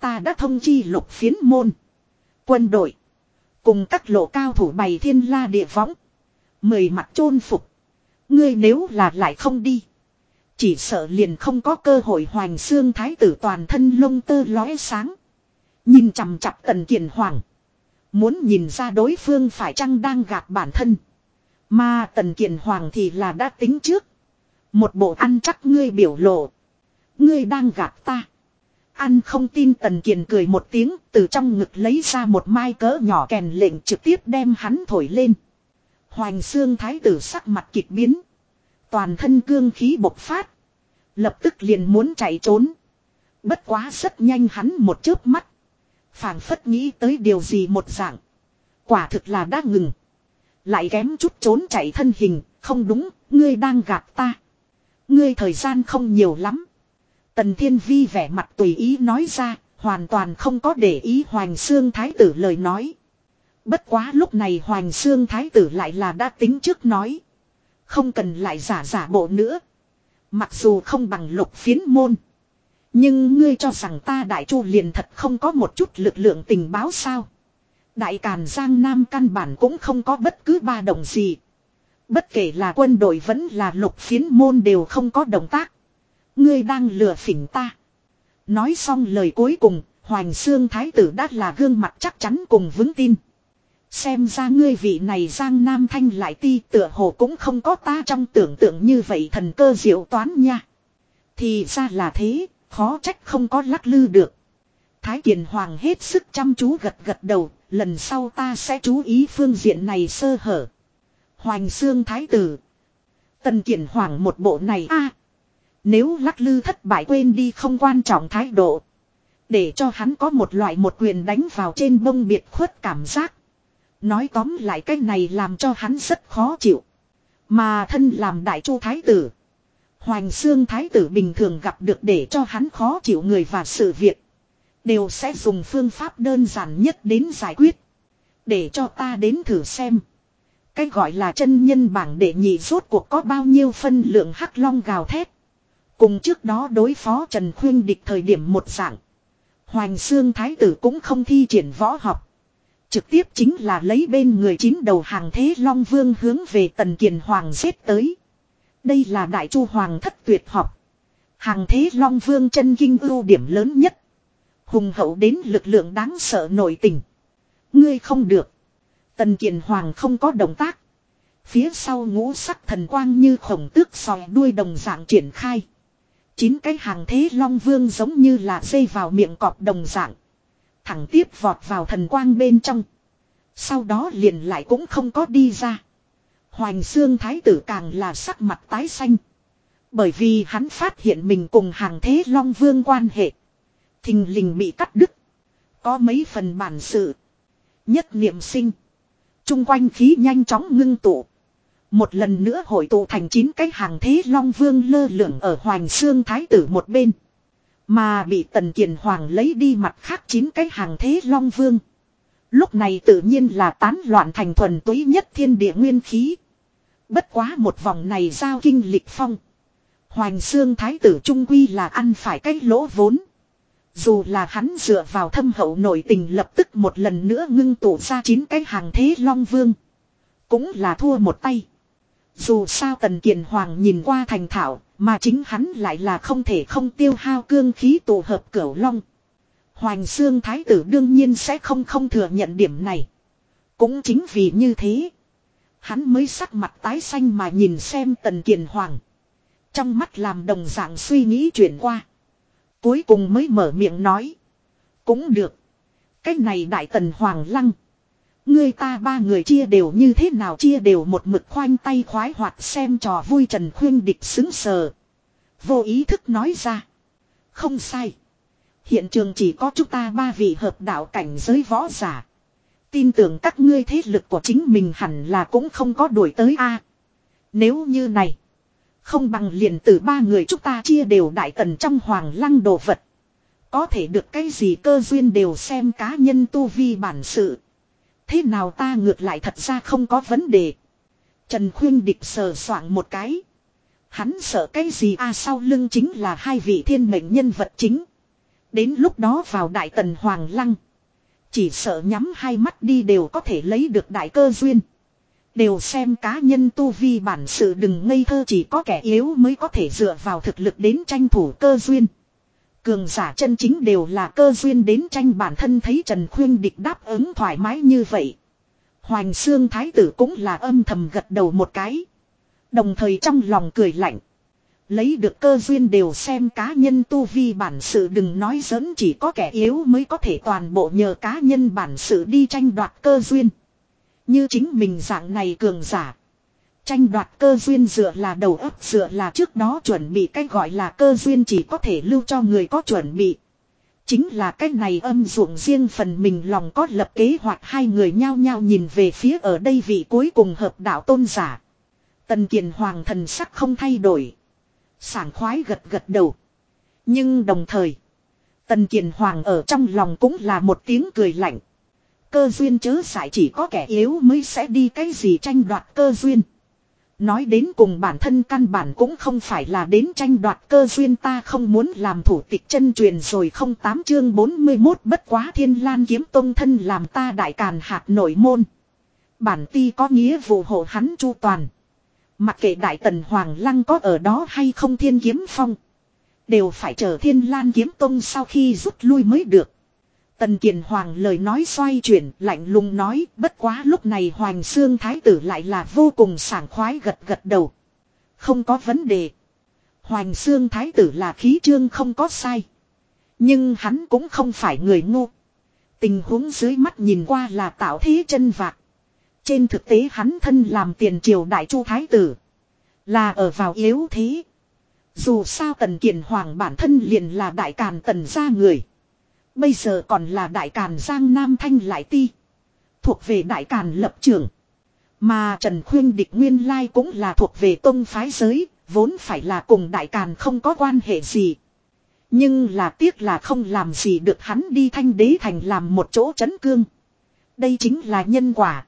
Ta đã thông chi lục phiến môn. Quân đội. Cùng các lộ cao thủ bày thiên la địa võng. Mười mặt chôn phục. Ngươi nếu là lại không đi. Chỉ sợ liền không có cơ hội hoành xương thái tử toàn thân lông tơ lóe sáng. Nhìn chằm chặp tần kiền hoàng. Muốn nhìn ra đối phương phải chăng đang gạt bản thân. Mà tần kiền hoàng thì là đã tính trước. Một bộ ăn chắc ngươi biểu lộ. Ngươi đang gạt ta. Ăn không tin tần kiền cười một tiếng, từ trong ngực lấy ra một mai cỡ nhỏ kèn lệnh trực tiếp đem hắn thổi lên. Hoành xương thái tử sắc mặt kịch biến. Toàn thân cương khí bộc phát. Lập tức liền muốn chạy trốn. Bất quá rất nhanh hắn một chớp mắt. phảng phất nghĩ tới điều gì một dạng. Quả thực là đã ngừng. Lại kém chút trốn chạy thân hình. Không đúng, ngươi đang gạt ta. Ngươi thời gian không nhiều lắm. Tần Thiên Vi vẻ mặt tùy ý nói ra, hoàn toàn không có để ý Hoàng Sương Thái tử lời nói. Bất quá lúc này Hoàng Sương Thái tử lại là đã tính trước nói. Không cần lại giả giả bộ nữa. Mặc dù không bằng lục phiến môn. Nhưng ngươi cho rằng ta đại chu liền thật không có một chút lực lượng tình báo sao. Đại Càn Giang Nam căn bản cũng không có bất cứ ba động gì. Bất kể là quân đội vẫn là lục phiến môn đều không có động tác. Ngươi đang lừa phỉnh ta. Nói xong lời cuối cùng, Hoành Xương Thái tử đã là gương mặt chắc chắn cùng vững tin. Xem ra ngươi vị này Giang Nam Thanh lại ti tựa hồ cũng không có ta trong tưởng tượng như vậy thần cơ diệu toán nha. Thì ra là thế, khó trách không có lắc lư được. Thái Kiền Hoàng hết sức chăm chú gật gật đầu, lần sau ta sẽ chú ý phương diện này sơ hở. Hoành xương Thái Tử. Tần kiện Hoàng một bộ này a Nếu lắc lư thất bại quên đi không quan trọng thái độ. Để cho hắn có một loại một quyền đánh vào trên bông biệt khuất cảm giác. Nói tóm lại cái này làm cho hắn rất khó chịu. Mà thân làm đại chu thái tử. Hoành xương thái tử bình thường gặp được để cho hắn khó chịu người và sự việc. Đều sẽ dùng phương pháp đơn giản nhất đến giải quyết. Để cho ta đến thử xem. Cái gọi là chân nhân bảng đệ nhị rốt cuộc có bao nhiêu phân lượng hắc long gào thét. Cùng trước đó đối phó Trần Khuyên địch thời điểm một dạng. Hoành xương thái tử cũng không thi triển võ học. Trực tiếp chính là lấy bên người chín đầu hàng thế Long Vương hướng về Tần Kiền Hoàng giết tới. Đây là Đại Chu Hoàng thất tuyệt học. Hàng thế Long Vương chân kinh ưu điểm lớn nhất. Hùng hậu đến lực lượng đáng sợ nội tình. Ngươi không được. Tần Kiền Hoàng không có động tác. Phía sau ngũ sắc thần quang như khổng tước sòi đuôi đồng dạng triển khai. Chín cái hàng thế Long Vương giống như là dây vào miệng cọp đồng dạng. Thẳng tiếp vọt vào thần quang bên trong. Sau đó liền lại cũng không có đi ra. Hoành xương thái tử càng là sắc mặt tái xanh. Bởi vì hắn phát hiện mình cùng hàng thế long vương quan hệ. Thình lình bị cắt đứt. Có mấy phần bản sự. Nhất niệm sinh. Trung quanh khí nhanh chóng ngưng tụ. Một lần nữa hội tụ thành chín cái hàng thế long vương lơ lửng ở hoàng xương thái tử một bên. Mà bị Tần Kiền Hoàng lấy đi mặt khác chín cái hàng thế Long Vương. Lúc này tự nhiên là tán loạn thành thuần túy nhất thiên địa nguyên khí. Bất quá một vòng này giao kinh lịch phong. Hoành xương thái tử trung quy là ăn phải cái lỗ vốn. Dù là hắn dựa vào thâm hậu nội tình lập tức một lần nữa ngưng tụ ra chín cái hàng thế Long Vương. Cũng là thua một tay. Dù sao Tần Kiền Hoàng nhìn qua thành thảo, mà chính hắn lại là không thể không tiêu hao cương khí tụ hợp cửu long. Hoành xương thái tử đương nhiên sẽ không không thừa nhận điểm này. Cũng chính vì như thế. Hắn mới sắc mặt tái xanh mà nhìn xem Tần Kiền Hoàng. Trong mắt làm đồng dạng suy nghĩ chuyển qua. Cuối cùng mới mở miệng nói. Cũng được. Cái này đại tần Hoàng lăng. Người ta ba người chia đều như thế nào chia đều một mực khoanh tay khoái hoạt xem trò vui Trần Khuyên địch xứng sờ. Vô ý thức nói ra. Không sai. Hiện trường chỉ có chúng ta ba vị hợp đạo cảnh giới võ giả. Tin tưởng các ngươi thế lực của chính mình hẳn là cũng không có đuổi tới a. Nếu như này. Không bằng liền từ ba người chúng ta chia đều đại tần trong hoàng lăng đồ vật. Có thể được cái gì cơ duyên đều xem cá nhân tu vi bản sự. Thế nào ta ngược lại thật ra không có vấn đề. Trần Khuyên Địch sờ soạng một cái. Hắn sợ cái gì a sau lưng chính là hai vị thiên mệnh nhân vật chính. Đến lúc đó vào đại tần hoàng lăng. Chỉ sợ nhắm hai mắt đi đều có thể lấy được đại cơ duyên. Đều xem cá nhân tu vi bản sự đừng ngây thơ chỉ có kẻ yếu mới có thể dựa vào thực lực đến tranh thủ cơ duyên. Cường giả chân chính đều là cơ duyên đến tranh bản thân thấy Trần Khuyên Địch đáp ứng thoải mái như vậy. Hoành xương Thái tử cũng là âm thầm gật đầu một cái. Đồng thời trong lòng cười lạnh. Lấy được cơ duyên đều xem cá nhân tu vi bản sự đừng nói dẫn chỉ có kẻ yếu mới có thể toàn bộ nhờ cá nhân bản sự đi tranh đoạt cơ duyên. Như chính mình dạng này cường giả. Tranh đoạt cơ duyên dựa là đầu óc, dựa là trước đó chuẩn bị cách gọi là cơ duyên chỉ có thể lưu cho người có chuẩn bị. Chính là cách này âm ruộng riêng phần mình lòng có lập kế hoạch, hai người nhao nhao nhìn về phía ở đây vị cuối cùng hợp đạo tôn giả. Tần kiền hoàng thần sắc không thay đổi. Sảng khoái gật gật đầu. Nhưng đồng thời. Tần kiền hoàng ở trong lòng cũng là một tiếng cười lạnh. Cơ duyên chớ giải chỉ có kẻ yếu mới sẽ đi cái gì tranh đoạt cơ duyên. Nói đến cùng bản thân căn bản cũng không phải là đến tranh đoạt cơ duyên ta không muốn làm thủ tịch chân truyền rồi không tám chương 41 bất quá thiên lan kiếm tông thân làm ta đại càn hạt nổi môn. Bản ti có nghĩa vụ hộ hắn chu toàn. Mặc kệ đại tần Hoàng Lăng có ở đó hay không thiên kiếm phong. Đều phải chờ thiên lan kiếm tông sau khi rút lui mới được. Tần Kiền Hoàng lời nói xoay chuyển, lạnh lùng nói, bất quá lúc này Hoàng Sương Thái tử lại là vô cùng sảng khoái gật gật đầu. Không có vấn đề. Hoàng Sương Thái tử là khí trương không có sai. Nhưng hắn cũng không phải người ngu. Tình huống dưới mắt nhìn qua là tạo thế chân vạc. Trên thực tế hắn thân làm tiền triều đại chu thái tử. Là ở vào yếu thế. Dù sao tần kiền hoàng bản thân liền là đại càn tần gia người. Bây giờ còn là đại càn Giang Nam Thanh Lại Ti. Thuộc về đại càn lập trường. Mà Trần Khuyên Địch Nguyên Lai cũng là thuộc về tông phái giới, vốn phải là cùng đại càn không có quan hệ gì. Nhưng là tiếc là không làm gì được hắn đi thanh đế thành làm một chỗ chấn cương. Đây chính là nhân quả.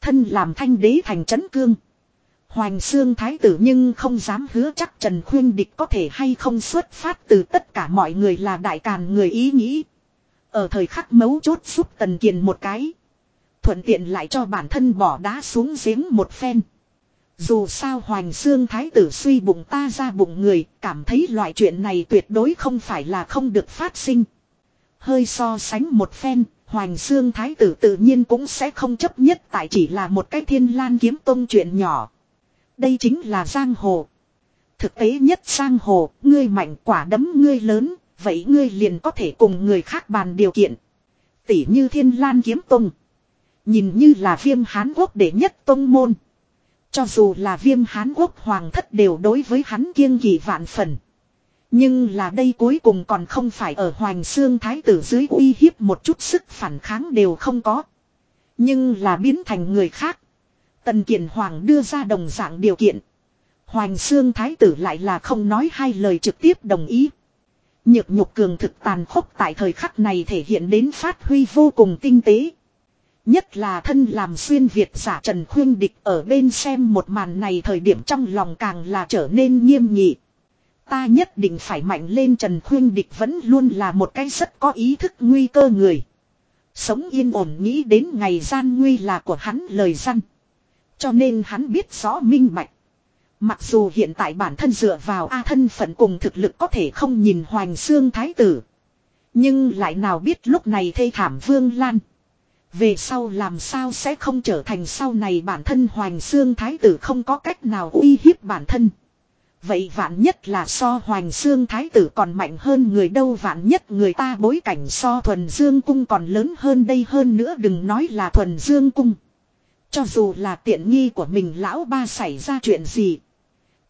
Thân làm thanh đế thành chấn cương. Hoành xương thái tử nhưng không dám hứa chắc Trần Khuyên Địch có thể hay không xuất phát từ tất cả mọi người là đại càn người ý nghĩ. Ở thời khắc mấu chốt giúp Tần Kiền một cái. Thuận tiện lại cho bản thân bỏ đá xuống giếng một phen. Dù sao Hoành Xương Thái tử suy bụng ta ra bụng người, cảm thấy loại chuyện này tuyệt đối không phải là không được phát sinh. Hơi so sánh một phen, Hoành Xương Thái tử tự nhiên cũng sẽ không chấp nhất tại chỉ là một cái thiên lan kiếm tông chuyện nhỏ. Đây chính là giang hồ. Thực tế nhất giang hồ, ngươi mạnh quả đấm ngươi lớn, vậy ngươi liền có thể cùng người khác bàn điều kiện. Tỷ như thiên lan kiếm tông. Nhìn như là viêm hán quốc đệ nhất tông môn. Cho dù là viêm hán quốc hoàng thất đều đối với hắn kiêng kỳ vạn phần. Nhưng là đây cuối cùng còn không phải ở Hoàng xương Thái tử dưới uy hiếp một chút sức phản kháng đều không có. Nhưng là biến thành người khác. Tần Kiền Hoàng đưa ra đồng dạng điều kiện. Hoàng xương Thái tử lại là không nói hai lời trực tiếp đồng ý. Nhược nhục cường thực tàn khốc tại thời khắc này thể hiện đến phát huy vô cùng tinh tế. Nhất là thân làm xuyên Việt giả Trần Khuyên Địch ở bên xem một màn này thời điểm trong lòng càng là trở nên nghiêm nghị. Ta nhất định phải mạnh lên Trần Khuyên Địch vẫn luôn là một cái rất có ý thức nguy cơ người. Sống yên ổn nghĩ đến ngày gian nguy là của hắn lời răn. Cho nên hắn biết rõ minh bạch. Mặc dù hiện tại bản thân dựa vào A thân phận cùng thực lực có thể không nhìn Hoành Xương Thái Tử. Nhưng lại nào biết lúc này thê thảm Vương Lan. Về sau làm sao sẽ không trở thành sau này bản thân Hoành Xương Thái Tử không có cách nào uy hiếp bản thân. Vậy vạn nhất là so Hoành Xương Thái Tử còn mạnh hơn người đâu vạn nhất người ta bối cảnh so Thuần Dương Cung còn lớn hơn đây hơn nữa đừng nói là Thuần Dương Cung. Cho dù là tiện nghi của mình lão ba xảy ra chuyện gì.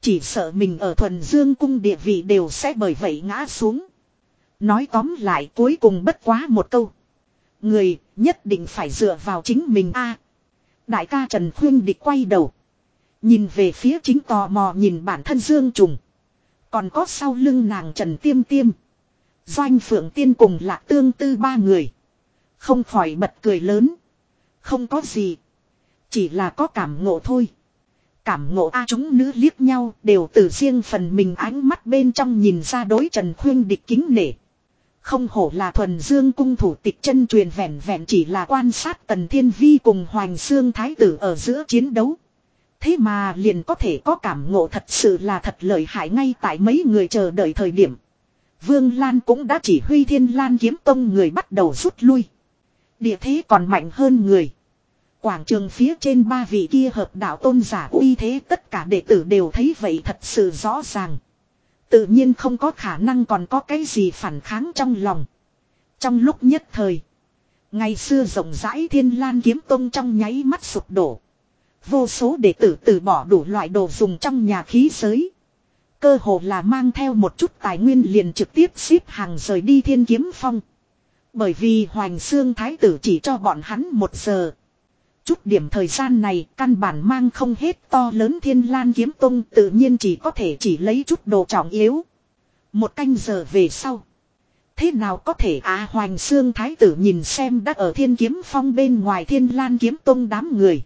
Chỉ sợ mình ở thuần dương cung địa vị đều sẽ bởi vậy ngã xuống. Nói tóm lại cuối cùng bất quá một câu. Người nhất định phải dựa vào chính mình a. đại ca Trần Khuyên địch quay đầu. Nhìn về phía chính tò mò nhìn bản thân Dương Trùng. Còn có sau lưng nàng Trần Tiêm Tiêm. Doanh Phượng Tiên cùng lạc tương tư ba người. Không khỏi bật cười lớn. Không có gì. Chỉ là có cảm ngộ thôi. Cảm ngộ A chúng nữ liếc nhau, đều từ riêng phần mình ánh mắt bên trong nhìn ra đối Trần Khuyên địch kính nể. Không hổ là thuần dương cung thủ tịch chân truyền vẹn vẹn chỉ là quan sát tần thiên vi cùng Hoành Xương Thái tử ở giữa chiến đấu. Thế mà liền có thể có cảm ngộ thật sự là thật lợi hại ngay tại mấy người chờ đợi thời điểm. Vương Lan cũng đã chỉ huy thiên lan kiếm tông người bắt đầu rút lui. Địa thế còn mạnh hơn người. Quảng trường phía trên ba vị kia hợp đạo tôn giả uy thế tất cả đệ tử đều thấy vậy thật sự rõ ràng. Tự nhiên không có khả năng còn có cái gì phản kháng trong lòng. Trong lúc nhất thời. Ngày xưa rộng rãi thiên lan kiếm tông trong nháy mắt sụp đổ. Vô số đệ tử từ bỏ đủ loại đồ dùng trong nhà khí giới. Cơ hồ là mang theo một chút tài nguyên liền trực tiếp xếp hàng rời đi thiên kiếm phong. Bởi vì Hoành Xương Thái tử chỉ cho bọn hắn một giờ. Chút điểm thời gian này, căn bản mang không hết to lớn thiên lan kiếm tung tự nhiên chỉ có thể chỉ lấy chút đồ trọng yếu. Một canh giờ về sau. Thế nào có thể à Hoành Xương Thái tử nhìn xem đã ở thiên kiếm phong bên ngoài thiên lan kiếm tung đám người.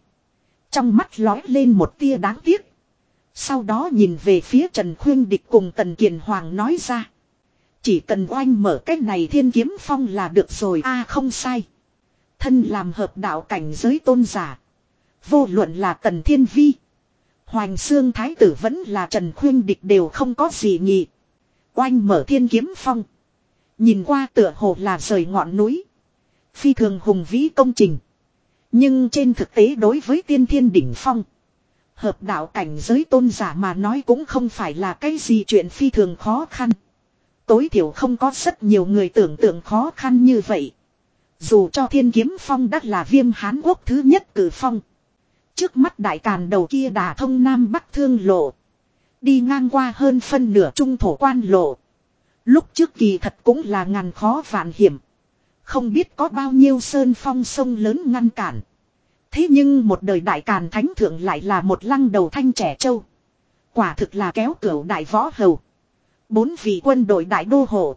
Trong mắt lói lên một tia đáng tiếc. Sau đó nhìn về phía Trần Khuyên Địch cùng Tần Kiền Hoàng nói ra. Chỉ cần oanh mở cách này thiên kiếm phong là được rồi, a không sai. Thân làm hợp đạo cảnh giới tôn giả. Vô luận là Tần Thiên Vi. Hoành Xương Thái tử vẫn là Trần Khuyên Địch đều không có gì nhị. Oanh mở thiên kiếm phong. Nhìn qua tựa hồ là rời ngọn núi. Phi thường hùng vĩ công trình. Nhưng trên thực tế đối với tiên thiên đỉnh phong. Hợp đạo cảnh giới tôn giả mà nói cũng không phải là cái gì chuyện phi thường khó khăn. Tối thiểu không có rất nhiều người tưởng tượng khó khăn như vậy. Dù cho thiên kiếm phong đắc là viêm hán quốc thứ nhất cử phong. Trước mắt đại càn đầu kia đà thông nam bắc thương lộ. Đi ngang qua hơn phân nửa trung thổ quan lộ. Lúc trước kỳ thật cũng là ngàn khó vạn hiểm. Không biết có bao nhiêu sơn phong sông lớn ngăn cản. Thế nhưng một đời đại càn thánh thượng lại là một lăng đầu thanh trẻ châu. Quả thực là kéo cửu đại võ hầu. Bốn vị quân đội đại đô hộ.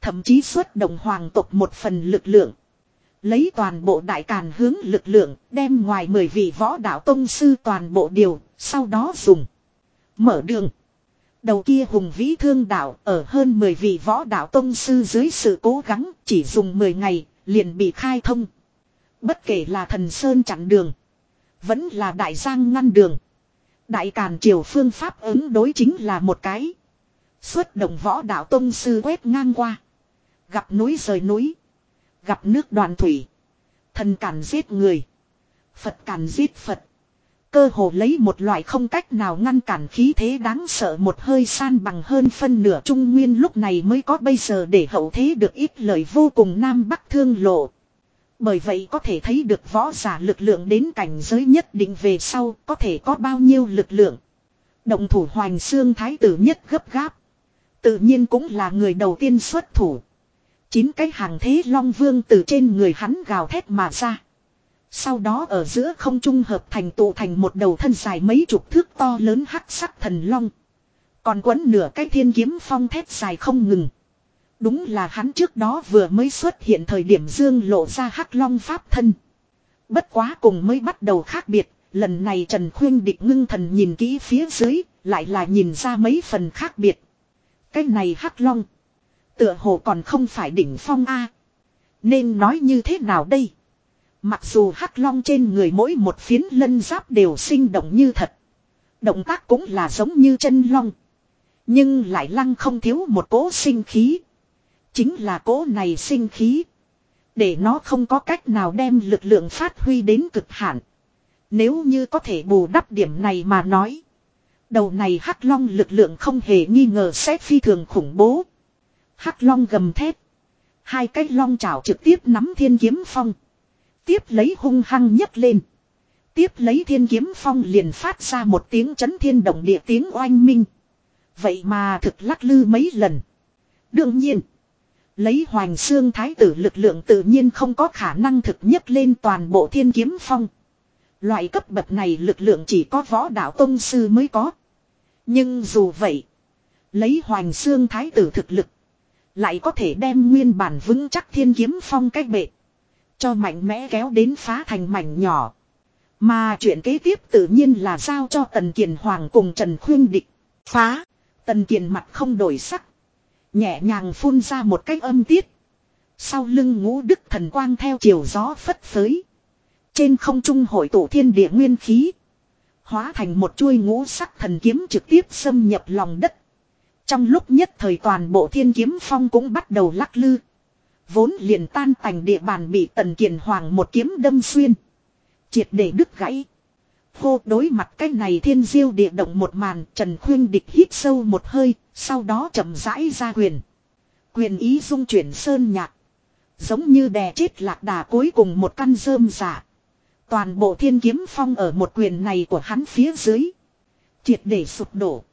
Thậm chí xuất động hoàng tộc một phần lực lượng. Lấy toàn bộ đại càn hướng lực lượng đem ngoài mười vị võ đạo tông sư toàn bộ điều, sau đó dùng. Mở đường. Đầu kia hùng vĩ thương đạo ở hơn 10 vị võ đạo tông sư dưới sự cố gắng chỉ dùng 10 ngày liền bị khai thông. Bất kể là thần sơn chặn đường. Vẫn là đại giang ngăn đường. Đại càn triều phương pháp ứng đối chính là một cái. Xuất động võ đạo tông sư quét ngang qua. Gặp núi rời núi. Gặp nước đoàn thủy. Thần càn giết người. Phật càn giết Phật. Cơ hồ lấy một loại không cách nào ngăn cản khí thế đáng sợ một hơi san bằng hơn phân nửa trung nguyên lúc này mới có bây giờ để hậu thế được ít lời vô cùng nam bắc thương lộ. Bởi vậy có thể thấy được võ giả lực lượng đến cảnh giới nhất định về sau có thể có bao nhiêu lực lượng. Động thủ hoành xương thái tử nhất gấp gáp. Tự nhiên cũng là người đầu tiên xuất thủ. Chín cái hàng thế long vương từ trên người hắn gào thét mà ra. Sau đó ở giữa không trung hợp thành tụ thành một đầu thân dài mấy chục thước to lớn hắc sắc thần long. Còn quấn nửa cái thiên kiếm phong thét dài không ngừng. Đúng là hắn trước đó vừa mới xuất hiện thời điểm dương lộ ra hắc long pháp thân. Bất quá cùng mới bắt đầu khác biệt, lần này Trần Khuyên địch ngưng thần nhìn kỹ phía dưới, lại là nhìn ra mấy phần khác biệt. Cái này hắc long. Tựa hồ còn không phải đỉnh phong A. Nên nói như thế nào đây? Mặc dù hắc long trên người mỗi một phiến lân giáp đều sinh động như thật. Động tác cũng là giống như chân long. Nhưng lại lăng không thiếu một cỗ sinh khí. Chính là cỗ này sinh khí. Để nó không có cách nào đem lực lượng phát huy đến cực hạn. Nếu như có thể bù đắp điểm này mà nói. Đầu này hắc long lực lượng không hề nghi ngờ sẽ phi thường khủng bố. Hắc long gầm thép Hai cái long chảo trực tiếp nắm thiên kiếm phong. Tiếp lấy hung hăng nhấc lên. Tiếp lấy thiên kiếm phong liền phát ra một tiếng chấn thiên động địa tiếng oanh minh. Vậy mà thực lắc lư mấy lần. Đương nhiên. Lấy hoành xương thái tử lực lượng tự nhiên không có khả năng thực nhất lên toàn bộ thiên kiếm phong. Loại cấp bậc này lực lượng chỉ có võ đạo tông sư mới có. Nhưng dù vậy, lấy hoành xương thái tử thực lực, lại có thể đem nguyên bản vững chắc thiên kiếm phong cách bệ. Cho mạnh mẽ kéo đến phá thành mảnh nhỏ. Mà chuyện kế tiếp tự nhiên là giao cho Tần Kiền Hoàng cùng Trần Khuyên Địch. Phá. Tần Kiền mặt không đổi sắc. Nhẹ nhàng phun ra một cách âm tiết. Sau lưng ngũ đức thần quang theo chiều gió phất phới. Trên không trung hội tụ thiên địa nguyên khí. Hóa thành một chuôi ngũ sắc thần kiếm trực tiếp xâm nhập lòng đất. Trong lúc nhất thời toàn bộ thiên kiếm phong cũng bắt đầu lắc lư. Vốn liền tan tành địa bàn bị tần kiền hoàng một kiếm đâm xuyên. Triệt để đứt gãy. Hô đối mặt cái này thiên diêu địa động một màn, Trần Khuyên Địch hít sâu một hơi, Sau đó chậm rãi ra quyền Quyền ý dung chuyển sơn nhạc Giống như đè chết lạc đà cuối cùng một căn rơm giả Toàn bộ thiên kiếm phong ở một quyền này của hắn phía dưới Triệt để sụp đổ